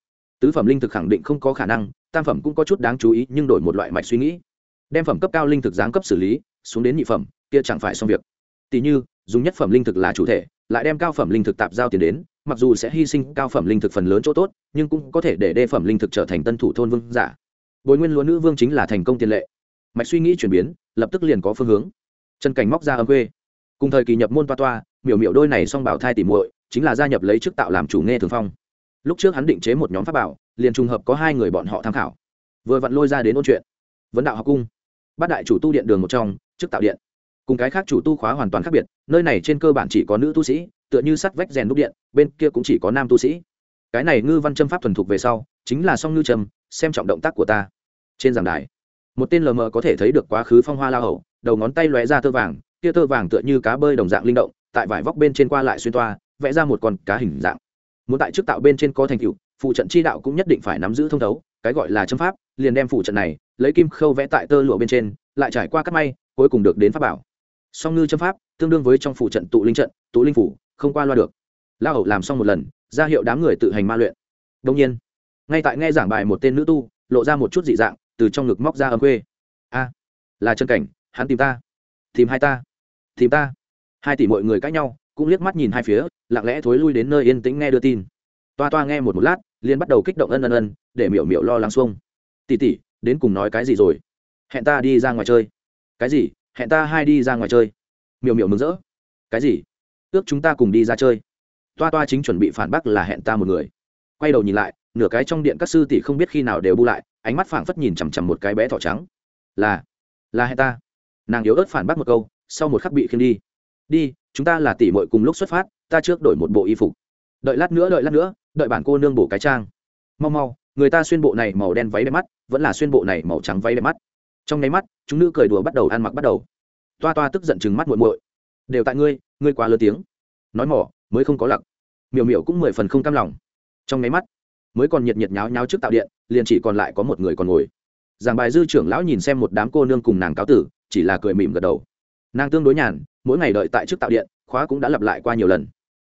Tứ phẩm linh thực khẳng định không có khả năng tam phẩm cũng có chút đáng chú ý, nhưng đổi một loại mạch suy nghĩ. Đem phẩm cấp cao linh thực giáng cấp xử lý, xuống đến nhị phẩm, kia chẳng phải xong việc. Tỷ như, dùng nhất phẩm linh thực là chủ thể, lại đem cao phẩm linh thực tạp giao tiền đến, mặc dù sẽ hy sinh cao phẩm linh thực phần lớn chỗ tốt, nhưng cũng có thể để đê phẩm linh thực trở thành tân thủ thôn vương giả. Bồi nguyên lúa nữ vương chính là thành công tiền lệ. Mạch suy nghĩ chuyển biến, lập tức liền có phương hướng. Chân cảnh móc ra âm quê. Cùng thời kỳ nhập môn toa toa, miểu miểu đôi này song bảo thai tỉ muội, chính là gia nhập lấy chức tạo làm chủ nghe thường phong lúc trước hắn định chế một nhóm pháp bảo, liền trùng hợp có hai người bọn họ tham khảo. Vừa vặn lôi ra đến ôn chuyện. Vấn đạo học cung. Bát đại chủ tu điện đường một trong chức tạo điện. Cùng cái khác chủ tu khóa hoàn toàn khác biệt, nơi này trên cơ bản chỉ có nữ tu sĩ, tựa như sắt vách rèn đúc điện, bên kia cũng chỉ có nam tu sĩ. Cái này ngư văn châm pháp thuần thục về sau, chính là song ngư trầm xem trọng động tác của ta. Trên giảng đài, một tên lờ mờ có thể thấy được quá khứ phong hoa la hậu đầu ngón tay lóe ra tơ vàng, kia tơ vàng tựa như cá bơi đồng dạng linh động, tại vải vóc bên trên qua lại xuyên toa, vẽ ra một con cá hình dạng muốn tại trước tạo bên trên có thành tựu, phụ trận chi đạo cũng nhất định phải nắm giữ thông thấu, cái gọi là châm pháp, liền đem phụ trận này, lấy kim khâu vẽ tại tơ lụa bên trên, lại trải qua cắt may, cuối cùng được đến pháp bảo. Song ngư châm pháp, tương đương với trong phụ trận tụ linh trận, tụ linh phủ, không qua loa được. La hậu làm xong một lần, ra hiệu đám người tự hành ma luyện. Đông nhiên, ngay tại nghe giảng bài một tên nữ tu, lộ ra một chút dị dạng, từ trong ngực móc ra âm quê a, là chân cảnh, hắn tìm ta, tìm hai ta, tìm ta. Hai tỷ mọi người cãi nhau cũng liếc mắt nhìn hai phía, lặng lẽ thối lui đến nơi yên tĩnh nghe đưa tin. Toa toa nghe một một lát, liền bắt đầu kích động ân ân ân, để miểu miểu lo lắng xuông. Tỉ tỉ đến cùng nói cái gì rồi? Hẹn ta đi ra ngoài chơi. Cái gì? Hẹn ta hai đi ra ngoài chơi. Miểu miểu mừng rỡ. Cái gì? Ước chúng ta cùng đi ra chơi. Toa toa chính chuẩn bị phản bác là hẹn ta một người. Quay đầu nhìn lại, nửa cái trong điện các sư tỷ không biết khi nào đều bu lại, ánh mắt phảng phất nhìn chằm chằm một cái bé thỏ trắng. Là là hẹn ta. Nàng yếu ớt phản bác một câu, sau một khắc bị khiêng đi đi, chúng ta là tỷ muội cùng lúc xuất phát, ta trước đổi một bộ y phục. Đợi lát nữa, đợi lát nữa, đợi bản cô nương bổ cái trang. Mau mau, người ta xuyên bộ này màu đen váy đẹp mắt, vẫn là xuyên bộ này màu trắng váy đẹp mắt. Trong nháy mắt, chúng nữ cười đùa bắt đầu ăn mặc bắt đầu. Toa toa tức giận chừng mắt muội muội. Đều tại ngươi ngươi quá lớn tiếng. Nói mỏ, mới không có lặc. Miểu miểu cũng mười phần không cam lòng. Trong nháy mắt, mới còn nhiệt nhiệt nháo nháo trước tạo điện, liền chỉ còn lại có một người còn ngồi. Giảng bài dư trưởng lão nhìn xem một đám cô nương cùng nàng cáo tử, chỉ là cười mỉm gật đầu. Nàng tương đối nhàn mỗi ngày đợi tại trước tạo điện, khóa cũng đã lặp lại qua nhiều lần.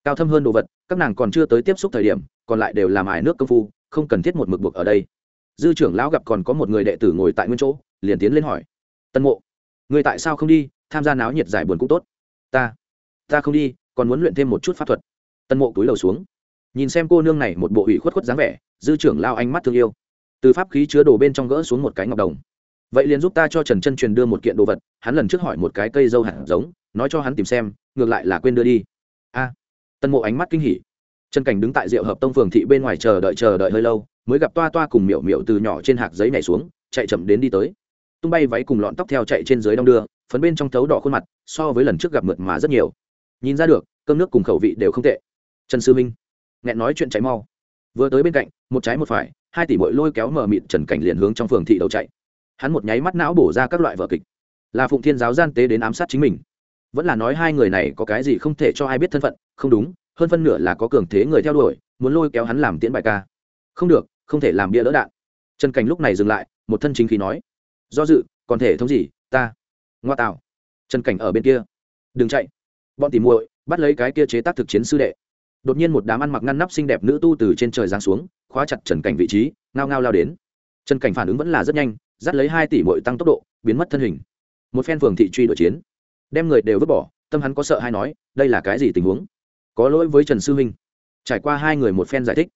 Cao thâm hơn đồ vật, các nàng còn chưa tới tiếp xúc thời điểm, còn lại đều làm ải nước công phu, không cần thiết một mực buộc ở đây. Dư trưởng lão gặp còn có một người đệ tử ngồi tại nguyên chỗ, liền tiến lên hỏi. Tân mộ, người tại sao không đi? Tham gia náo nhiệt giải buồn cũng tốt. Ta ta không đi, còn muốn luyện thêm một chút pháp thuật. Tân mộ túi lầu xuống. Nhìn xem cô nương này một bộ ủy khuất khuất dáng vẻ, dư trưởng lao ánh mắt thương yêu. Từ pháp khí chứa đồ bên trong gỡ xuống một cái ngọc đồng vậy liền giúp ta cho trần chân truyền đưa một kiện đồ vật, hắn lần trước hỏi một cái cây dâu hạt giống, nói cho hắn tìm xem, ngược lại là quên đưa đi. A. Tân mộ ánh mắt kinh hỉ. Trần cảnh đứng tại rượu hợp tông phường thị bên ngoài chờ đợi chờ đợi hơi lâu, mới gặp toa toa cùng miểu miểu từ nhỏ trên hạt giấy nhảy xuống, chạy chậm đến đi tới. Tung bay váy cùng lọn tóc theo chạy trên dưới đong đưa, phấn bên trong thấu đỏ khuôn mặt, so với lần trước gặp mượt mà rất nhiều. Nhìn ra được, cơm nước cùng khẩu vị đều không tệ. Trần sư minh, nghẹn nói chuyện cháy mau. Vừa tới bên cạnh, một trái một phải, hai tỷ bội lôi kéo mờ mịt trần cảnh liền hướng trong phường thị đầu chạy hắn một nháy mắt não bổ ra các loại vở kịch. Là phụng thiên giáo gian tế đến ám sát chính mình. Vẫn là nói hai người này có cái gì không thể cho ai biết thân phận, không đúng, hơn phân nửa là có cường thế người theo đuổi, muốn lôi kéo hắn làm tiễn bài ca. Không được, không thể làm bia đỡ đạn. Trần cảnh lúc này dừng lại, một thân chính khí nói, do dự, còn thể thống gì, ta? Ngoa tạo. Trần cảnh ở bên kia. Đừng chạy. Bọn tỉ muội bắt lấy cái kia chế tác thực chiến sư đệ. Đột nhiên một đám ăn mặc ngăn nắp xinh đẹp nữ tu từ trên trời giáng xuống, khóa chặt trần cảnh vị trí, ngao ngao lao đến. Trần cảnh phản ứng vẫn là rất nhanh dắt lấy hai tỷ muội tăng tốc độ, biến mất thân hình. Một phen phường thị truy đuổi chiến, đem người đều vứt bỏ, tâm hắn có sợ hay nói, đây là cái gì tình huống? Có lỗi với trần sư huynh trải qua hai người một phen giải thích,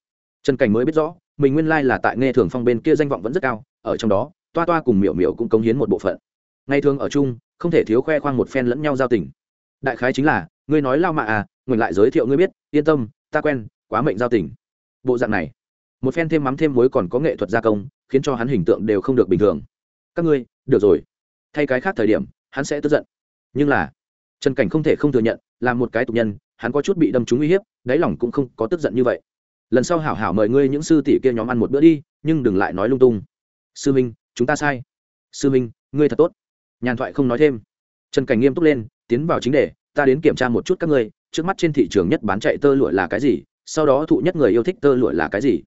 trần cảnh mới biết rõ, mình nguyên lai là tại nghe thường phong bên kia danh vọng vẫn rất cao, ở trong đó, toa toa cùng miểu miểu cũng cống hiến một bộ phận. Ngày thường ở chung, không thể thiếu khoe khoang một phen lẫn nhau giao tình. Đại khái chính là, ngươi nói lao mạ à ngừng lại giới thiệu ngươi biết, yên tâm, ta quen, quá mệnh giao tình. Bộ dạng này, một phen thêm mắm thêm muối còn có nghệ thuật gia công khiến cho hắn hình tượng đều không được bình thường. Các ngươi, được rồi. Thay cái khác thời điểm, hắn sẽ tức giận. Nhưng là, trần cảnh không thể không thừa nhận, là một cái tục nhân, hắn có chút bị đâm trúng uy hiếp, đáy lòng cũng không có tức giận như vậy. Lần sau hảo hảo mời ngươi những sư tỷ kia nhóm ăn một bữa đi, nhưng đừng lại nói lung tung. Sư minh, chúng ta sai. Sư minh, ngươi thật tốt. Nhàn thoại không nói thêm. Trần cảnh nghiêm túc lên, tiến vào chính đề, ta đến kiểm tra một chút các ngươi, trước mắt trên thị trường nhất bán chạy tơ lụa là cái gì, sau đó thụ nhất người yêu thích tơ lụa là cái gì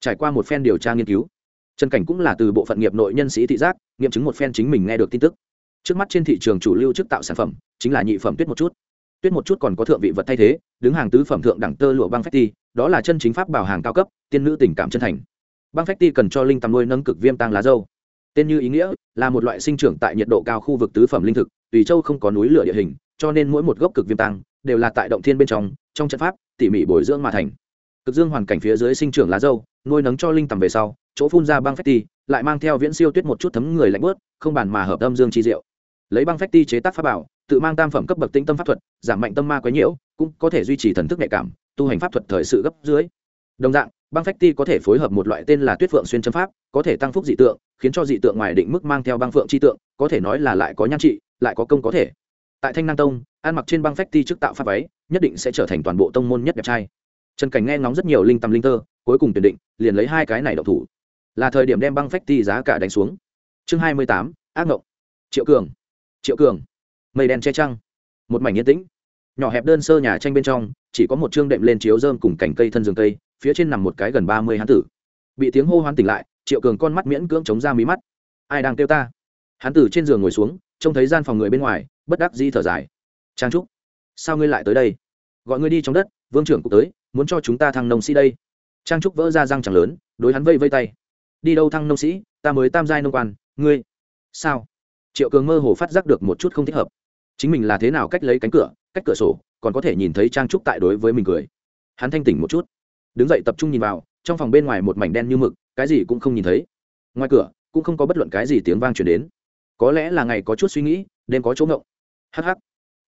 trải qua một phen điều tra nghiên cứu, trần cảnh cũng là từ bộ phận nghiệp nội nhân sĩ thị giác, nghiệm chứng một phen chính mình nghe được tin tức. Trước mắt trên thị trường chủ lưu chức tạo sản phẩm, chính là nhị phẩm tuyết một chút. Tuyết một chút còn có thượng vị vật thay thế, đứng hàng tứ phẩm thượng đẳng tơ lụa băng phép ti, đó là chân chính pháp bảo hàng cao cấp, tiên nữ tình cảm chân thành. Băng phép ti cần cho linh tầm nuôi nâng cực viêm tăng lá dâu. Tên như ý nghĩa là một loại sinh trưởng tại nhiệt độ cao khu vực tứ phẩm linh thực, tùy châu không có núi lửa địa hình, cho nên mỗi một gốc cực viêm tăng đều là tại động thiên bên trong trong trận pháp, tỉ mỉ bồi dưỡng mà thành cực dương hoàn cảnh phía dưới sinh trưởng lá dâu, nuôi nấng cho linh tầm về sau, chỗ phun ra băng phách ti, lại mang theo viễn siêu tuyết một chút thấm người lạnh bớt, không bàn mà hợp âm dương chi diệu. Lấy băng phách ti chế tác pháp bảo, tự mang tam phẩm cấp bậc tinh tâm pháp thuật, giảm mạnh tâm ma quấy nhiễu, cũng có thể duy trì thần thức nhạy cảm, tu hành pháp thuật thời sự gấp dưới. Đồng dạng, băng phách ti có thể phối hợp một loại tên là tuyết phượng xuyên châm pháp, có thể tăng phúc dị tượng, khiến cho dị tượng ngoài định mức mang theo băng phượng chi tượng, có thể nói là lại có nhan trị, lại có công có thể. Tại thanh năng tông, ăn mặc trên băng phách ti trước tạo pháp váy, nhất định sẽ trở thành toàn bộ tông môn nhất đẹp trai trần cảnh nghe ngóng rất nhiều linh tâm linh tơ, cuối cùng tuyển định, liền lấy hai cái này đậu thủ. Là thời điểm đem băng phách ti giá cả đánh xuống. Chương hai mươi tám, ác ngộng. Triệu cường. Triệu cường. Mây đen che trăng. Một mảnh yên tĩnh. Nhỏ hẹp đơn sơ nhà tranh bên trong, chỉ có một chương đệm lên chiếu dơm cùng cành cây thân giường cây, phía trên nằm một cái gần ba mươi hán tử. Bị tiếng hô hoán tỉnh lại, triệu cường con mắt miễn cưỡng chống ra mí mắt. Ai đang kêu ta? Hán tử trên giường ngồi xuống, trông thấy gian phòng người bên ngoài, bất đắc di thở dài. Trang trúc, sao ngươi lại tới đây? Gọi ngươi đi trong đất vương trưởng cục tới, muốn cho chúng ta thăng nông sĩ đây. Trang trúc vỡ ra răng chẳng lớn, đối hắn vây vây tay. Đi đâu thăng nông sĩ, ta mới tam giai nông quan, ngươi? Sao? Triệu cường mơ hồ phát giác được một chút không thích hợp. Chính mình là thế nào cách lấy cánh cửa, cách cửa sổ, còn có thể nhìn thấy trang trúc tại đối với mình cười. Hắn thanh tỉnh một chút. Đứng dậy tập trung nhìn vào, trong phòng bên ngoài một mảnh đen như mực, cái gì cũng không nhìn thấy. Ngoài cửa, cũng không có bất luận cái gì tiếng vang chuyển đến. Có lẽ là ngày có chút suy nghĩ, đêm có chỗ ngộng. Hắc hắc.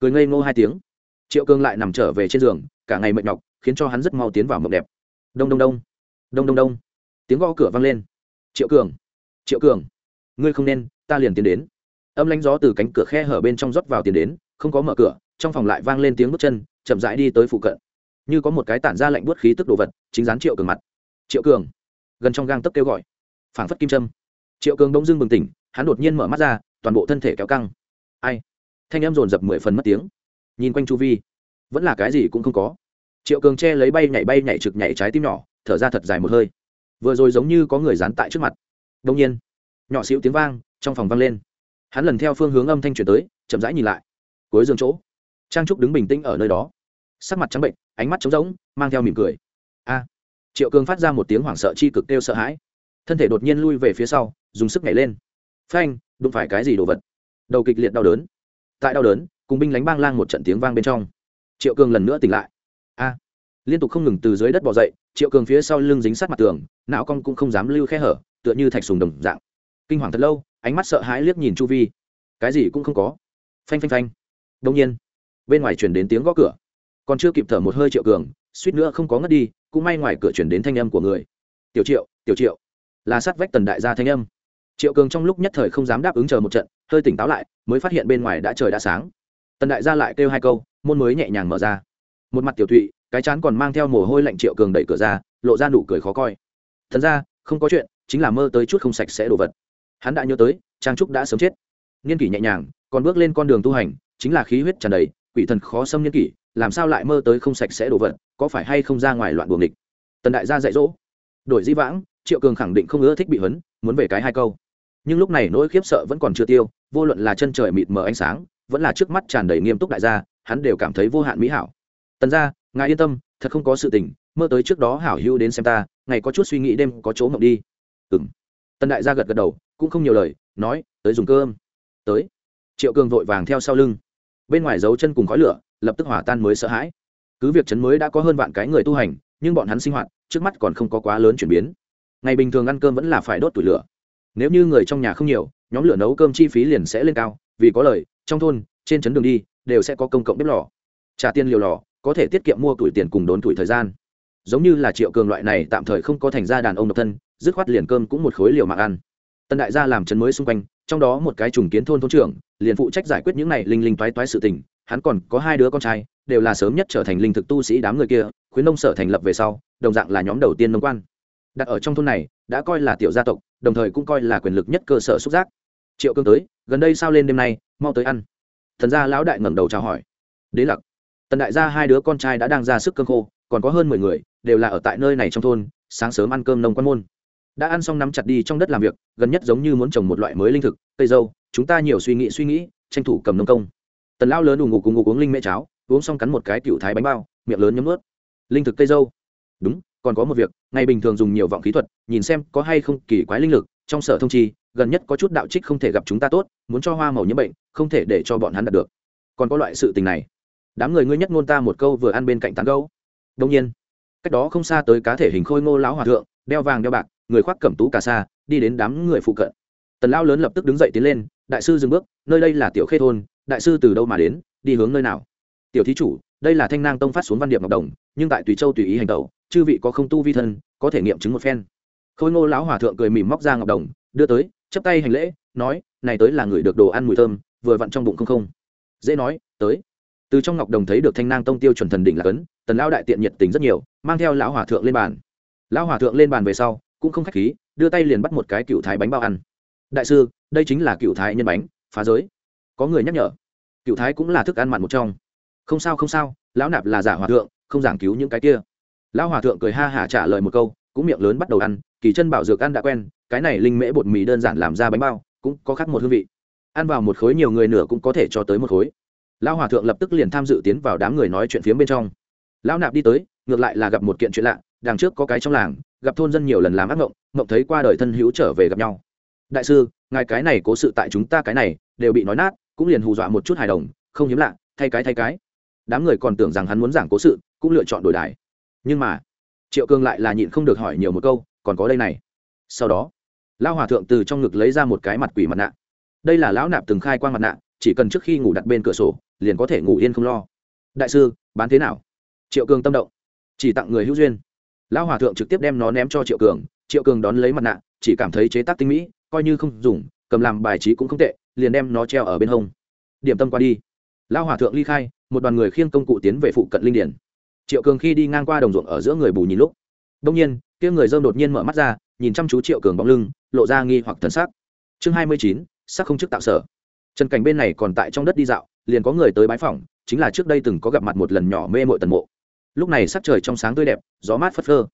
Cười ngây ngô hai tiếng triệu cường lại nằm trở về trên giường, cả ngày mệt nhọc, khiến cho hắn rất mau tiến vào mộng đẹp. Đông đông đông đông đông đông. Tiếng gõ cửa vang lên. Triệu cường triệu cường, ngươi không nên, ta liền tiến đến. Âm lánh gió từ cánh cửa khe hở bên trong rót vào tiến đến, không có mở cửa, trong phòng lại vang lên tiếng bước chân, chậm rãi đi tới phụ cận. Như có một cái tản ra lạnh buốt khí tức đồ vật, chính dán triệu cường mặt. Triệu cường, gần trong gang tấp kêu gọi. Phảng phất kim trâm triệu cường đông dưng bừng tỉnh, hắn đột nhiên mở mắt ra, toàn bộ thân thể kéo căng. Ai? Thanh em dồn dập mười phần mất tiếng nhìn quanh chu vi. Vẫn là cái gì cũng không có. Triệu cường che lấy bay nhảy bay nhảy trực nhảy trái tim nhỏ, thở ra thật dài một hơi. Vừa rồi giống như có người dán tại trước mặt. Đông nhiên, nhỏ xíu tiếng vang trong phòng vang lên. Hắn lần theo phương hướng âm thanh chuyển tới, chậm rãi nhìn lại. Cuối giường chỗ, trang trúc đứng bình tĩnh ở nơi đó. Sắc mặt trắng bệnh, ánh mắt trống rỗng, mang theo mỉm cười. A! Triệu cường phát ra một tiếng hoảng sợ chi cực kêu sợ hãi. Thân thể đột nhiên lui về phía sau, dùng sức nhảy lên. Phanh, đụng phải cái gì đồ vật? Đầu kịch liệt đau đớn. Tại đau đớn cùng binh lánh bang lang một trận tiếng vang bên trong. Triệu cường lần nữa tỉnh lại. A! Liên tục không ngừng từ dưới đất bỏ dậy, triệu cường phía sau lưng dính sát mặt tường, não con cũng không dám lưu khe hở, tựa như thạch sùng đồng dạng. Kinh hoàng thật lâu, ánh mắt sợ hãi liếc nhìn chu vi. Cái gì cũng không có. Phanh phanh phanh. Đông nhiên, bên ngoài chuyển đến tiếng gõ cửa. Còn chưa kịp thở một hơi triệu cường, suýt nữa không có ngất đi, cũng may ngoài cửa chuyển đến thanh âm của người. Tiểu triệu tiểu triệu. Là sát vách tần đại gia thanh âm. Triệu cường trong lúc nhất thời không dám đáp ứng chờ một trận, hơi tỉnh táo lại, mới phát hiện bên ngoài đã trời đã sáng tần đại gia lại kêu hai câu, môn mới nhẹ nhàng mở ra. Một mặt tiểu thụy, cái chán còn mang theo mồ hôi lạnh triệu cường đẩy cửa ra, lộ ra nụ cười khó coi. Thần ra không có chuyện, chính là mơ tới chút không sạch sẽ đồ vật. Hắn đã nhớ tới, trang trúc đã sớm chết. Niên kỷ nhẹ nhàng, còn bước lên con đường tu hành, chính là khí huyết tràn đầy, quỷ thần khó xâm niên kỷ, làm sao lại mơ tới không sạch sẽ đồ vật, có phải hay không ra ngoài loạn buồng địch tần đại gia dạy dỗ. Đổi di vãng, triệu cường khẳng định không ưa thích bị hấn muốn về cái hai câu. Nhưng lúc này nỗi khiếp sợ vẫn còn chưa tiêu, vô luận là chân trời mịt mờ ánh sáng vẫn là trước mắt tràn đầy nghiêm túc đại gia, hắn đều cảm thấy vô hạn mỹ hảo. Tần gia, ngài yên tâm, thật không có sự tình, mơ tới trước đó hảo hữu đến xem ta, ngày có chút suy nghĩ đêm có chỗ mộng đi. Ừng tần đại gia gật gật đầu, cũng không nhiều lời, nói, tới dùng cơm. Tới. Triệu cường vội vàng theo sau lưng. Bên ngoài dấu chân cùng khói lửa, lập tức hỏa tan mới sợ hãi. Cứ việc chấn mới đã có hơn vạn cái người tu hành, nhưng bọn hắn sinh hoạt, trước mắt còn không có quá lớn chuyển biến. Ngày bình thường ăn cơm vẫn là phải đốt tủi lửa. Nếu như người trong nhà không nhiều, nhóm lửa nấu cơm chi phí liền sẽ lên cao, vì có lời trong thôn, trên trấn đường đi, đều sẽ có công cộng bếp lò. Trả tiền liều lò, có thể tiết kiệm mua tuổi tiền cùng đốn tuổi thời gian. Giống như là triệu cường loại này tạm thời không có thành ra đàn ông độc thân, dứt khoát liền cơm cũng một khối liều mạng ăn. Tân đại gia làm trấn mới xung quanh, trong đó một cái trùng kiến thôn thôn trưởng, liền phụ trách giải quyết những này linh linh toái toái sự tình. Hắn còn có hai đứa con trai, đều là sớm nhất trở thành linh thực tu sĩ đám người kia, khuyến nông sở thành lập về sau, đồng dạng là nhóm đầu tiên nông quan. Đặt ở trong thôn này, đã coi là tiểu gia tộc, đồng thời cũng coi là quyền lực nhất cơ sở xúc giác triệu cương tới, gần đây sao lên đêm nay, mau tới ăn. Thần gia lão đại ngẩng đầu chào hỏi. Đế lặc. Tần đại gia hai đứa con trai đã đang ra sức cơm khô, còn có hơn mười người, đều là ở tại nơi này trong thôn, sáng sớm ăn cơm nông quan môn. Đã ăn xong nắm chặt đi trong đất làm việc, gần nhất giống như muốn trồng một loại mới linh thực, cây dâu, chúng ta nhiều suy nghĩ suy nghĩ, tranh thủ cầm nông công. Tần lão lớn ủng ngục cùng ngục uống linh mẹ cháo, uống xong cắn một cái cựu thái bánh bao, miệng lớn nhấm ướt linh thực cây dâu. Đúng, còn có một việc, ngày bình thường dùng nhiều vọng khí thuật, nhìn xem có hay không kỳ quái linh lực, trong sở thông chi gần nhất có chút đạo trích không thể gặp chúng ta tốt, muốn cho hoa màu nhiễm bệnh, không thể để cho bọn hắn đạt được. Còn có loại sự tình này. Đám người ngươi nhất ngôn ta một câu vừa ăn bên cạnh tán gấu đông nhiên, cách đó không xa tới cá thể hình khôi ngô lão hòa thượng, đeo vàng đeo bạc, người khoác cẩm tú cà sa, đi đến đám người phụ cận. Tần lão lớn lập tức đứng dậy tiến lên, đại sư dừng bước, nơi đây là tiểu khê thôn, đại sư từ đâu mà đến, đi hướng nơi nào? Tiểu thí chủ, đây là thanh nang tông phát xuống văn điệp ngọc đồng, nhưng tại tùy châu tùy ý hành tẩu, chư vị có không tu vi thân, có thể nghiệm chứng một phen. Khôi ngô lão hòa thượng cười mỉm móc ra ngọc đồng, đưa tới chấp tay hành lễ, nói, này tới là người được đồ ăn mùi thơm, vừa vặn trong bụng không không. Dễ nói, tới. Từ trong ngọc đồng thấy được thanh nang tông tiêu chuẩn thần đỉnh là cấn, tần lão đại tiện nhiệt tình rất nhiều, mang theo lão hòa thượng lên bàn. Lão hòa thượng lên bàn về sau, cũng không khách khí, đưa tay liền bắt một cái cựu thái bánh bao ăn. Đại sư, đây chính là cựu thái nhân bánh, phá giới. Có người nhắc nhở. Cựu thái cũng là thức ăn mặn một trong. Không sao không sao, lão nạp là giả hòa thượng, không giảng cứu những cái kia. Lão hòa thượng cười ha hả trả lời một câu, cũng miệng lớn bắt đầu ăn, kỳ chân bảo dược ăn đã quen cái này linh mễ bột mì đơn giản làm ra bánh bao, cũng có khác một hương vị. Ăn vào một khối nhiều người nửa cũng có thể cho tới một khối. Lão hòa thượng lập tức liền tham dự tiến vào đám người nói chuyện phía bên trong. Lão nạp đi tới, ngược lại là gặp một kiện chuyện lạ, đằng trước có cái trong làng, gặp thôn dân nhiều lần làm ác mộng mộng thấy qua đời thân hữu trở về gặp nhau. Đại sư, ngài cái này cố sự tại chúng ta cái này, đều bị nói nát, cũng liền hù dọa một chút hài đồng, không hiếm lạ, thay cái thay cái. Đám người còn tưởng rằng hắn muốn giảng cố sự, cũng lựa chọn đổi đài. Nhưng mà, triệu cương lại là nhịn không được hỏi nhiều một câu, còn có đây này. Sau đó Lão hòa thượng từ trong ngực lấy ra một cái mặt quỷ mặt nạ. Đây là lão nạp từng khai quang mặt nạ, chỉ cần trước khi ngủ đặt bên cửa sổ, liền có thể ngủ yên không lo. Đại sư, bán thế nào? Triệu cường tâm động. Chỉ tặng người hữu duyên. Lão hòa thượng trực tiếp đem nó ném cho triệu cường. Triệu cường đón lấy mặt nạ, chỉ cảm thấy chế tác tinh mỹ, coi như không dùng, cầm làm bài trí cũng không tệ, liền đem nó treo ở bên hông. Điểm tâm qua đi. Lão hòa thượng ly khai, một đoàn người khiêng công cụ tiến về phụ cận linh điển. Triệu cường khi đi ngang qua đồng ruộng ở giữa người bù nhìn lúc đông nhiên, kia người dơm đột nhiên mở mắt ra nhìn chăm chú triệu cường bóng lưng, lộ ra nghi hoặc thần sắc. Chương hai mươi chín, sắc không chức tạo sở. Trần cảnh bên này còn tại trong đất đi dạo, liền có người tới bái phỏng, chính là trước đây từng có gặp mặt một lần nhỏ mê mội tần mộ. Lúc này sắc trời trong sáng tươi đẹp, gió mát phất phơ.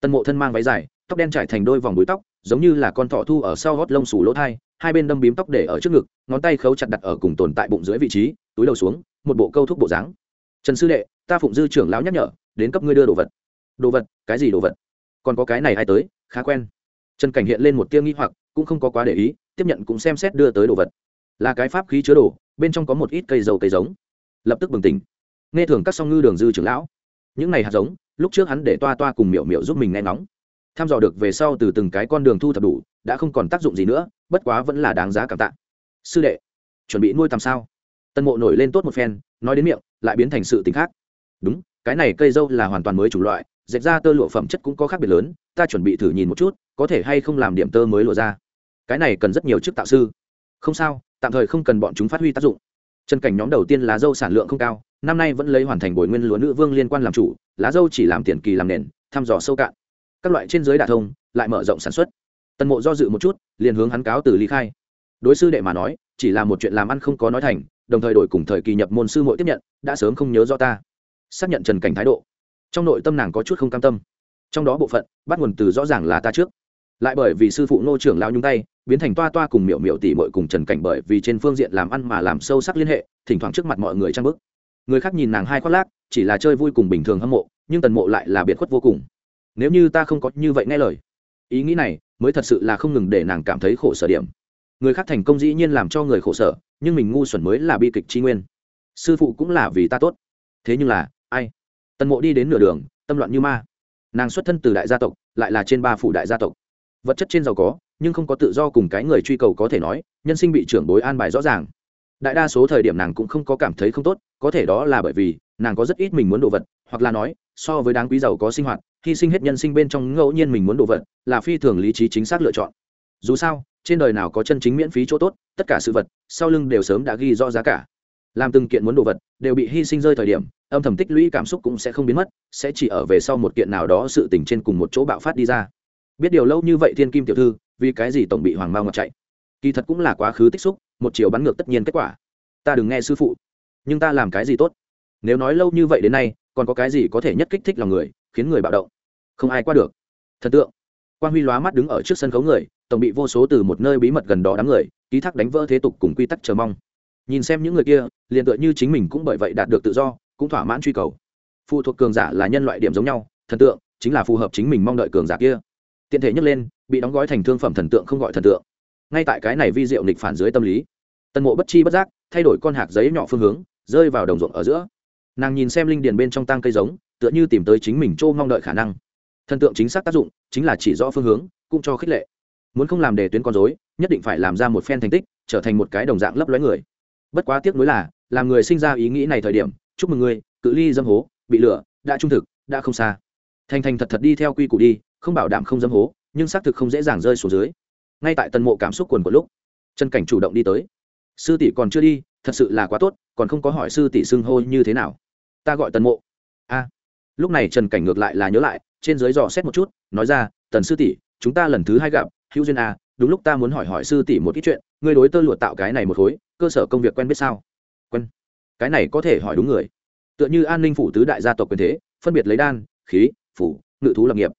Tần mộ thân mang váy dài, tóc đen trải thành đôi vòng búi tóc, giống như là con thọ thu ở sau gót lông xù lỗ thai, hai bên đâm bím tóc để ở trước ngực, ngón tay khấu chặt đặt ở cùng tồn tại bụng dưới vị trí, túi đầu xuống, một bộ câu thúc bộ dáng. Trần sư đệ, ta phụng dư trưởng lão nhắc nhở, đến cấp ngươi đưa đồ vật. Đồ vật? Cái gì đồ vật? Còn có cái này ai tới? Khá quen. Trần cảnh hiện lên một tiêu nghi hoặc, cũng không có quá để ý, tiếp nhận cũng xem xét đưa tới đồ vật. Là cái pháp khí chứa đồ, bên trong có một ít cây dầu cây giống. Lập tức bừng tỉnh. Nghe thường các song ngư đường dư trưởng lão. Những này hạt giống, lúc trước hắn để toa toa cùng miệu miệu giúp mình nghe ngóng. Tham dò được về sau từ từng cái con đường thu thập đủ, đã không còn tác dụng gì nữa, bất quá vẫn là đáng giá cảm tạ. Sư đệ, chuẩn bị nuôi tầm sao? Tân mộ nổi lên tốt một phen, nói đến miệng, lại biến thành sự t khác. Đúng, cái này cây dâu là hoàn toàn mới chủng loại dệt ra tơ lụa phẩm chất cũng có khác biệt lớn, ta chuẩn bị thử nhìn một chút, có thể hay không làm điểm tơ mới lụa ra. Cái này cần rất nhiều chức tạo sư. Không sao, tạm thời không cần bọn chúng phát huy tác dụng. Chân cảnh nhóm đầu tiên lá dâu sản lượng không cao, năm nay vẫn lấy hoàn thành bồi nguyên lúa nữ vương liên quan làm chủ, lá dâu chỉ làm tiền kỳ làm nền, thăm dò sâu cạn. Các loại trên giới đà thông, lại mở rộng sản xuất. Tần mộ do dự một chút, liền hướng hắn cáo từ ly khai. Đối sư đệ mà nói, chỉ là một chuyện làm ăn không có nói thành, đồng thời đổi cùng thời kỳ nhập môn sư mội tiếp nhận, đã sớm không nhớ do ta. Xác nhận trần cảnh thái độ trong nội tâm nàng có chút không cam tâm. Trong đó bộ phận, bắt nguồn từ rõ ràng là ta trước. Lại bởi vì sư phụ nô trưởng lao nhung tay, biến thành toa toa cùng miệu miệu tỉ mội cùng trần cảnh bởi vì trên phương diện làm ăn mà làm sâu sắc liên hệ, thỉnh thoảng trước mặt mọi người trang bức. Người khác nhìn nàng hai khoác lác, chỉ là chơi vui cùng bình thường hâm mộ, nhưng tần mộ lại là biệt khuất vô cùng. Nếu như ta không có như vậy nghe lời, ý nghĩ này mới thật sự là không ngừng để nàng cảm thấy khổ sở điểm. Người khác thành công dĩ nhiên làm cho người khổ sở, nhưng mình ngu xuẩn mới là bi kịch tri nguyên. Sư phụ cũng là vì ta tốt. Thế nhưng là tần mộ đi đến nửa đường, tâm loạn như ma. Nàng xuất thân từ đại gia tộc, lại là trên ba phủ đại gia tộc. Vật chất trên giàu có, nhưng không có tự do cùng cái người truy cầu có thể nói, nhân sinh bị trưởng bối an bài rõ ràng. Đại đa số thời điểm nàng cũng không có cảm thấy không tốt, có thể đó là bởi vì, nàng có rất ít mình muốn đồ vật, hoặc là nói, so với đáng quý giàu có sinh hoạt, hy sinh hết nhân sinh bên trong ngẫu nhiên mình muốn đồ vật, là phi thường lý trí chính xác lựa chọn. Dù sao, trên đời nào có chân chính miễn phí chỗ tốt, tất cả sự vật, sau lưng đều sớm đã ghi rõ giá cả. Làm từng kiện muốn đồ vật, đều bị hy sinh rơi thời điểm âm thầm tích lũy cảm xúc cũng sẽ không biến mất, sẽ chỉ ở về sau một kiện nào đó sự tình trên cùng một chỗ bạo phát đi ra. Biết điều lâu như vậy thiên kim tiểu thư, vì cái gì tổng bị hoàng mao ngọc chạy? Kỳ thật cũng là quá khứ tích xúc, một chiều bắn ngược tất nhiên kết quả. Ta đừng nghe sư phụ, nhưng ta làm cái gì tốt? Nếu nói lâu như vậy đến nay, còn có cái gì có thể nhất kích thích lòng người, khiến người bạo động? Không ai qua được. Thần tượng. Quan huy lóa mắt đứng ở trước sân khấu người, tổng bị vô số từ một nơi bí mật gần đó đám người, ký thác đánh vỡ thế tục cùng quy tắc chờ mong. Nhìn xem những người kia, liền tựa như chính mình cũng bởi vậy đạt được tự do cũng thỏa mãn truy cầu. Phụ thuộc cường giả là nhân loại điểm giống nhau, thần tượng chính là phù hợp chính mình mong đợi cường giả kia. Tiện thể nhắc lên, bị đóng gói thành thương phẩm thần tượng không gọi thần tượng. Ngay tại cái này vi diệu nghịch phản dưới tâm lý tân mộ bất chi bất giác thay đổi con hạt giấy nhỏ phương hướng, rơi vào đồng ruộng ở giữa. Nàng nhìn xem linh điền bên trong tăng cây giống, tựa như tìm tới chính mình châu mong đợi khả năng. Thần tượng chính xác tác dụng chính là chỉ rõ phương hướng, cũng cho khích lệ. Muốn không làm đề tuyến con dối nhất định phải làm ra một phen thành tích, trở thành một cái đồng dạng lấp lóe người. Bất quá tiếc nuối là, làm người sinh ra ý nghĩ này thời điểm chúc mừng ngươi, cự ly dâm hố, bị lửa, đã trung thực, đã không xa. Thành thành thật thật đi theo quy củ đi, không bảo đảm không dâm hố, nhưng xác thực không dễ dàng rơi xuống dưới. Ngay tại tân mộ cảm xúc quần của lúc, chân cảnh chủ động đi tới. Sư tỷ còn chưa đi, thật sự là quá tốt, còn không có hỏi sư tỷ xưng hô như thế nào. Ta gọi tần mộ. A. Lúc này trần cảnh ngược lại là nhớ lại, trên dưới dò xét một chút, nói ra, tần sư tỷ, chúng ta lần thứ hai gặp, hữu duyên a đúng lúc ta muốn hỏi hỏi sư tỷ một ít chuyện, ngươi đối tơ lụa tạo cái này một khối, cơ sở công việc quen biết sao? Cái này có thể hỏi đúng người. Tựa như an ninh phủ tứ đại gia tộc quyền thế, phân biệt lấy đan, khí, phủ, ngự thú lập nghiệp.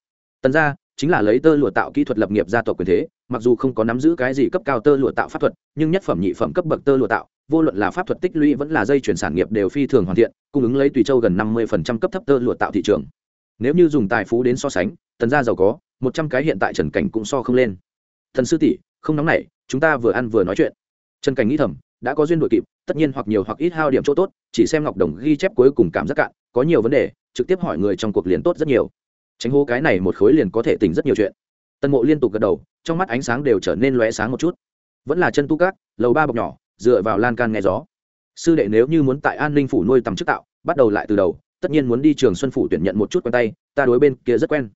Tần gia chính là lấy tơ lụa tạo kỹ thuật lập nghiệp gia tộc quyền thế, mặc dù không có nắm giữ cái gì cấp cao tơ lụa tạo pháp thuật, nhưng nhất phẩm nhị phẩm cấp bậc tơ lụa tạo, vô luận là pháp thuật tích lũy vẫn là dây chuyển sản nghiệp đều phi thường hoàn thiện, cung ứng lấy tùy châu gần năm mươi cấp thấp tơ lụa tạo thị trường. Nếu như dùng tài phú đến so sánh, tần gia giàu có, một trăm cái hiện tại trần cảnh cũng so không lên. Thần sư tỷ, không nóng nảy, chúng ta vừa ăn vừa nói chuyện. Trần cảnh nghĩ thầm đã có duyên đội kịp, tất nhiên hoặc nhiều hoặc ít hao điểm chỗ tốt, chỉ xem ngọc đồng ghi chép cuối cùng cảm giác cạn, có nhiều vấn đề, trực tiếp hỏi người trong cuộc liền tốt rất nhiều. Tránh hô cái này một khối liền có thể tỉnh rất nhiều chuyện. Tân mộ liên tục gật đầu, trong mắt ánh sáng đều trở nên lóe sáng một chút. Vẫn là chân tu cát lầu ba bọc nhỏ, dựa vào lan can nghe gió. Sư đệ nếu như muốn tại an ninh phủ nuôi tầm chức tạo, bắt đầu lại từ đầu, tất nhiên muốn đi trường xuân phủ tuyển nhận một chút quen tay, ta đối bên kia rất quen.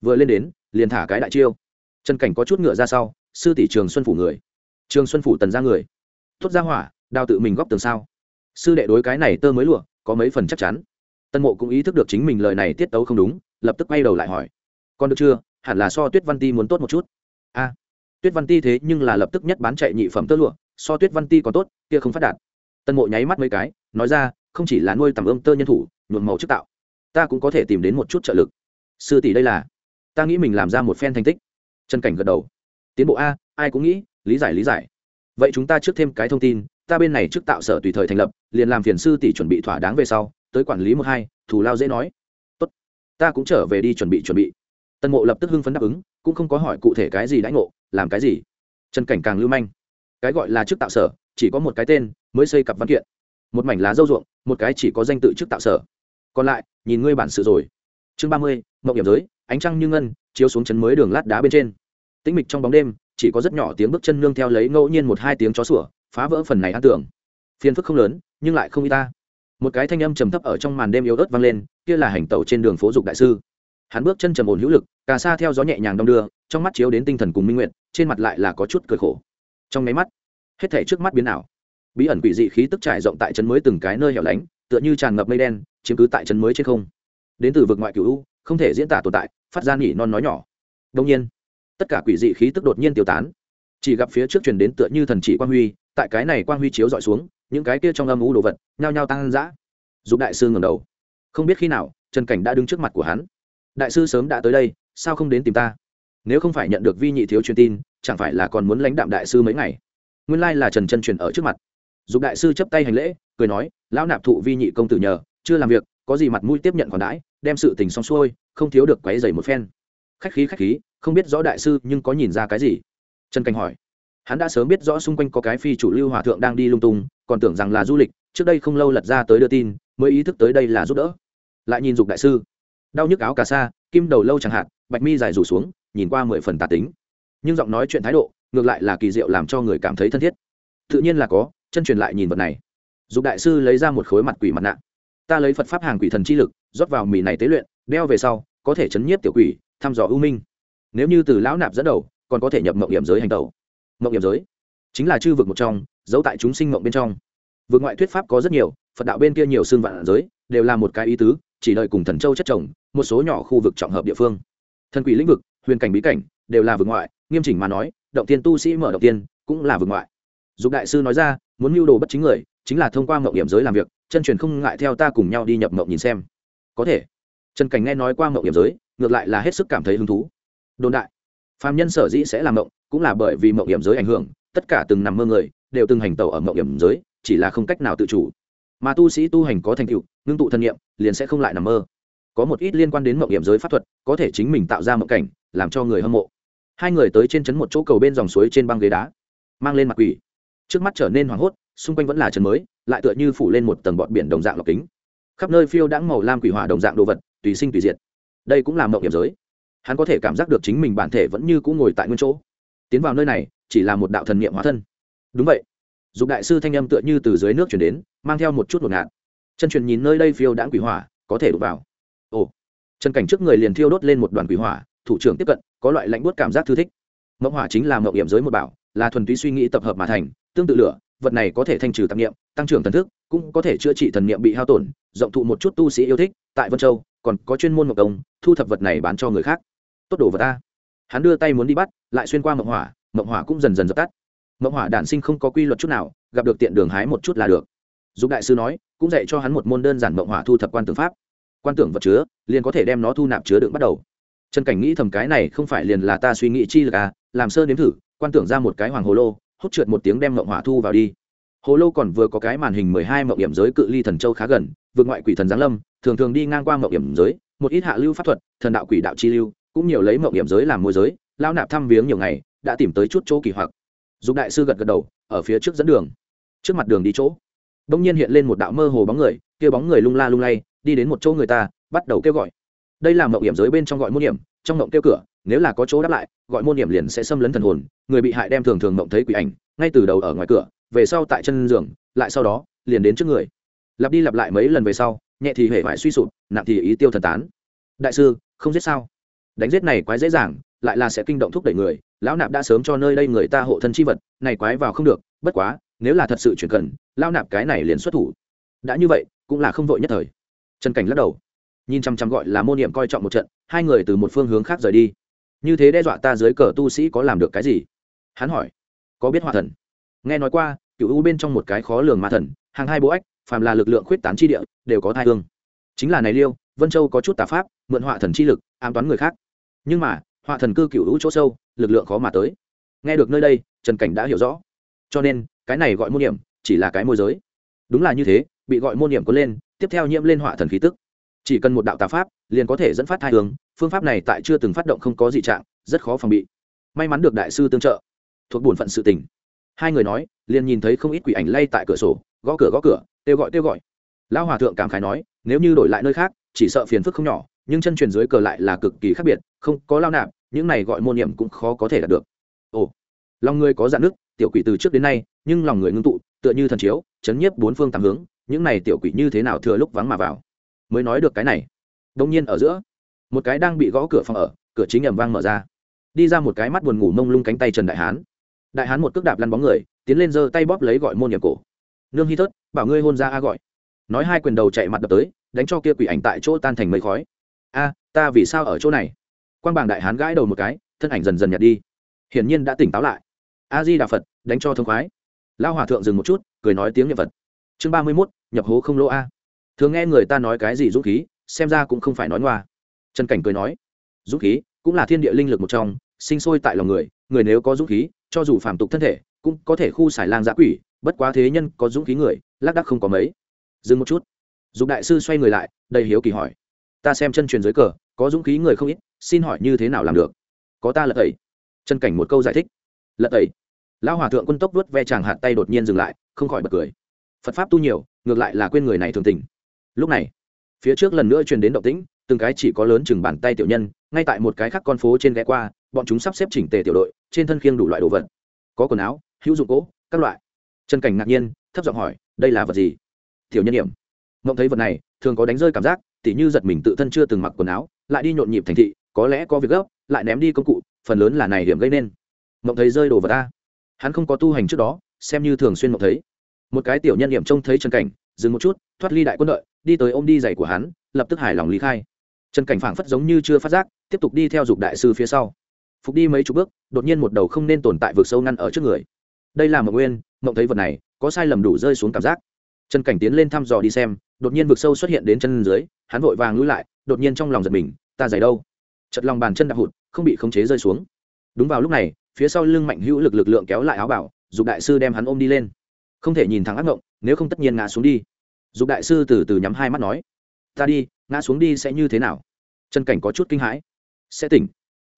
Vừa lên đến, liền thả cái đại chiêu. Trần cảnh có chút ngựa ra sau, sư tỷ trường xuân phủ người. Trường xuân phủ tần ra người tốt ra hỏa, đào tự mình góp tường sao. Sư đệ đối cái này tơ mới lụa, có mấy phần chắc chắn. Tân mộ cũng ý thức được chính mình lời này tiết tấu không đúng, lập tức quay đầu lại hỏi. Con được chưa? Hẳn là so tuyết văn ti muốn tốt một chút. A. Tuyết văn ti thế nhưng là lập tức nhất bán chạy nhị phẩm tơ lụa, so tuyết văn ti còn tốt, kia không phát đạt. Tân mộ nháy mắt mấy cái, nói ra, không chỉ là nuôi tầm ươm tơ nhân thủ, nhuộm màu chức tạo. Ta cũng có thể tìm đến một chút trợ lực. Sư tỷ đây là. Ta nghĩ mình làm ra một phen thành tích. Chân cảnh gật đầu. Tiến bộ a, ai cũng nghĩ, lý giải lý giải vậy chúng ta trước thêm cái thông tin, ta bên này trước tạo sở tùy thời thành lập, liền làm phiền sư tỷ chuẩn bị thỏa đáng về sau, tới quản lý một hai, thù lao dễ nói. Tốt. Ta cũng trở về đi chuẩn bị chuẩn bị. Tân mộ lập tức hưng phấn đáp ứng, cũng không có hỏi cụ thể cái gì đãi ngộ, làm cái gì? Trần cảnh càng lưu manh. Cái gọi là chức tạo sở, chỉ có một cái tên, mới xây cặp văn kiện. Một mảnh lá dâu ruộng, một cái chỉ có danh tự chức tạo sở. Còn lại, nhìn ngươi bản sự rồi. Chương ba mươi mậu hiểm giới, ánh trăng như ngân, chiếu xuống chấn mới đường lát đá bên trên. Tĩnh mịch trong bóng đêm chỉ có rất nhỏ tiếng bước chân nương theo lấy ngẫu nhiên một hai tiếng chó sủa, phá vỡ phần này an tưởng. Phiền phức không lớn, nhưng lại không y ta. Một cái thanh âm trầm thấp ở trong màn đêm yếu ớt vang lên, kia là hành tẩu trên đường phố dục đại sư. Hắn bước chân trầm ổn hữu lực, cà sa theo gió nhẹ nhàng đong đưa, trong mắt chiếu đến tinh thần cùng minh nguyện, trên mặt lại là có chút cười khổ. Trong máy mắt, hết thể trước mắt biến ảo. Bí ẩn quỷ dị khí tức trải rộng tại chân mới từng cái nơi hẻo lánh, tựa như tràn ngập mây đen, chiếm cứ tại chân mới trên không. Đến từ vực ngoại cửu u, không thể diễn tả tồn tại, phát ra nghỉ non nói nhỏ. Đông nhiên tất cả quỷ dị khí tức đột nhiên tiêu tán. Chỉ gặp phía trước truyền đến tựa như thần chỉ quang huy, tại cái này quang huy chiếu dọi xuống, những cái kia trong âm u đồ vật, nhao nhao tăng dã. Giúp đại sư ngẩng đầu. Không biết khi nào, trần cảnh đã đứng trước mặt của hắn. Đại sư sớm đã tới đây, sao không đến tìm ta? Nếu không phải nhận được vi nhị thiếu truyền tin, chẳng phải là còn muốn lãnh đạm đại sư mấy ngày? Nguyên lai là trần chân truyền ở trước mặt. Giúp đại sư chấp tay hành lễ, cười nói, lão nạp thụ vi nhị công tử nhờ, chưa làm việc, có gì mặt mũi tiếp nhận còn đãi, đem sự tình xong xuôi, không thiếu được quấy dày một phen. Khách khí khách khí không biết rõ đại sư nhưng có nhìn ra cái gì? Trần cảnh hỏi. Hắn đã sớm biết rõ xung quanh có cái phi chủ lưu hòa thượng đang đi lung tung, còn tưởng rằng là du lịch, trước đây không lâu lật ra tới đưa tin, mới ý thức tới đây là giúp đỡ. Lại nhìn dục đại sư. Đau nhức áo cà sa, kim đầu lâu chẳng hạn, bạch mi dài rủ xuống, nhìn qua mười phần tà tính. Nhưng giọng nói chuyện thái độ, ngược lại là kỳ diệu làm cho người cảm thấy thân thiết. Tự nhiên là có, chân truyền lại nhìn vật này. Dục đại sư lấy ra một khối mặt quỷ mặt nạ. Ta lấy phật pháp hàng quỷ thần chi lực, rót vào mì này tế luyện, đeo về sau, có thể chấn nhiếp tiểu quỷ, thăm dò ưu minh nếu như từ lão nạp dẫn đầu, còn có thể nhập mộng hiểm giới hành tẩu. Mộng hiểm giới chính là chư vực một trong, giấu tại chúng sinh mộng bên trong. Vực ngoại thuyết pháp có rất nhiều, phật đạo bên kia nhiều xương vạn giới, đều là một cái ý tứ, chỉ đợi cùng thần châu chất trồng một số nhỏ khu vực trọng hợp địa phương. Thần quỷ lĩnh vực, huyền cảnh bí cảnh, đều là vực ngoại, nghiêm chỉnh mà nói, động tiên tu sĩ mở động tiên, cũng là vực ngoại. Dục đại sư nói ra, muốn mưu đồ bất chính người, chính là thông qua mộng hiểm giới làm việc, chân truyền không ngại theo ta cùng nhau đi nhập mộng nhìn xem. Có thể. Trần cảnh nghe nói qua mộng hiểm giới, ngược lại là hết sức cảm thấy hứng thú đồn đại. Phạm nhân sở dĩ sẽ làm mộng cũng là bởi vì mộng hiểm giới ảnh hưởng, tất cả từng nằm mơ người đều từng hành tẩu ở mộng hiểm giới, chỉ là không cách nào tự chủ. Mà tu sĩ tu hành có thành tựu, ngưng tụ thân nhiệm liền sẽ không lại nằm mơ. Có một ít liên quan đến mộng hiểm giới pháp thuật, có thể chính mình tạo ra mộng cảnh, làm cho người hâm mộ. Hai người tới trên trấn một chỗ cầu bên dòng suối trên băng ghế đá, mang lên mặt quỷ. Trước mắt trở nên hoảng hốt, xung quanh vẫn là trấn mới, lại tựa như phủ lên một tầng bọt biển đồng dạng lọc kính. Khắp nơi phiêu đãng màu lam quỷ hỏa đồng dạng đồ vật, tùy sinh tùy diệt. Đây cũng là mộng hiểm giới hắn có thể cảm giác được chính mình bản thể vẫn như cũng ngồi tại nguyên chỗ. Tiến vào nơi này, chỉ là một đạo thần niệm hóa thân. Đúng vậy. Dục đại sư thanh âm tựa như từ dưới nước chuyển đến, mang theo một chút một ngạt. Chân truyền nhìn nơi đây phiêu đãng quỷ hỏa, có thể đụng vào. Ồ. Chân cảnh trước người liền thiêu đốt lên một đoàn quỷ hỏa, thủ trưởng tiếp cận, có loại lạnh buốt cảm giác thư thích. Mộng hỏa chính là mộng hiểm giới một bảo, là thuần túy suy nghĩ tập hợp mà thành, tương tự lửa, vật này có thể thanh trừ tạp niệm, tăng trưởng thần thức, cũng có thể chữa trị thần niệm bị hao tổn, rộng thụ một chút tu sĩ yêu thích, tại vân châu, còn có chuyên môn một công, thu thập vật này bán cho người khác tốt đồ vật ta. Hắn đưa tay muốn đi bắt, lại xuyên qua mộng hỏa mộng hỏa cũng dần dần dập tắt. Mộng hỏa đản sinh không có quy luật chút nào, gặp được tiện đường hái một chút là được. Dục đại sư nói, cũng dạy cho hắn một môn đơn giản mộng hỏa thu thập quan tưởng pháp. Quan tưởng vật chứa, liền có thể đem nó thu nạp chứa đựng bắt đầu. Trần cảnh nghĩ thầm cái này không phải liền là ta suy nghĩ chi lực à làm sơ nếm thử, quan tưởng ra một cái hoàng hồ lô, hút trượt một tiếng đem mộng hỏa thu vào đi. Hồ lô còn vừa có cái màn hình mười hai mộng hiểm giới cự ly thần châu khá gần, vượt ngoại quỷ thần giáng lâm, thường thường đi ngang qua mộng hiểm giới, một ít hạ lưu pháp thuật, thần đạo quỷ đạo chi lưu cũng nhiều lấy mộng hiểm giới làm môi giới lao nạp thăm viếng nhiều ngày đã tìm tới chút chỗ kỳ hoặc. Dục đại sư gật gật đầu ở phía trước dẫn đường. Trước mặt đường đi chỗ đông nhiên hiện lên một đạo mơ hồ bóng người kia bóng người lung la lung lay đi đến một chỗ người ta bắt đầu kêu gọi. Đây là mộng hiểm giới bên trong gọi môn điểm, trong mộng kêu cửa nếu là có chỗ đáp lại gọi môn điểm liền sẽ xâm lấn thần hồn người bị hại đem thường thường mộng thấy quỷ ảnh ngay từ đầu ở ngoài cửa về sau tại chân giường lại sau đó liền đến trước người. Lặp đi lặp lại mấy lần về sau nhẹ thì hệ vải suy sụp nặng thì ý tiêu thần tán. Đại sư không giết sao? Đánh giết này quái dễ dàng, lại là sẽ kinh động thúc đẩy người, lão nạp đã sớm cho nơi đây người ta hộ thân chi vật, này quái vào không được, bất quá, nếu là thật sự chuyển cần, lão nạp cái này liền xuất thủ. Đã như vậy, cũng là không vội nhất thời. Trần cảnh lắc đầu, nhìn chăm chăm gọi là môn niệm coi trọng một trận, hai người từ một phương hướng khác rời đi. Như thế đe dọa ta dưới cờ tu sĩ có làm được cái gì? Hắn hỏi, có biết hòa thần? Nghe nói qua, cựu u bên trong một cái khó lường ma thần, hàng hai bộ ách, phàm là lực lượng khuyết tán chi địa, đều có thai hương. Chính là này liêu, vân châu có chút tà pháp, mượn họa thần chi lực, ám toán người khác nhưng mà, họa thần cư cựu hữu chỗ sâu, lực lượng khó mà tới. Nghe được nơi đây, trần cảnh đã hiểu rõ. Cho nên, cái này gọi môn niệm, chỉ là cái môi giới. Đúng là như thế, bị gọi môn niệm có lên, tiếp theo nhiễm lên họa thần khí tức. Chỉ cần một đạo tà pháp, liền có thể dẫn phát thai hướng phương pháp này tại chưa từng phát động không có dị trạng, rất khó phòng bị. May mắn được đại sư tương trợ. Thuộc bổn phận sự tình. Hai người nói, liền nhìn thấy không ít quỷ ảnh lay tại cửa sổ, gõ cửa gõ cửa, kêu gọi kêu gọi. Lão hòa thượng cảm khái nói, nếu như đổi lại nơi khác, chỉ sợ phiền phức không nhỏ, nhưng chân truyền dưới cờ lại là cực kỳ khác biệt không có lao nạp, những này gọi môn niệm cũng khó có thể đạt được. Ồ, lòng người có dạn nước tiểu quỷ từ trước đến nay, nhưng lòng người ngưng tụ, tựa như thần chiếu, chấn nhiếp bốn phương tám hướng, những này tiểu quỷ như thế nào thừa lúc vắng mà vào? Mới nói được cái này. Đông nhiên ở giữa, một cái đang bị gõ cửa phòng ở, cửa chính ẩm vang mở ra. Đi ra một cái mắt buồn ngủ mông lung cánh tay trần đại hán. Đại hán một cước đạp lăn bóng người, tiến lên giơ tay bóp lấy gọi môn niệm cổ. Nương hy thớt bảo ngươi hôn ra a gọi. Nói hai quyền đầu chạy mặt đập tới, đánh cho kia quỷ ảnh tại chỗ tan thành mây khói. A, ta vì sao ở chỗ này? Quan bảng đại hán gãi đầu một cái, thân ảnh dần dần nhạt đi. Hiển nhiên đã tỉnh táo lại. A di đà phật, đánh cho thông khoái. Lao hòa thượng dừng một chút, cười nói tiếng nhật phật. Chương ba mươi mốt, nhập hố không lỗ a. Thường nghe người ta nói cái gì dũng khí, xem ra cũng không phải nói ngoa. Trần cảnh cười nói, dũng khí cũng là thiên địa linh lực một trong, sinh sôi tại lòng người người nếu có dũng khí, cho dù phàm tục thân thể, cũng có thể khu xài lang giã quỷ, bất quá thế nhân có dũng khí người, lác đắc không có mấy. Dừng một chút. Dục đại sư xoay người lại, đầy hiếu kỳ hỏi, ta xem chân truyền dưới cờ, có dũng khí người không ít xin hỏi như thế nào làm được? Có ta lật tẩy. Chân cảnh một câu giải thích. Lật tẩy. Lão hòa thượng quân tốc vớt ve chàng hạt tay đột nhiên dừng lại, không khỏi bật cười. Phật pháp tu nhiều, ngược lại là quên người này thường tình. Lúc này, phía trước lần nữa truyền đến động tĩnh, từng cái chỉ có lớn chừng bàn tay tiểu nhân, ngay tại một cái khác con phố trên ghé qua, bọn chúng sắp xếp chỉnh tề tiểu đội, trên thân khiêng đủ loại đồ vật. Có quần áo, hữu dụng cỗ, các loại. Chân cảnh ngạc nhiên, thấp giọng hỏi, đây là vật gì? Tiểu nhân điểm mộng thấy vật này, thường có đánh rơi cảm giác, tỉ như giật mình tự thân chưa từng mặc quần áo, lại đi nhộn nhịp thành thị có lẽ có việc gấp, lại ném đi công cụ, phần lớn là này điểm gây nên. Mộng thấy rơi đồ vật ta. Hắn không có tu hành trước đó, xem như thường xuyên mộng thấy. Một cái tiểu nhân điểm trông thấy trần cảnh, dừng một chút, thoát ly đại quân đội đi tới ôm đi giày của hắn, lập tức hài lòng lý khai. Trần cảnh phảng phất giống như chưa phát giác, tiếp tục đi theo dục đại sư phía sau. Phục đi mấy chục bước, đột nhiên một đầu không nên tồn tại vực sâu ngăn ở trước người. Đây là mộng nguyên, mộng thấy vật này, có sai lầm đủ rơi xuống cảm giác. Trần cảnh tiến lên thăm dò đi xem, đột nhiên vực sâu xuất hiện đến chân dưới, hắn vội vàng lũi lại, đột nhiên trong lòng giật mình, ta giày đâu? Chật lòng bàn chân đạp hụt, không bị khống chế rơi xuống. Đúng vào lúc này, phía sau lưng mạnh hữu lực lực lượng kéo lại áo bảo, dục đại sư đem hắn ôm đi lên. Không thể nhìn thẳng ác ngộng, nếu không tất nhiên ngã xuống đi. Dục đại sư từ từ nhắm hai mắt nói, ta đi, ngã xuống đi sẽ như thế nào? Chân cảnh có chút kinh hãi. Sẽ tỉnh.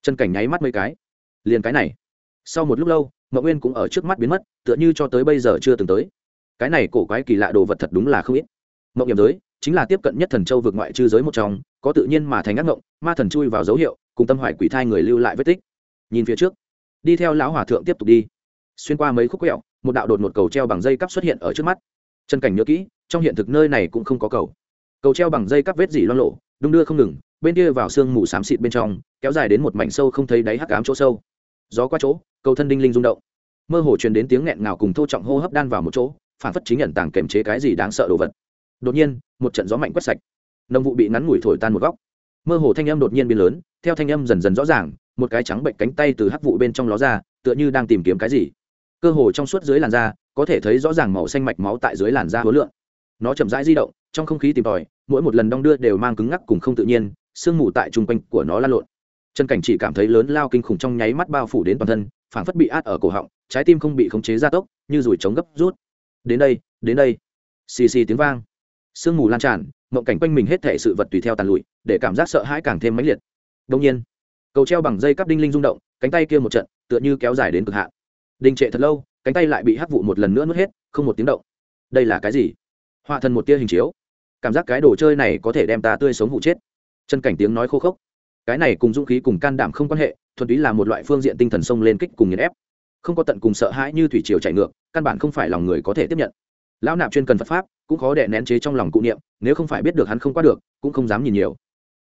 Chân cảnh nháy mắt mấy cái. Liền cái này. Sau một lúc lâu mậu nguyên cũng ở trước mắt biến mất, tựa như cho tới bây giờ chưa từng tới. Cái này cổ quái kỳ lạ đồ vật thật đúng là không ít. Mậu hiểm giới, chính là tiếp cận nhất thần châu vượt ngoại chư giới một trong có tự nhiên mà thành ác ngộng, ma thần chui vào dấu hiệu, cùng tâm hoài quỷ thai người lưu lại vết tích. Nhìn phía trước, đi theo lão hòa thượng tiếp tục đi. Xuyên qua mấy khúc quẹo, một đạo đột một cầu treo bằng dây cắp xuất hiện ở trước mắt. Chân cảnh nhớ kỹ, trong hiện thực nơi này cũng không có cầu. Cầu treo bằng dây cắp vết dỉ loang lộ, đung đưa không ngừng, bên kia vào sương mù xám xịt bên trong, kéo dài đến một mảnh sâu không thấy đáy hắc ám chỗ sâu. Gió qua chỗ, cầu thân đinh linh rung động. Mơ hồ truyền đến tiếng nghẹn ngào cùng thô trọng hô hấp đan vào một chỗ, phản phất chính nhận tàng kềm chế cái gì đáng sợ đồ vật. Đột nhiên, một trận gió mạnh quét sạch nông vụ bị ngắn ngủi thổi tan một góc. Mơ hồ thanh âm đột nhiên biến lớn, theo thanh âm dần dần rõ ràng, một cái trắng bệnh cánh tay từ hắc vụ bên trong ló ra, tựa như đang tìm kiếm cái gì. Cơ hồ trong suốt dưới làn da, có thể thấy rõ ràng màu xanh mạch máu tại dưới làn da hứa lượng. Nó chậm rãi di động, trong không khí tìm tòi, mỗi một lần đong đưa đều mang cứng ngắc cùng không tự nhiên, sương mù tại chung quanh của nó lan lộn. Chân cảnh chỉ cảm thấy lớn lao kinh khủng trong nháy mắt bao phủ đến toàn thân, phảng phất bị át ở cổ họng, trái tim không bị khống chế gia tốc, như rủi trống gấp rút. Đến đây đến đây. Xì xì tiếng vang. Sương mù lan tràn mộng cảnh quanh mình hết thể sự vật tùy theo tàn lụi, để cảm giác sợ hãi càng thêm mãnh liệt. Đông nhiên, cầu treo bằng dây cắp đinh linh rung động, cánh tay kia một trận, tựa như kéo dài đến cực hạn. Đình trệ thật lâu, cánh tay lại bị hắc vụ một lần nữa nuốt hết, không một tiếng động. Đây là cái gì? Họa thần một tia hình chiếu. Cảm giác cái đồ chơi này có thể đem ta tươi sống hụ chết. Chân cảnh tiếng nói khô khốc. Cái này cùng dũng khí cùng can đảm không quan hệ, thuần túy là một loại phương diện tinh thần sông lên kích cùng nghiền ép. Không có tận cùng sợ hãi như thủy triều chạy ngược, căn bản không phải lòng người có thể tiếp nhận lão nạp chuyên cần phật pháp, cũng khó đè nén chế trong lòng cụ niệm, nếu không phải biết được hắn không qua được, cũng không dám nhìn nhiều.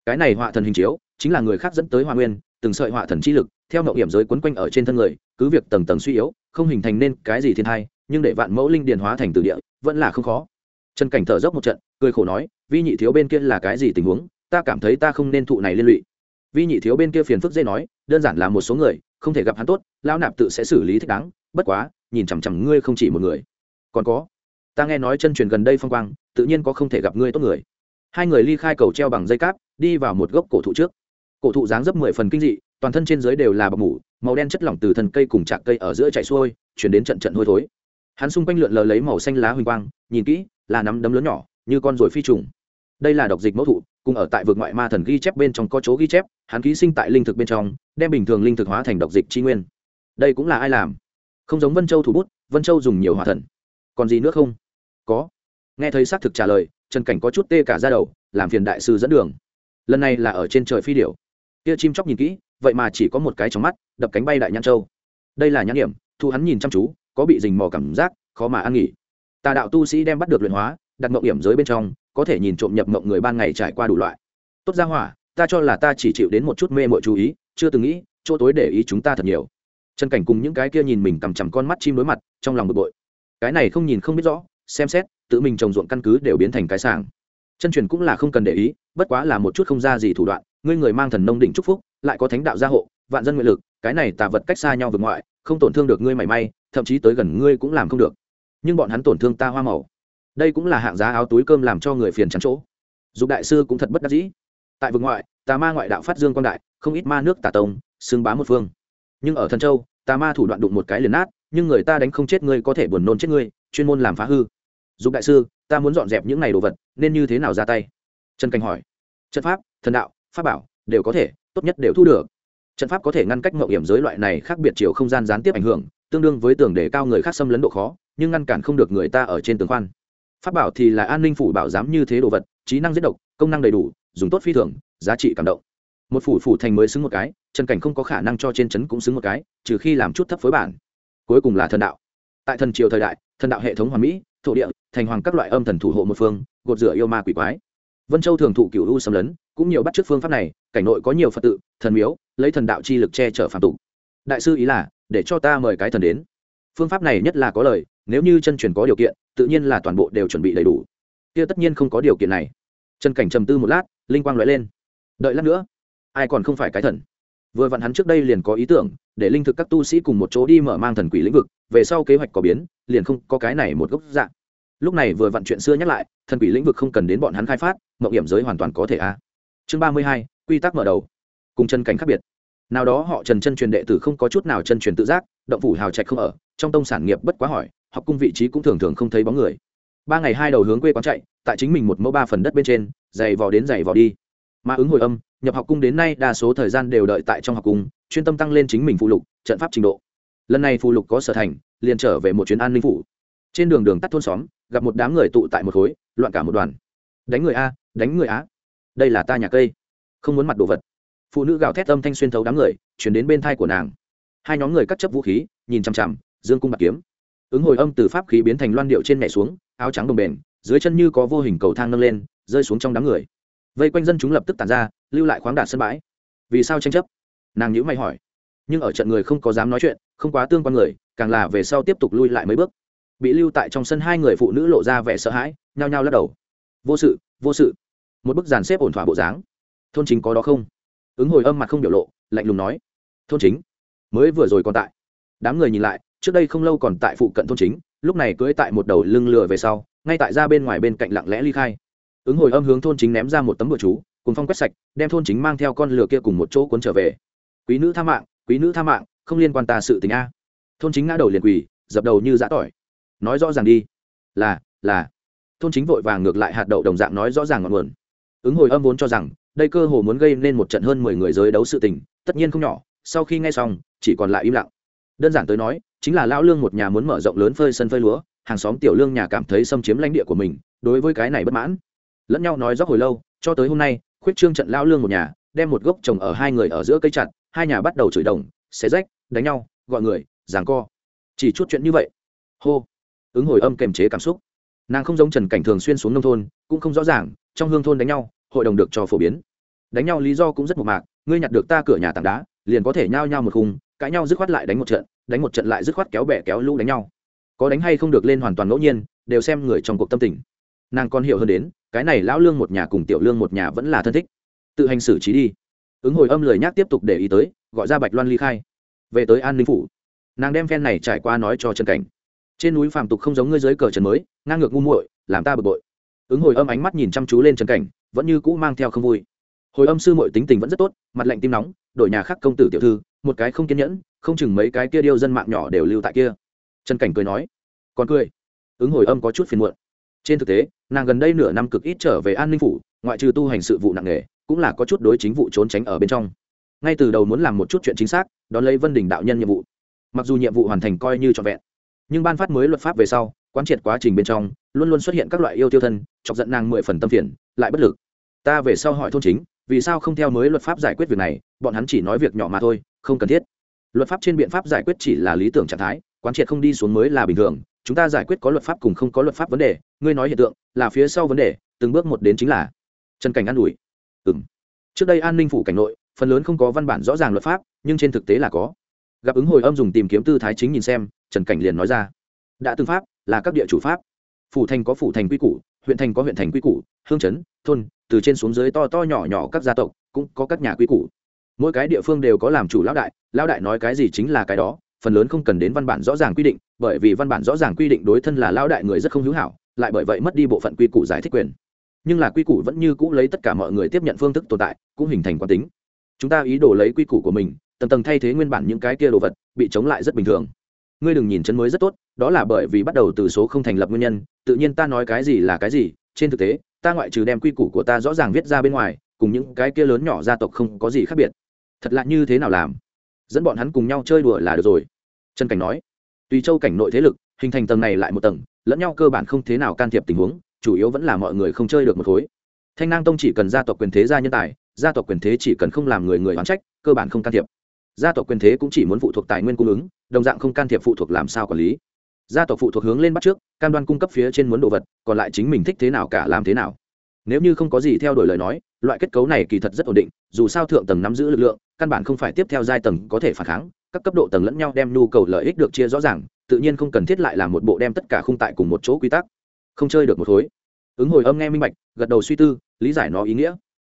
Cái này họa thần hình chiếu, chính là người khác dẫn tới họa nguyên, từng sợi họa thần chi lực, theo mậu hiểm giới quấn quanh ở trên thân người, cứ việc tầng tầng suy yếu, không hình thành nên cái gì thiên thai nhưng để vạn mẫu linh điền hóa thành từ địa, vẫn là không khó. Trần cảnh thở dốc một trận, cười khổ nói, vi nhị thiếu bên kia là cái gì tình huống? Ta cảm thấy ta không nên thụ này liên lụy. Vi nhị thiếu bên kia phiền phức dây nói, đơn giản là một số người, không thể gặp hắn tốt, lão nạp tự sẽ xử lý thích đáng, bất quá, nhìn chằm chằm ngươi không chỉ một người. Còn có ta nghe nói chân truyền gần đây phong quang, tự nhiên có không thể gặp ngươi tốt người. Hai người ly khai cầu treo bằng dây cáp, đi vào một gốc cổ thụ trước. Cổ thụ dáng dấp mười phần kinh dị, toàn thân trên dưới đều là bọc mủ, màu đen chất lỏng từ thần cây cùng chạc cây ở giữa chạy xuôi, chuyển đến trận trận hôi thối. Hắn xung quanh lượn lờ lấy màu xanh lá huỳnh quang, nhìn kỹ, là nắm đấm lớn nhỏ, như con ruồi phi trùng. Đây là độc dịch mẫu thụ, cùng ở tại vực ngoại ma thần ghi chép bên trong có chỗ ghi chép, hắn ký sinh tại linh thực bên trong, đem bình thường linh thực hóa thành độc dịch tri nguyên. Đây cũng là ai làm? Không giống vân châu thủ bút, vân châu dùng nhiều hòa thần. Còn gì nữa không? Có. Nghe thấy xác thực trả lời, trần cảnh có chút tê cả ra đầu, làm phiền đại sư dẫn đường. Lần này là ở trên trời phi điểu. Kia chim chóc nhìn kỹ, vậy mà chỉ có một cái trong mắt, đập cánh bay đại nhãn châu. Đây là nhãn điểm thu hắn nhìn chăm chú, có bị dình mò cảm giác, khó mà ăn nghỉ. Tà đạo tu sĩ đem bắt được luyện hóa, đặt mộng điểm giới bên trong, có thể nhìn trộm nhập mộng người ban ngày trải qua đủ loại. Tốt ra hỏa, ta cho là ta chỉ chịu đến một chút mê mội chú ý, chưa từng nghĩ, chỗ tối để ý chúng ta thật nhiều. Trần cảnh cùng những cái kia nhìn mình cằm chằm con mắt chim đối mặt, trong lòng bực bội. Cái này không nhìn không biết rõ xem xét, tự mình trồng ruộng căn cứ đều biến thành cái sàng. Chân truyền cũng là không cần để ý, bất quá là một chút không ra gì thủ đoạn, ngươi người mang thần nông đỉnh chúc phúc, lại có thánh đạo gia hộ, vạn dân nguyện lực, cái này tà vật cách xa nhau vượt ngoại, không tổn thương được ngươi mảy may, thậm chí tới gần ngươi cũng làm không được. Nhưng bọn hắn tổn thương ta hoa màu. Đây cũng là hạng giá áo túi cơm làm cho người phiền chắn chỗ. Dục đại sư cũng thật bất đắc dĩ. Tại vực ngoại, tà ma ngoại đạo phát dương quan đại, không ít ma nước tà tông, xưng bá một phương. Nhưng ở thần châu, tà ma thủ đoạn đụng một cái liền nát, nhưng người ta đánh không chết ngươi có thể buồn nôn chết ngươi, chuyên môn làm phá hư dục đại sư, ta muốn dọn dẹp những này đồ vật, nên như thế nào ra tay? Trần cảnh hỏi. Trận pháp, thần đạo, pháp bảo đều có thể, tốt nhất đều thu được. Trận pháp có thể ngăn cách mậu hiểm giới loại này khác biệt chiều không gian gián tiếp ảnh hưởng, tương đương với tường để cao người khác xâm lấn độ khó, nhưng ngăn cản không được người ta ở trên tường khoan. Pháp bảo thì là an ninh phủ bảo giám như thế đồ vật, trí năng giết độc, công năng đầy đủ, dùng tốt phi thường, giá trị cảm động. Một phủ phủ thành mới xứng một cái, trần cảnh không có khả năng cho trên trấn cũng xứng một cái, trừ khi làm chút thấp phối bản. Cuối cùng là thần đạo. Tại thần triều thời đại, thần đạo hệ thống hoàn mỹ, thổ địa thành hoàng các loại âm thần thủ hộ một phương, gột rửa yêu ma quỷ quái. Vân châu thường thụ cựu u xâm lấn, cũng nhiều bắt t phương pháp này, cảnh nội có nhiều phật tự, thần miếu, lấy thần đạo chi lực che chở phạm tục. Đại sư ý là, để cho ta mời cái thần đến. Phương pháp này nhất là có lời, nếu như chân truyền có điều kiện, tự nhiên là toàn bộ đều chuẩn bị đầy đủ. Kia tất nhiên không có điều kiện này. Trần cảnh trầm tư một lát, linh quang nói lên. Đợi lát nữa, ai còn không phải cái thần? Vừa vặn hắn trước đây liền có ý tưởng, để linh thực các tu sĩ cùng một chỗ đi mở mang thần quỷ lĩnh vực, về sau kế hoạch có biến, liền không có cái này một gốc dạng lúc này vừa vặn chuyện xưa nhắc lại, thần quỷ lĩnh vực không cần đến bọn hắn khai phát mậu hiểm giới hoàn toàn có thể a. À. chương ba mươi hai, quy tắc mở đầu. Cùng chân cảnh khác biệt. Nào đó họ trần chân truyền đệ tử không có chút nào chân truyền tự giác, động phủ hào trạch không ở, trong tông sản nghiệp bất quá hỏi, học cung vị trí cũng thường thường không thấy bóng người. Ba ngày hai đầu hướng quê quán chạy, tại chính mình một mẫu ba phần đất bên trên, giày vò đến giày vò đi. Mà ứng hồi âm, nhập học cung đến nay đa số thời gian đều đợi tại trong học cung, chuyên tâm tăng lên chính mình phụ lục, trận pháp trình độ. Lần này phụ lục có sở thành, liền trở về một chuyến an ninh phủ trên đường đường tắt thôn xóm, gặp một đám người tụ tại một khối, loạn cả một đoàn. Đánh người a, đánh người á. Đây là ta nhà cây. Không muốn mặt đồ vật. Phụ nữ gào thét âm thanh xuyên thấu đám người, chuyển đến bên thai của nàng. Hai nhóm người cắt chấp vũ khí, nhìn chằm chằm, dương cung bạc kiếm. Ứng hồi âm từ pháp khí biến thành loan điệu trên nhảy xuống, áo trắng đồng bền, dưới chân như có vô hình cầu thang nâng lên, rơi xuống trong đám người. Vây quanh dân chúng lập tức tàn ra, lưu lại khoáng đạt sân bãi. Vì sao tranh chấp? Nàng nhữ mày hỏi. Nhưng ở trận người không có dám nói chuyện, không quá tương quan người, càng là về sau tiếp tục lui lại mấy bước bị lưu tại trong sân hai người phụ nữ lộ ra vẻ sợ hãi, nhao nhao lắc đầu. Vô sự vô sự. Một bức giàn xếp ổn thỏa bộ dáng. Thôn chính có đó không? Ứng hồi âm mặt không biểu lộ, lạnh lùng nói. Thôn chính? Mới vừa rồi còn tại. Đám người nhìn lại, trước đây không lâu còn tại phụ cận thôn chính, lúc này cưỡi tại một đầu lưng lừa về sau, ngay tại ra bên ngoài bên cạnh lặng lẽ ly khai. Ứng hồi âm hướng thôn chính ném ra một tấm bừa chú, cùng phong quét sạch, đem thôn chính mang theo con lừa kia cùng một chỗ cuốn trở về. Quý nữ tha mạng, quý nữ tha mạng, không liên quan ta sự tình a. Thôn chính ngã đầu liền quỳ, dập đầu như giã tỏi nói rõ ràng đi. Là là. Thôn chính vội vàng ngược lại hạt đậu đồng dạng nói rõ ràng ngọn nguồn. Ứng hồi âm vốn cho rằng, đây cơ hồ muốn gây nên một trận hơn mười người giới đấu sự tình, tất nhiên không nhỏ, sau khi nghe xong, chỉ còn lại im lặng. Đơn giản tới nói, chính là lão lương một nhà muốn mở rộng lớn phơi sân phơi lúa, hàng xóm tiểu lương nhà cảm thấy xâm chiếm lãnh địa của mình, đối với cái này bất mãn. Lẫn nhau nói rõ hồi lâu, cho tới hôm nay, khuyết trương trận lão lương một nhà, đem một gốc trồng ở hai người ở giữa cây chặt, hai nhà bắt đầu chửi đồng, xé rách, đánh nhau, gọi người, giằng co. Chỉ chút chuyện như vậy. Hô ứng hồi âm kềm chế cảm xúc. Nàng không giống trần cảnh thường xuyên xuống nông thôn, cũng không rõ ràng, trong hương thôn đánh nhau, hội đồng được cho phổ biến. Đánh nhau lý do cũng rất mộc mạc, ngươi nhặt được ta cửa nhà tảng đá, liền có thể nhao nhao một khung, cãi nhau dứt khoát lại đánh một trận, đánh một trận lại dứt khoát kéo bẻ kéo lũ đánh nhau. Có đánh hay không được lên hoàn toàn ngẫu nhiên, đều xem người trong cuộc tâm tình. Nàng còn hiểu hơn đến, cái này lão lương một nhà cùng tiểu lương một nhà vẫn là thân thích. Tự hành xử trí đi. Ứng hồi âm lời nhắc tiếp tục để ý tới, gọi ra bạch loan ly khai. Về tới an ninh phủ. Nàng đem phen này trải qua nói cho trần cảnh trên núi phàm tục không giống ngươi dưới cờ trần mới, ngang ngược ngu muội, làm ta bực bội. Ứng hồi âm ánh mắt nhìn chăm chú lên trần cảnh, vẫn như cũ mang theo không vui. Hồi âm sư muội tính tình vẫn rất tốt, mặt lạnh tim nóng, đổi nhà khác công tử tiểu thư, một cái không kiên nhẫn, không chừng mấy cái kia điêu dân mạng nhỏ đều lưu tại kia. Trần cảnh cười nói, còn cười. Ứng hồi âm có chút phiền muộn. Trên thực tế, nàng gần đây nửa năm cực ít trở về an ninh phủ, ngoại trừ tu hành sự vụ nặng nề, cũng là có chút đối chính vụ trốn tránh ở bên trong. Ngay từ đầu muốn làm một chút chuyện chính xác, đón lấy vân đình đạo nhân nhiệm vụ. Mặc dù nhiệm vụ hoàn thành coi như trọn vẹn nhưng ban phát mới luật pháp về sau, quán triệt quá trình bên trong, luôn luôn xuất hiện các loại yêu tiêu thân, chọc giận nàng mười phần tâm phiền, lại bất lực. Ta về sau hỏi thôn chính, vì sao không theo mới luật pháp giải quyết việc này, bọn hắn chỉ nói việc nhỏ mà thôi, không cần thiết. Luật pháp trên biện pháp giải quyết chỉ là lý tưởng trạng thái, quán triệt không đi xuống mới là bình thường, chúng ta giải quyết có luật pháp cùng không có luật pháp vấn đề, ngươi nói hiện tượng, là phía sau vấn đề, từng bước một đến chính là. Trần cảnh an ủi. Ừng trước đây an ninh phủ cảnh nội, phần lớn không có văn bản rõ ràng luật pháp, nhưng trên thực tế là có gặp ứng hồi âm dùng tìm kiếm tư thái chính nhìn xem, trần cảnh liền nói ra. Đã tương pháp, là các địa chủ pháp. Phủ thành có phủ thành quy củ, huyện thành có huyện thành quy củ, hương chấn, thôn, từ trên xuống dưới to to nhỏ nhỏ các gia tộc, cũng có các nhà quy củ. Mỗi cái địa phương đều có làm chủ lão đại lão đại nói cái gì chính là cái đó, phần lớn không cần đến văn bản rõ ràng quy định, bởi vì văn bản rõ ràng quy định đối thân là lão đại người rất không hữu hảo, lại bởi vậy mất đi bộ phận quy củ giải thích quyền. Nhưng là quy củ vẫn như cũ lấy tất cả mọi người tiếp nhận phương thức tồn tại, cũng hình thành quán tính. Chúng ta ý đồ lấy quy củ của mình tầng tầng thay thế nguyên bản những cái kia đồ vật, bị chống lại rất bình thường. Ngươi đừng nhìn chân mới rất tốt, đó là bởi vì bắt đầu từ số không thành lập nguyên nhân, tự nhiên ta nói cái gì là cái gì, trên thực tế, ta ngoại trừ đem quy củ của ta rõ ràng viết ra bên ngoài, cùng những cái kia lớn nhỏ gia tộc không có gì khác biệt. Thật lạ như thế nào làm? Dẫn bọn hắn cùng nhau chơi đùa là được rồi. Trần cảnh nói. Tùy châu cảnh nội thế lực, hình thành tầng này lại một tầng, lẫn nhau cơ bản không thế nào can thiệp tình huống, chủ yếu vẫn là mọi người không chơi được một khối. Thanh nang tông chỉ cần gia tộc quyền thế gia nhân tài, gia tộc quyền thế chỉ cần không làm người người oán trách, cơ bản không can thiệp gia tộc quyền thế cũng chỉ muốn phụ thuộc tài nguyên cung ứng, đồng dạng không can thiệp phụ thuộc làm sao quản lý. Gia tộc phụ thuộc hướng lên bắt trước, cam đoan cung cấp phía trên muốn đồ vật, còn lại chính mình thích thế nào cả làm thế nào. Nếu như không có gì theo đuổi lời nói, loại kết cấu này kỳ thật rất ổn định, dù sao thượng tầng nắm giữ lực lượng, căn bản không phải tiếp theo giai tầng có thể phản kháng, các cấp độ tầng lẫn nhau đem nhu cầu lợi ích được chia rõ ràng, tự nhiên không cần thiết lại làm một bộ đem tất cả khung tại cùng một chỗ quy tắc. Không chơi được một khối ứng hồi âm nghe minh bạch, gật đầu suy tư, lý giải nó ý nghĩa.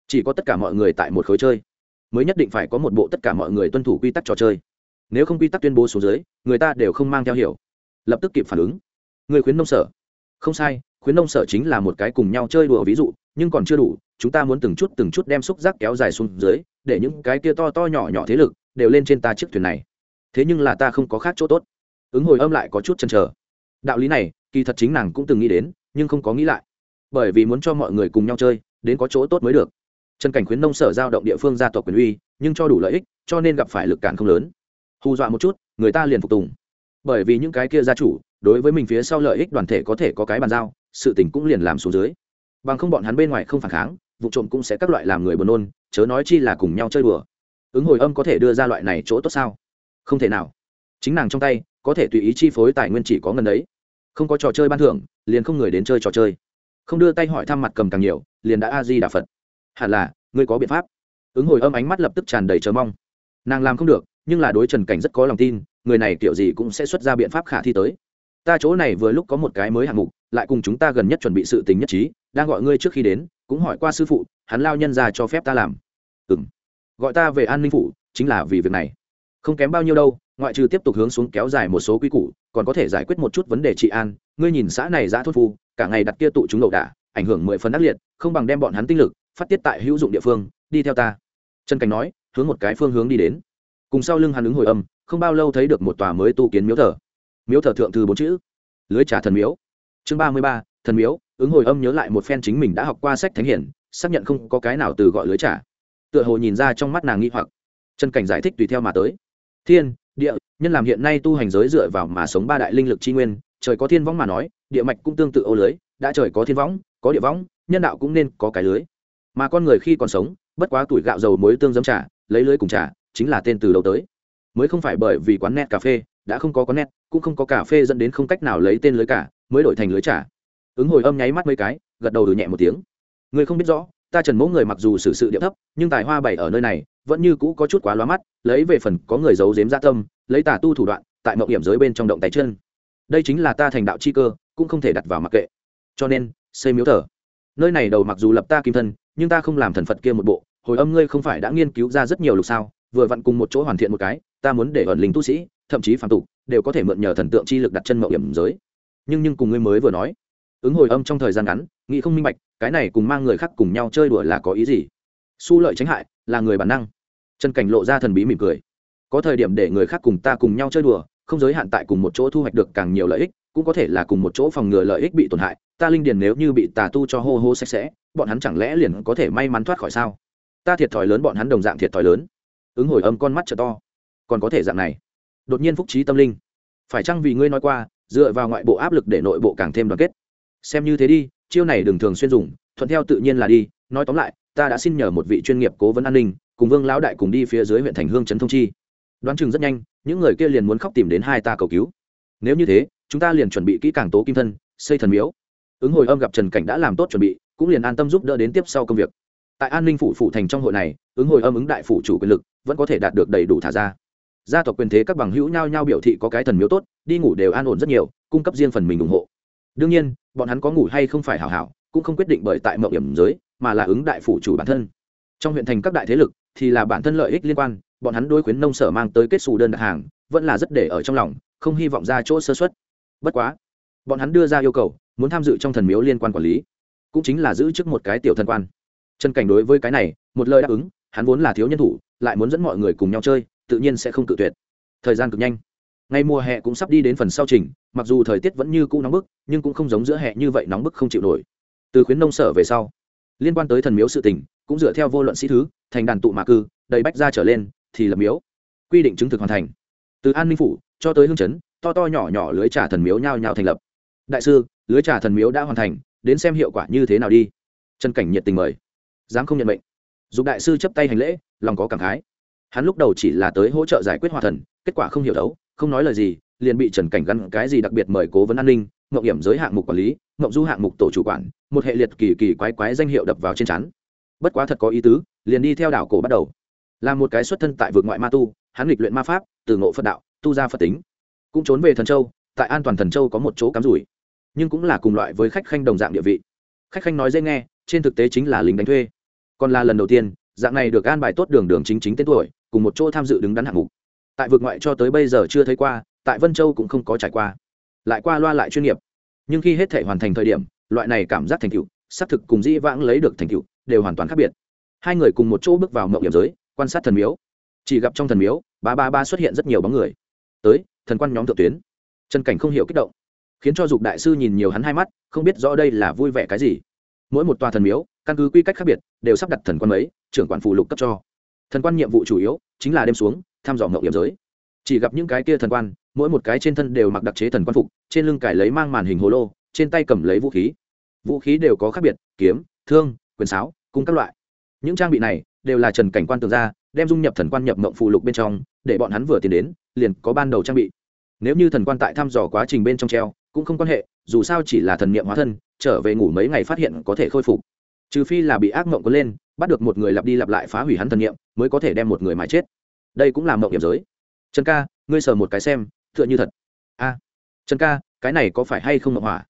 Chỉ có tất cả mọi người tại một khối chơi mới nhất định phải có một bộ tất cả mọi người tuân thủ quy tắc trò chơi. Nếu không quy tắc tuyên bố xuống dưới, người ta đều không mang theo hiểu. Lập tức kịp phản ứng. Người khuyến nông sở. Không sai, khuyến nông sở chính là một cái cùng nhau chơi đùa ví dụ, nhưng còn chưa đủ, chúng ta muốn từng chút từng chút đem xúc giác kéo dài xuống dưới, để những cái kia to to nhỏ nhỏ thế lực đều lên trên ta chiếc thuyền này. Thế nhưng là ta không có khác chỗ tốt. Ứng hồi âm lại có chút chăn trở đạo lý này, kỳ thật chính nàng cũng từng nghĩ đến, nhưng không có nghĩ lại. Bởi vì muốn cho mọi người cùng nhau chơi, đến có chỗ tốt mới được trần cảnh khuyến nông sở giao động địa phương gia tộc quyền uy, nhưng cho đủ lợi ích, cho nên gặp phải lực cản không lớn. Hù dọa một chút, người ta liền phục tùng. Bởi vì những cái kia gia chủ, đối với mình phía sau lợi ích đoàn thể có thể có cái bàn giao, sự tình cũng liền làm xuống dưới. Bằng không bọn hắn bên ngoài không phản kháng, vụ trộm cũng sẽ các loại làm người buồn nôn, chớ nói chi là cùng nhau chơi đùa. Ứng hồi âm có thể đưa ra loại này chỗ tốt sao? Không thể nào. Chính nàng trong tay, có thể tùy ý chi phối tài nguyên chỉ có ngần ấy không có trò chơi ban thưởng, liền không người đến chơi trò chơi. Không đưa tay hỏi thăm mặt cầm càng nhiều, liền đã a di đà phật hẳn là, ngươi có biện pháp. Ứng hồi âm ánh mắt lập tức tràn đầy chờ mong. Nàng làm không được, nhưng là đối trần cảnh rất có lòng tin, người này kiểu gì cũng sẽ xuất ra biện pháp khả thi tới. Ta chỗ này vừa lúc có một cái mới hạng mục, lại cùng chúng ta gần nhất chuẩn bị sự tình nhất trí, đang gọi ngươi trước khi đến, cũng hỏi qua sư phụ, hắn lao nhân ra cho phép ta làm. Ừ m gọi ta về an ninh phủ, chính là vì việc này. Không kém bao nhiêu đâu, ngoại trừ tiếp tục hướng xuống kéo dài một số quy củ, còn có thể giải quyết một chút vấn đề trị an, ngươi nhìn xã này giã thốt phu, cả ngày đặt kia tụ chúng đầu đả, ảnh hưởng mười phần ác liệt, không bằng đem bọn hắn tinh lực phát tiết tại hữu dụng địa phương, đi theo ta. Trần cảnh nói, hướng một cái phương hướng đi đến. Cùng sau lưng hắn ứng hồi âm, không bao lâu thấy được một tòa mới tu kiến miếu thờ. Miếu thờ thượng thư bốn chữ. Lưới trà thần miếu. Chương ba mươi ba, thần miếu, ứng hồi âm nhớ lại một phen chính mình đã học qua sách thánh hiển, xác nhận không có cái nào từ gọi lưới trà. Tựa hồ nhìn ra trong mắt nàng nghi hoặc. Trần cảnh giải thích tùy theo mà tới. Thiên, địa, nhân làm hiện nay tu hành giới dựa vào mà sống ba đại linh lực tri nguyên, trời có thiên võng mà nói, địa mạch cũng tương tự ô lưới, đã trời có thiên võng, có địa võng, nhân đạo cũng nên có cái lưới mà con người khi còn sống, bất quá tuổi gạo dầu muối tương giấm trà, lấy lưới cùng trà, chính là tên từ đầu tới. Mới không phải bởi vì quán net cà phê, đã không có quán net, cũng không có cà phê dẫn đến không cách nào lấy tên lưới cả, mới đổi thành lưới trà. Ứng hồi âm nháy mắt mấy cái, gật đầu từ nhẹ một tiếng. Người không biết rõ, ta trần mẫu người mặc dù xử sự địa thấp, nhưng tài hoa bày ở nơi này, vẫn như cũ có chút quá lóa mắt, lấy về phần có người giấu giếm gia tâm, lấy tà tu thủ đoạn, tại mậu hiểm giới bên trong động tay chân. Đây chính là ta thành đạo chi cơ, cũng không thể đặt vào mặc kệ. Cho nên, xây miếu thờ. Nơi này đầu mặc dù lập ta kim thân nhưng ta không làm thần phật kia một bộ, hồi âm ngươi không phải đã nghiên cứu ra rất nhiều lục sao, vừa vặn cùng một chỗ hoàn thiện một cái, ta muốn để ẩn linh tu sĩ, thậm chí phàm tục, đều có thể mượn nhờ thần tượng chi lực đặt chân mậu hiểm giới. Nhưng nhưng cùng ngươi mới vừa nói, ứng hồi âm trong thời gian ngắn, nghĩ không minh bạch, cái này cùng mang người khác cùng nhau chơi đùa là có ý gì? Su lợi tránh hại, là người bản năng. Trần cảnh lộ ra thần bí mỉm cười. Có thời điểm để người khác cùng ta cùng nhau chơi đùa, không giới hạn tại cùng một chỗ thu hoạch được càng nhiều lợi ích, cũng có thể là cùng một chỗ phòng ngừa lợi ích bị tổn hại ta linh điền nếu như bị tà tu cho hô hô sạch sẽ, bọn hắn chẳng lẽ liền có thể may mắn thoát khỏi sao? Ta thiệt thòi lớn bọn hắn đồng dạng thiệt thòi lớn. Ứng hồi âm con mắt trở to. Còn có thể dạng này. Đột nhiên phúc trí tâm linh. Phải chăng vì ngươi nói qua, dựa vào ngoại bộ áp lực để nội bộ càng thêm đoàn kết? Xem như thế đi, chiêu này đừng thường xuyên dùng, thuận theo tự nhiên là đi. Nói tóm lại, ta đã xin nhờ một vị chuyên nghiệp cố vấn an ninh, cùng vương lão đại cùng đi phía dưới huyện thành hương trấn thông chi. Đoán chừng rất nhanh, những người kia liền muốn khóc tìm đến hai ta cầu cứu. Nếu như thế, chúng ta liền chuẩn bị kỹ càng tố kim thân, xây thần miếu ứng hồi âm gặp trần cảnh đã làm tốt chuẩn bị, cũng liền an tâm giúp đỡ đến tiếp sau công việc. Tại an ninh phủ phủ thành trong hội này, ứng hồi âm ứng đại phủ chủ quyền lực, vẫn có thể đạt được đầy đủ thả ra. Gia tộc quyền thế các bằng hữu nhau nhau biểu thị có cái thần miếu tốt, đi ngủ đều an ổn rất nhiều, cung cấp riêng phần mình ủng hộ. Đương nhiên, bọn hắn có ngủ hay không phải hảo hảo, cũng không quyết định bởi tại mậu điểm giới, mà là ứng đại phủ chủ bản thân. Trong huyện thành các đại thế lực, thì là bản thân lợi ích liên quan, bọn hắn đối khuyến nông sở mang tới kết xù đơn đặt hàng, vẫn là rất để ở trong lòng, không hy vọng ra chỗ sơ xuất bất quá, bọn hắn đưa ra yêu cầu muốn tham dự trong thần miếu liên quan quản lý, cũng chính là giữ chức một cái tiểu thần quan. Chân cảnh đối với cái này, một lời đáp ứng, hắn vốn là thiếu nhân thủ, lại muốn dẫn mọi người cùng nhau chơi, tự nhiên sẽ không cự tuyệt. Thời gian cực nhanh. Ngày mùa hè cũng sắp đi đến phần sau trình, mặc dù thời tiết vẫn như cũ nóng bức, nhưng cũng không giống giữa hè như vậy nóng bức không chịu nổi. Từ khuyến nông sở về sau, liên quan tới thần miếu sự tình, cũng dựa theo vô luận sĩ thứ, thành đàn tụ mạ cư đầy bách ra trở lên, thì lập miếu. Quy định chứng thực hoàn thành. Từ an ninh phủ, cho tới hương chấn, to to nhỏ nhỏ lưới trà thần miếu nhao nhao thành lập. Đại sư lưới trà thần miếu đã hoàn thành, đến xem hiệu quả như thế nào đi. Trần cảnh nhiệt tình mời. Dám không nhận mệnh. Dục đại sư chấp tay hành lễ, lòng có cảm khái. Hắn lúc đầu chỉ là tới hỗ trợ giải quyết hòa thần, kết quả không hiểu đấu, không nói lời gì, liền bị trần cảnh gắn cái gì đặc biệt mời cố vấn an ninh, mộng hiểm giới hạng mục quản lý, mộng du hạng mục tổ chủ quản, một hệ liệt kỳ kỳ quái quái danh hiệu đập vào trên chắn. Bất quá thật có ý tứ, liền đi theo đảo cổ bắt đầu. Là một cái xuất thân tại vực ngoại ma tu, hắn lịch luyện ma pháp, từ ngộ phật đạo, tu ra phật tính. Cũng trốn về thần châu, tại an toàn thần châu có một chỗ cắm rủi nhưng cũng là cùng loại với khách khanh đồng dạng địa vị. Khách khanh nói dễ nghe, trên thực tế chính là lính đánh thuê. Còn là lần đầu tiên, dạng này được an bài tốt đường đường chính chính tên tuổi, cùng một chỗ tham dự đứng đắn hạng mục. Tại vực ngoại cho tới bây giờ chưa thấy qua, tại vân châu cũng không có trải qua. Lại qua loa lại chuyên nghiệp. Nhưng khi hết thể hoàn thành thời điểm, loại này cảm giác thành tựu, xác thực cùng dĩ vãng lấy được thành tựu, đều hoàn toàn khác biệt. Hai người cùng một chỗ bước vào mộng điểm giới, quan sát thần miếu. Chỉ gặp trong thần miếu, ba ba ba xuất hiện rất nhiều bóng người. Tới, thần quan nhóm thượng tuyến. Trần cảnh không hiểu kích động khiến cho dục đại sư nhìn nhiều hắn hai mắt, không biết rõ đây là vui vẻ cái gì. Mỗi một tòa thần miếu, căn cứ quy cách khác biệt, đều sắp đặt thần quan mấy, trưởng quản phụ lục cấp cho. Thần quan nhiệm vụ chủ yếu chính là đem xuống, thăm dò ngậu hiểm giới. Chỉ gặp những cái kia thần quan, mỗi một cái trên thân đều mặc đặc chế thần quan phục, trên lưng cải lấy mang màn hình hồ lô, trên tay cầm lấy vũ khí. Vũ khí đều có khác biệt, kiếm, thương, quyền sáo cung các loại. Những trang bị này đều là trần cảnh quan tường ra, đem dung nhập thần quan nhập mộng phụ lục bên trong, để bọn hắn vừa tiến đến, liền có ban đầu trang bị. Nếu như thần quan tại thăm dò quá trình bên trong treo cũng không quan hệ, dù sao chỉ là thần niệm hóa thân, trở về ngủ mấy ngày phát hiện có thể khôi phục. Trừ phi là bị ác mộng có lên, bắt được một người lặp đi lặp lại phá hủy hắn thần niệm, mới có thể đem một người mà chết. Đây cũng là mộng hiểm giới. Trần ca, ngươi sờ một cái xem, tựa như thật. A, trần ca, cái này có phải hay không mộng hỏa?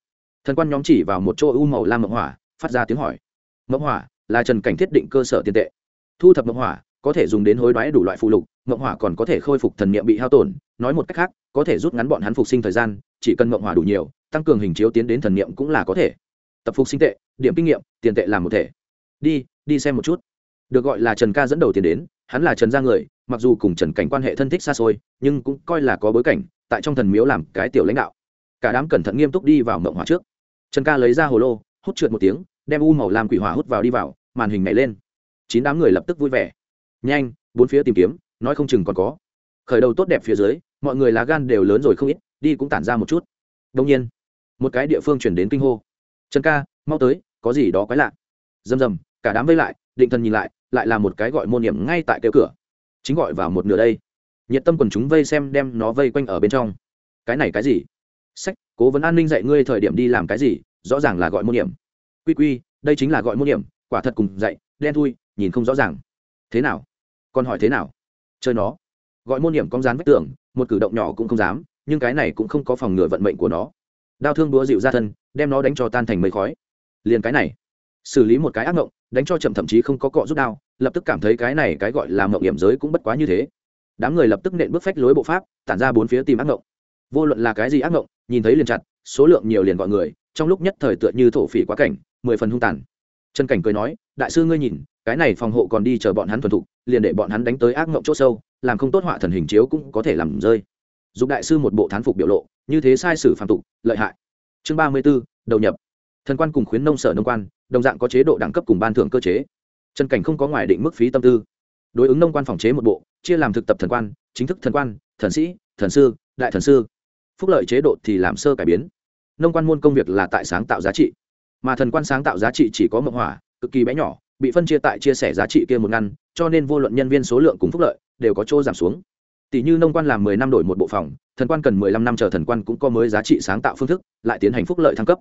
Thần quan nhóm chỉ vào một chỗ u màu lam mộng hỏa, phát ra tiếng hỏi. Mộng hỏa là trần cảnh thiết định cơ sở tiền tệ. Thu thập mộng hỏa, có thể dùng đến hối đoái đủ loại phụ lục mộng hỏa còn có thể khôi phục thần niệm bị hao tổn, nói một cách khác, có thể rút ngắn bọn hắn phục sinh thời gian, chỉ cần mộng hỏa đủ nhiều, tăng cường hình chiếu tiến đến thần niệm cũng là có thể. Tập phục sinh tệ, điểm kinh nghiệm, tiền tệ làm một thể. Đi đi xem một chút. Được gọi là trần ca dẫn đầu tiền đến, hắn là trần gia người, mặc dù cùng trần cảnh quan hệ thân thích xa xôi, nhưng cũng coi là có bối cảnh, tại trong thần miếu làm cái tiểu lãnh đạo. Cả đám cẩn thận nghiêm túc đi vào mộng hỏa trước. Trần ca lấy ra hồ lô, hút trượt một tiếng, đem u màu làm quỷ hỏa hút vào đi vào, màn hình nhảy lên. Chín đám người lập tức vui vẻ. Nhanh, bốn phía tìm kiếm nói không chừng còn có. Khởi đầu tốt đẹp phía dưới, mọi người lá gan đều lớn rồi không ít, đi cũng tản ra một chút. Đông nhiên, một cái địa phương chuyển đến kinh hô. Trần ca, mau tới, có gì đó quái lạ. Rầm rầm, cả đám vây lại, định thần nhìn lại lại là một cái gọi môn điểm ngay tại kêu cửa. Chính gọi vào một nửa đây. Nhiệt tâm quần chúng vây xem đem nó vây quanh ở bên trong. Cái này cái gì? Sách, cố vấn an ninh dạy ngươi thời điểm đi làm cái gì, rõ ràng là gọi môn điểm quy quy, đây chính là gọi môn điểm quả thật cùng dạy, đen thui, nhìn không rõ ràng. Thế nào? Còn hỏi thế nào? Chơi nó. Gọi môn điểm con rán vách tường, một cử động nhỏ cũng không dám, nhưng cái này cũng không có phòng ngừa vận mệnh của nó. Đau thương búa dịu ra thân, đem nó đánh cho tan thành mây khói. Liền cái này, xử lý một cái ác mộng, đánh cho chậm thậm chí không có cọ rút đao, lập tức cảm thấy cái này cái gọi là mộng hiểm giới cũng bất quá như thế. Đám người lập tức nện bước phách lối bộ pháp, tản ra bốn phía tìm ác mộng. Vô luận là cái gì ác mộng, nhìn thấy liền chặt, số lượng nhiều liền gọi người, trong lúc nhất thời tựa như thổ phỉ quá cảnh, mười phần hung tàn. Trần cảnh cười nói, đại sư ngươi nhìn cái này phòng hộ còn đi chờ bọn hắn thuần thục, liền để bọn hắn đánh tới ác mộng c h ỗ sâu, làm không tốt họa thần hình chiếu cũng có thể làm rơi. Dùng đại sư một bộ thán phục biểu lộ, như thế sai sử phạm tục, lợi hại. Chương ba mươi b ố đầu nhập. Thần quan cùng khuyến nông sở nông quan, đồng dạng có chế độ đẳng cấp cùng ban thưởng cơ chế. Trần cảnh không có ngoài định mức phí tâm tư. Đối ứng nông quan phòng chế một bộ, chia làm thực tập thần quan, chính thức thần quan, thần sĩ, thần sư, đại thần sư. Phúc lợi chế độ thì làm sơ cải biến. Nông quan môn công việc là tại sáng tạo giá trị. Mà thần quan sáng tạo giá trị chỉ có mộng hỏa, cực kỳ bé nhỏ bị phân chia tại chia sẻ giá trị kia một ngăn, cho nên vô luận nhân viên số lượng cùng phúc lợi đều có chỗ giảm xuống. Tỷ như nông quan làm mười năm đổi một bộ phòng, thần quan cần mười lăm năm chờ thần quan cũng có mới giá trị sáng tạo phương thức, lại tiến hành phúc lợi thăng cấp.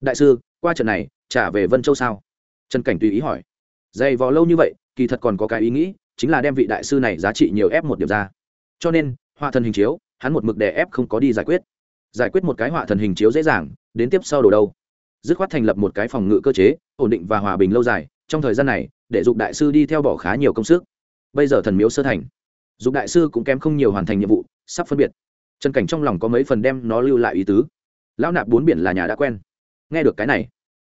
Đại sư, qua trận này, trả về vân châu sao? Trần cảnh tùy ý hỏi. Dày vò lâu như vậy, kỳ thật còn có cái ý nghĩ, chính là đem vị đại sư này giá trị nhiều ép một điểm ra. Cho nên, họa thần hình chiếu, hắn một mực đè ép không có đi giải quyết. Giải quyết một cái họa thần hình chiếu dễ dàng, đến tiếp sau đồ đâu? Dứt khoát thành lập một cái phòng ngự cơ chế, ổn định và hòa bình lâu dài trong thời gian này, để dục đại sư đi theo bỏ khá nhiều công sức. Bây giờ thần miếu sơ thành, dục đại sư cũng kém không nhiều hoàn thành nhiệm vụ, sắp phân biệt. Trần cảnh trong lòng có mấy phần đem nó lưu lại ý tứ. Lão nạp bốn biển là nhà đã quen. Nghe được cái này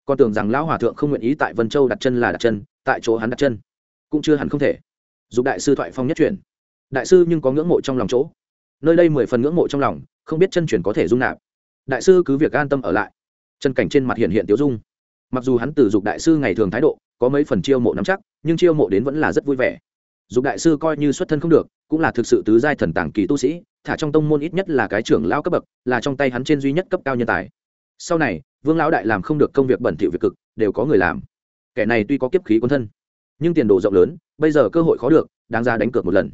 con tưởng rằng lão hòa thượng không nguyện ý tại vân châu đặt chân là đặt chân, tại chỗ hắn đặt chân, cũng chưa hẳn không thể. Dục đại sư thoại phong nhất chuyển. Đại sư nhưng có ngưỡng mộ trong lòng chỗ. Nơi đây mười phần ngưỡng mộ trong lòng, không biết chân chuyển có thể dung nạp. Đại sư cứ việc an tâm ở lại. Chân cảnh trên mặt hiện hiện tiếu dung. Mặc dù hắn từ dục đại sư ngày thường thái độ có mấy phần chiêu mộ nắm chắc, nhưng chiêu mộ đến vẫn là rất vui vẻ. Dục đại sư coi như xuất thân không được, cũng là thực sự tứ giai thần tàng kỳ tu sĩ, thả trong tông môn ít nhất là cái trưởng lao cấp bậc, là trong tay hắn trên duy nhất cấp cao nhân tài. Sau này, vương lão đại làm không được công việc bẩn thỉu việc cực, đều có người làm. Kẻ này tuy có kiếp khí quân thân, nhưng tiền đồ rộng lớn, bây giờ cơ hội khó được, đáng ra đánh cược một lần.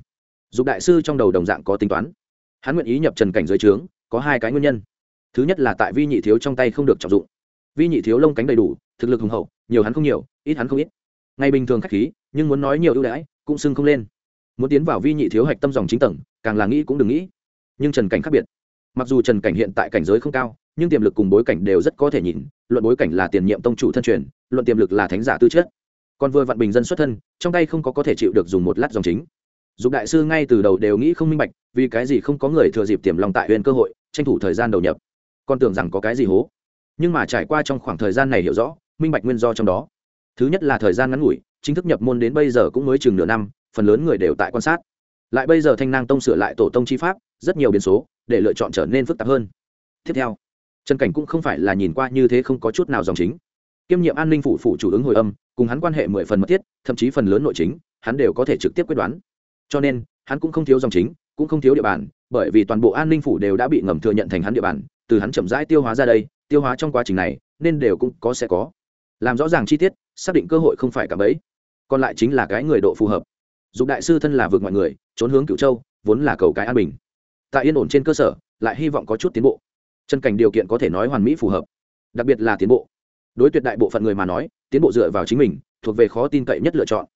Dục đại sư trong đầu đồng dạng có tính toán. Hắn nguyện ý nhập trần cảnh dưới trướng, có hai cái nguyên nhân. Thứ nhất là tại vi nhị thiếu trong tay không được trọng dụng. Vi nhị thiếu lông cánh đầy đủ, thực lực hùng hậu nhiều hắn không nhiều, ít hắn không ít. Ngày bình thường k h á c h khí, nhưng muốn nói nhiều ưu đãi, cũng sưng không lên. Muốn tiến vào vi nhị thiếu hạch tâm dòng chính tầng, càng là nghĩ cũng đừng nghĩ. Nhưng trần cảnh khác biệt. Mặc dù trần cảnh hiện tại cảnh giới không cao, nhưng tiềm lực cùng bối cảnh đều rất có thể nhìn. Luận bối cảnh là tiền nhiệm tông chủ thân truyền, luận tiềm lực là thánh giả tư chất. Còn vừa vạn bình dân xuất thân, trong tay không có có thể chịu được dùng một lát dòng chính. Dục đại sư ngay từ đầu đều nghĩ không minh bạch, vì cái gì không có người thừa dịp tiềm lòng tại huyền cơ hội, tranh thủ thời gian đầu nhập. Con tưởng rằng có cái gì hố. Nhưng mà trải qua trong khoảng thời gian này hiểu rõ minh bạch nguyên do trong đó. Thứ nhất là thời gian ngắn ngủi, chính thức nhập môn đến bây giờ cũng mới chừng nửa năm, phần lớn người đều tại quan sát. Lại bây giờ thanh nang tông sửa lại tổ tông chi pháp, rất nhiều biến số, để lựa chọn trở nên phức tạp hơn. Tiếp theo, trần cảnh cũng không phải là nhìn qua như thế không có chút nào dòng chính. Kiêm nhiệm an ninh phủ phủ chủ ứng hồi âm, cùng hắn quan hệ mười phần mật thiết, thậm chí phần lớn nội chính, hắn đều có thể trực tiếp quyết đoán. Cho nên, hắn cũng không thiếu dòng chính, cũng không thiếu địa bàn, bởi vì toàn bộ an ninh phủ đều đã bị ngầm thừa nhận thành hắn địa bàn, từ hắn chậm rãi tiêu hóa ra đây, tiêu hóa trong quá trình này, nên đều cũng có sẽ có làm rõ ràng chi tiết, xác định cơ hội không phải cả bấy còn lại chính là cái người độ phù hợp. Dục đại sư thân là vượt mọi người, trốn hướng cửu châu, vốn là cầu cái an bình. Tại yên ổn trên cơ sở, lại hy vọng có chút tiến bộ. Chân cảnh điều kiện có thể nói hoàn mỹ phù hợp. Đặc biệt là tiến bộ. Đối tuyệt đại bộ phận người mà nói, tiến bộ dựa vào chính mình, thuộc về khó tin cậy nhất lựa chọn.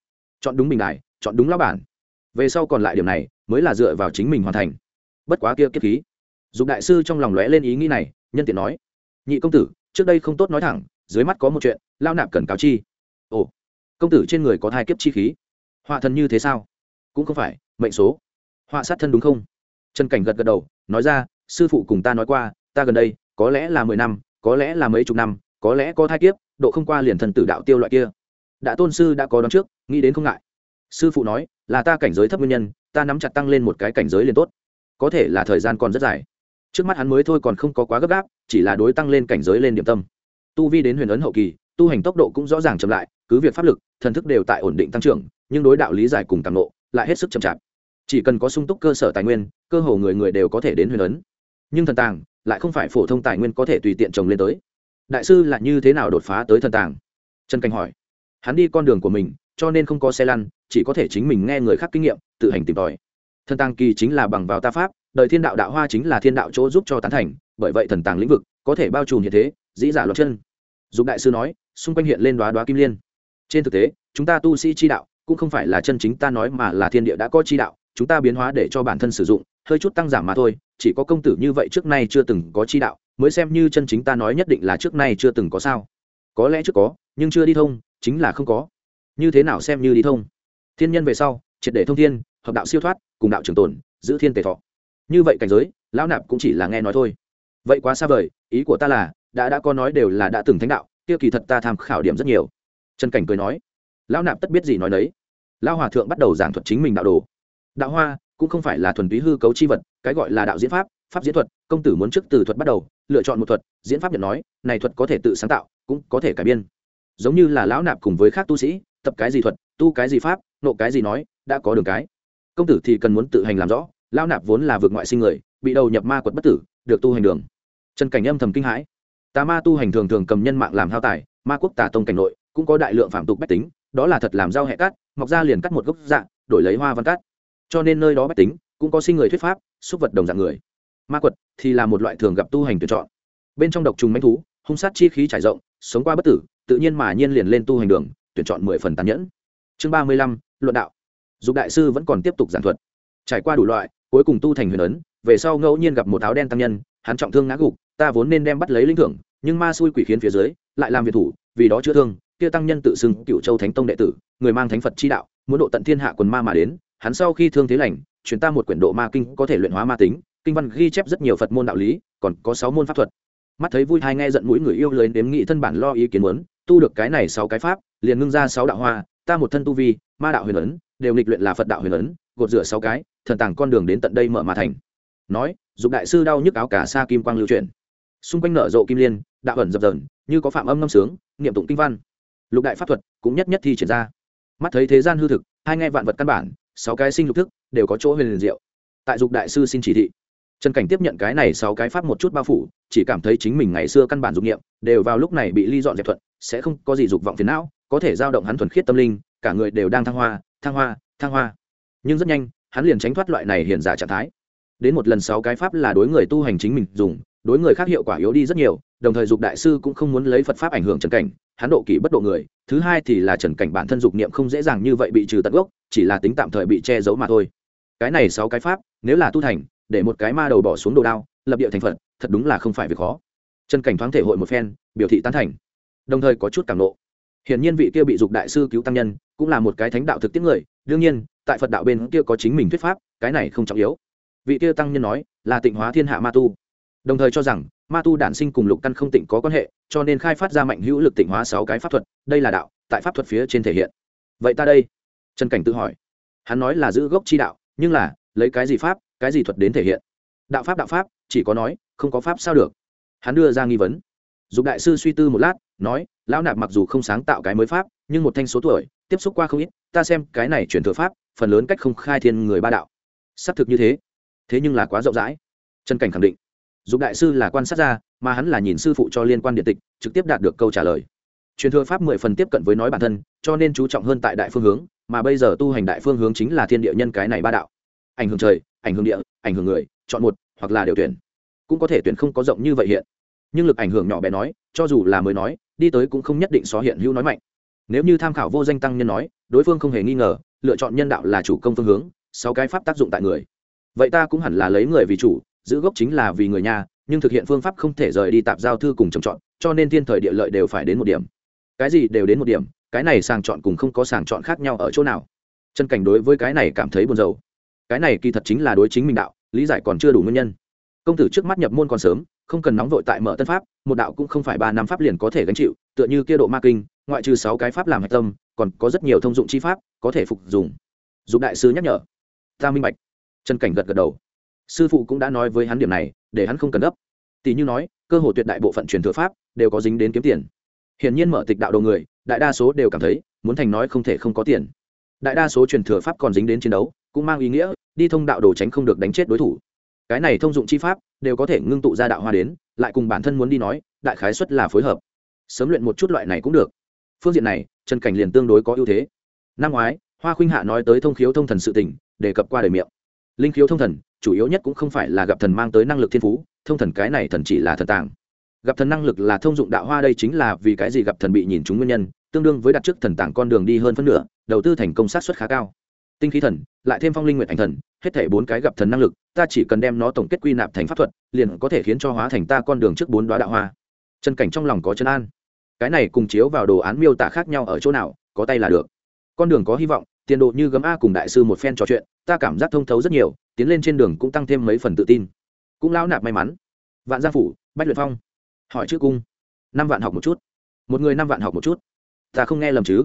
Chọn đúng bình đại chọn đúng lão bản. Về sau còn lại điểm này, mới là dựa vào chính mình hoàn thành. Bất quá kia kiếp khí. Dục đại sư trong lòng lóe lên ý nghĩ này, nhân tiện nói. Nhị công tử, trước đây không tốt nói thẳng dưới mắt có một chuyện lao nạp cần cáo chi. Ồ, công tử trên người có thai kiếp chi khí. Họa thần như thế sao? Cũng không phải, mệnh số. Họa sát thân đúng không? Trần cảnh gật gật đầu, nói ra, sư phụ cùng ta nói qua, ta gần đây, có lẽ là mười năm, có lẽ là mấy chục năm, có lẽ có thai kiếp, độ không qua liền thần tử đạo tiêu loại kia. Đã tôn sư đã có đón trước, nghĩ đến không ngại. Sư phụ nói, là ta cảnh giới thấp nguyên nhân, ta nắm chặt tăng lên một cái cảnh giới liền tốt. Có thể là thời gian còn rất dài. Trước mắt hắn mới thôi còn không có quá gấp gáp, chỉ là đối tăng lên cảnh giới lên điểm tâm tu vi đến huyền ấn hậu kỳ, tu hành tốc độ cũng rõ ràng chậm lại, cứ việc pháp lực, thần thức đều tại ổn định tăng trưởng, nhưng đối đạo lý giải cùng tăng nộ, lại hết sức chậm chạp. Chỉ cần có sung túc cơ sở tài nguyên, cơ hồ người người đều có thể đến huyền ấn. Nhưng thần tàng lại không phải phổ thông tài nguyên có thể tùy tiện trồng lên tới. Đại sư là như thế nào đột phá tới thần tàng? Trần cảnh hỏi. Hắn đi con đường của mình, cho nên không có xe lăn, chỉ có thể chính mình nghe người khác kinh nghiệm, tự hành tìm tòi. Thần tàng kỳ chính là bằng vào ta pháp, đời thiên đạo đạo hoa chính là thiên đạo chỗ giúp cho tán thành, bởi vậy thần tàng lĩnh vực có thể bao trùm hiện thế dĩ giả luật chân. Dục đại sư nói, xung quanh hiện lên đoá đoá kim liên. Trên thực tế, chúng ta tu sĩ chi đạo, cũng không phải là chân chính ta nói mà là thiên địa đã có chi đạo, chúng ta biến hóa để cho bản thân sử dụng, hơi chút tăng giảm mà thôi, chỉ có công tử như vậy trước nay chưa từng có chi đạo, mới xem như chân chính ta nói nhất định là trước nay chưa từng có sao. Có lẽ trước có, nhưng chưa đi thông, chính là không có. Như thế nào xem như đi thông? Thiên nhân về sau, triệt để thông thiên, hợp đạo siêu thoát, cùng đạo trường tồn, giữ thiên tề thọ. Như vậy cảnh giới, lão nạp cũng chỉ là nghe nói thôi. Vậy quá xa vời, ý của ta là đã đã có nói đều là đã từng thánh đạo, kia kỳ thật ta tham khảo điểm rất nhiều. Trần cảnh cười nói, lão nạp tất biết gì nói đấy lão hòa thượng bắt đầu giảng thuật chính mình đạo đồ. Đạo hoa cũng không phải là thuần túy hư cấu chi vật, cái gọi là đạo diễn pháp pháp diễn thuật, công tử muốn trước từ thuật bắt đầu, lựa chọn một thuật, diễn pháp nhận nói, này thuật có thể tự sáng tạo, cũng có thể cải biên. Giống như là lão nạp cùng với khác tu sĩ, tập cái gì thuật, tu cái gì pháp, nộ cái gì nói, đã có đường cái. Công tử thì cần muốn tự hành làm rõ, lão nạp vốn là vượt ngoại sinh người, bị đầu nhập ma quật bất tử, được tu hành đường. Trần cảnh âm thầm kinh hãi tà ma tu hành thường thường cầm nhân mạng làm hao tài, ma quốc tà tông cảnh nội cũng có đại lượng phạm tục bách tính, đó là thật làm dao hẹ cát, mọc ra liền cắt một gốc dạ đổi lấy hoa văn cát. Cho nên nơi đó bách tính cũng có sinh người thuyết pháp, xúc vật đồng dạng người. Ma quật thì là một loại thường gặp tu hành tuyển chọn. Bên trong độc trùng manh thú, hung sát chi khí trải rộng, sống qua bất tử, tự nhiên mà nhiên liền lên tu hành đường, tuyển chọn mười phần tàn nhẫn. Chương ba mươi lăm, luận đạo. Dục đại sư vẫn còn tiếp tục giảng thuật. Trải qua đủ loại, cuối cùng tu thành huyền ấn, về sau ngẫu nhiên gặp một áo đen tăng nhân, hắn trọng thương ngã gục ta vốn nên đem bắt lấy linh thưởng, nhưng ma xui quỷ khiến phía dưới, lại làm việc thủ, vì đó chữa thương, kia tăng nhân tự xưng cựu châu thánh tông đệ tử, người mang thánh phật chi đạo, muốn độ tận thiên hạ quần ma mà đến, hắn sau khi thương thế lành chuyển ta một quyển độ ma kinh có thể luyện hóa ma tính, kinh văn ghi chép rất nhiều phật môn đạo lý, còn có sáu môn pháp thuật. Mắt thấy vui hai nghe giận mũi người yêu lời đếm nghị thân bản lo ý kiến muốn, tu được cái này sáu cái pháp, liền ngưng ra sáu đạo hoa, ta một thân tu vi, ma đạo huyền ấn, đều nghịch luyện là phật đạo huyền ấn, gột rửa sáu cái, thần tàng con đường đến tận đây mở mà thành. Nói, dục đại sư đau nhức áo cả xa kim quang lưu truyền xung quanh nở rộ kim liên, đạo ẩn dập dờn, như có phạm âm ngâm sướng, niệm tụng kinh văn. Lục đại pháp thuật cũng nhất nhất thi triển ra. Mắt thấy thế gian hư thực, hai nghe vạn vật căn bản, sáu cái sinh lục thức, đều có chỗ huyền liền diệu. Tại dục đại sư xin chỉ thị. Trần cảnh tiếp nhận cái này sáu cái pháp một chút bao phủ, chỉ cảm thấy chính mình ngày xưa căn bản dục nghiệm đều vào lúc này bị ly dọn dẹp thuận, sẽ không có gì dục vọng phiền não, có thể giao động hắn thuần khiết tâm linh, cả người đều đang thăng hoa thăng hoa thăng hoa. Nhưng rất nhanh, hắn liền tránh thoát loại này hiện giả trạng thái. Đến một lần sáu cái pháp là đối người tu hành chính mình dùng đối người khác hiệu quả yếu đi rất nhiều, đồng thời dục đại sư cũng không muốn lấy phật pháp ảnh hưởng trần cảnh, hắn độ kỷ bất độ người, thứ hai thì là trần cảnh bản thân dục niệm không dễ dàng như vậy bị trừ tận gốc, chỉ là tính tạm thời bị che giấu mà thôi. Cái này sáu cái pháp, nếu là tu thành, để một cái ma đầu bỏ xuống đồ đao, lập địa thành phật, thật đúng là không phải việc khó. Trần cảnh thoáng thể hội một phen, biểu thị tán thành. Đồng thời có chút cảm nộ. Hiển nhiên vị kia bị dục đại sư cứu tăng nhân, cũng là một cái thánh đạo thực tiễn người, đương nhiên, tại phật đạo bên kia có chính mình thuyết pháp, cái này không trọng yếu. Vị kia tăng nhân nói, là tịnh hóa thiên hạ ma tu đồng thời cho rằng ma tu đản sinh cùng lục căn không tịnh có quan hệ, cho nên khai phát ra mạnh hữu lực tịnh hóa sáu cái pháp thuật, đây là đạo, tại pháp thuật phía trên thể hiện. Vậy ta đây? Trần cảnh tự hỏi. Hắn nói là giữ gốc chi đạo, nhưng là, lấy cái gì pháp, cái gì thuật đến thể hiện? Đạo pháp đạo pháp, chỉ có nói, không có pháp sao được? Hắn đưa ra nghi vấn. Dục đại sư suy tư một lát, nói, lão nạp mặc dù không sáng tạo cái mới pháp, nhưng một thanh số tuổi, tiếp xúc qua không ít, ta xem cái này chuyển thừa pháp, phần lớn cách không khai thiên người ba đạo. Xác thực như thế. Thế nhưng là quá rộng rãi. Trần cảnh khẳng định dục đại sư là quan sát ra mà hắn là nhìn sư phụ cho liên quan điện tịch, trực tiếp đạt được câu trả lời. Truyền thừa pháp mười phần tiếp cận với nói bản thân, cho nên chú trọng hơn tại đại phương hướng, mà bây giờ tu hành đại phương hướng chính là thiên địa nhân cái này ba đạo. Ảnh hưởng trời, ảnh hưởng địa, ảnh hưởng người, chọn một, hoặc là đều tuyển. Cũng có thể tuyển không có rộng như vậy hiện. Nhưng lực ảnh hưởng nhỏ bé nói, cho dù là mới nói, đi tới cũng không nhất định xóa hiện hữu nói mạnh. Nếu như tham khảo vô danh tăng nhân nói, đối phương không hề nghi ngờ, lựa chọn nhân đạo là chủ công phương hướng, sáu cái pháp tác dụng tại người. Vậy ta cũng hẳn là lấy người vì chủ giữ gốc chính là vì người nhà, nhưng thực hiện phương pháp không thể rời đi tạp giao thư cùng trồng trọt, cho nên thiên thời địa lợi đều phải đến một điểm. Cái gì đều đến một điểm, cái này sàng chọn cùng không có sàng chọn khác nhau ở chỗ nào. Chân cảnh đối với cái này cảm thấy buồn rầu. Cái này kỳ thật chính là đối chính mình đạo, lý giải còn chưa đủ nguyên nhân. Công tử trước mắt nhập môn còn sớm, không cần nóng vội tại mở tân pháp, một đạo cũng không phải ba năm pháp liền có thể gánh chịu, tựa như kia độ ma kinh, ngoại trừ sáu cái pháp làm hạch tâm, còn có rất nhiều thông dụng chi pháp có thể phục dùng. Dục đại sứ nhắc nhở. Ta minh bạch. Chân cảnh gật gật đầu sư phụ cũng đã nói với hắn điểm này, để hắn không cần gấp. Tỷ như nói, cơ hội tuyệt đại bộ phận truyền thừa pháp đều có dính đến kiếm tiền. Hiển nhiên mở tịch đạo đầu người, đại đa số đều cảm thấy, muốn thành nói không thể không có tiền. Đại đa số truyền thừa pháp còn dính đến chiến đấu, cũng mang ý nghĩa, đi thông đạo đồ tránh không được đánh chết đối thủ. Cái này thông dụng chi pháp, đều có thể ngưng tụ ra đạo hoa đến, lại cùng bản thân muốn đi nói, đại khái xuất là phối hợp. Sớm luyện một chút loại này cũng được. Phương diện này trần cảnh liền tương đối có ưu thế. Năm ngoái, hoa khuynh hạ nói tới thông khiếu thông thần sự tình, đề cập qua đời miệng. Linh khiếu thông thần chủ yếu nhất cũng không phải là gặp thần mang tới năng lực thiên phú, thông thần cái này thần chỉ là thần tàng. Gặp thần năng lực là thông dụng đạo hoa đây chính là vì cái gì gặp thần bị nhìn chúng nguyên nhân, tương đương với đặt trước thần tàng con đường đi hơn phân nửa, đầu tư thành công sát xuất khá cao. Tinh khí thần, lại thêm phong linh nguyện ảnh thần, hết thể bốn cái gặp thần năng lực, ta chỉ cần đem nó tổng kết quy nạp thành pháp thuật, liền có thể khiến cho hóa thành ta con đường trước bốn đoá đạo hoa. Chân cảnh trong lòng có chân an. Cái này cùng chiếu vào đồ án miêu tả khác nhau ở chỗ nào, có tay là được. Con đường có hy vọng tiền độ như gấm a cùng đại sư một phen trò chuyện, ta cảm giác thông thấu rất nhiều, tiến lên trên đường cũng tăng thêm mấy phần tự tin. Cũng lão nạp may mắn. Vạn gia phủ, bách luyện phong. Hỏi chữ cung. Năm vạn học một chút. Một người năm vạn học một chút. Ta không nghe lầm chứ?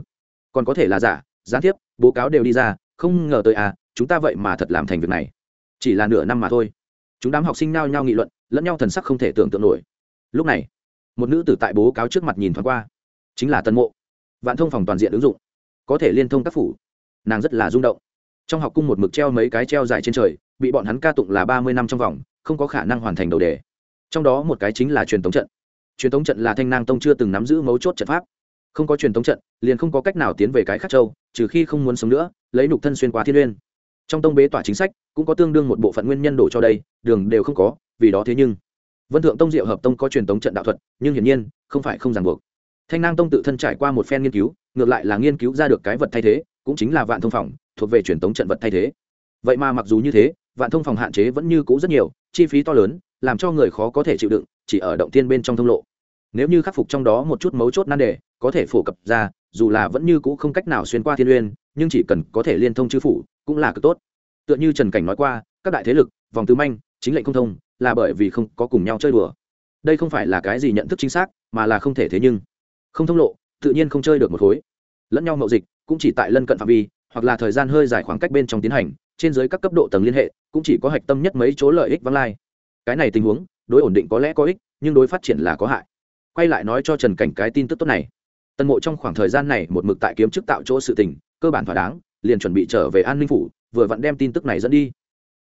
Còn có thể là giả, gián tiếp, bố cáo đều đi ra, không ngờ tới à chúng ta vậy mà thật làm thành việc này. Chỉ là nửa năm mà thôi. Chúng đám học sinh nao nhao nghị luận, lẫn nhau thần sắc không thể tưởng tượng nổi. Lúc này, một nữ tử tại bố cáo trước mặt nhìn thoáng qua. Chính là tân mộ. Vạn thông phòng toàn diện ứng dụng. Có thể liên thông các phủ nàng rất là rung động. Trong học cung một mực treo mấy cái treo dài trên trời, bị bọn hắn ca tụng là ba mươi năm trong vòng, không có khả năng hoàn thành đầu đề. Trong đó một cái chính là truyền thống trận. Truyền thống trận là thanh nang tông chưa từng nắm giữ mấu chốt trận pháp. Không có truyền thống trận, liền không có cách nào tiến về cái khác châu, trừ khi không muốn sống nữa, lấy nục thân xuyên qua thiên liên trong tông bế tỏa chính sách, cũng có tương đương một bộ phận nguyên nhân đổ cho đây, đường đều không có, vì đó thế nhưng vân thượng tông diệu hợp tông có truyền thống trận đạo thuật, nhưng hiển nhiên, không phải không ràng buộc. Thanh nang tông tự thân trải qua một phen nghiên cứu, ngược lại là nghiên cứu ra được cái vật thay thế cũng chính là vạn thông phòng, thuộc về truyền thống trận vật thay thế. Vậy mà mặc dù như thế, vạn thông phòng hạn chế vẫn như cũ rất nhiều, chi phí to lớn, làm cho người khó có thể chịu đựng, chỉ ở động tiên bên trong thông lộ. Nếu như khắc phục trong đó một chút mấu chốt nan đề, có thể phổ cập ra, dù là vẫn như cũ không cách nào xuyên qua thiên uyên nhưng chỉ cần có thể liên thông chư phủ, cũng là cực tốt. Tựa như trần cảnh nói qua, các đại thế lực, vòng tứ manh, chính lệnh không thông, là bởi vì không có cùng nhau chơi đùa. Đây không phải là cái gì nhận thức chính xác, mà là không thể thế nhưng. Không thông lộ, tự nhiên không chơi được một khối. Lẫn nhau mậu dịch cũng chỉ tại lân cận phạm vi, hoặc là thời gian hơi dài khoảng cách bên trong tiến hành, trên dưới các cấp độ tầng liên hệ, cũng chỉ có hạch tâm nhất mấy chỗ lợi ích vắng lai. Cái này tình huống, đối ổn định có lẽ có ích, nhưng đối phát triển là có hại. Quay lại nói cho trần cảnh cái tin tức tốt này. Tân mộ trong khoảng thời gian này một mực tại kiếm chức tạo chỗ sự tình, cơ bản thỏa đáng, liền chuẩn bị trở về an ninh phủ, vừa vặn đem tin tức này dẫn đi.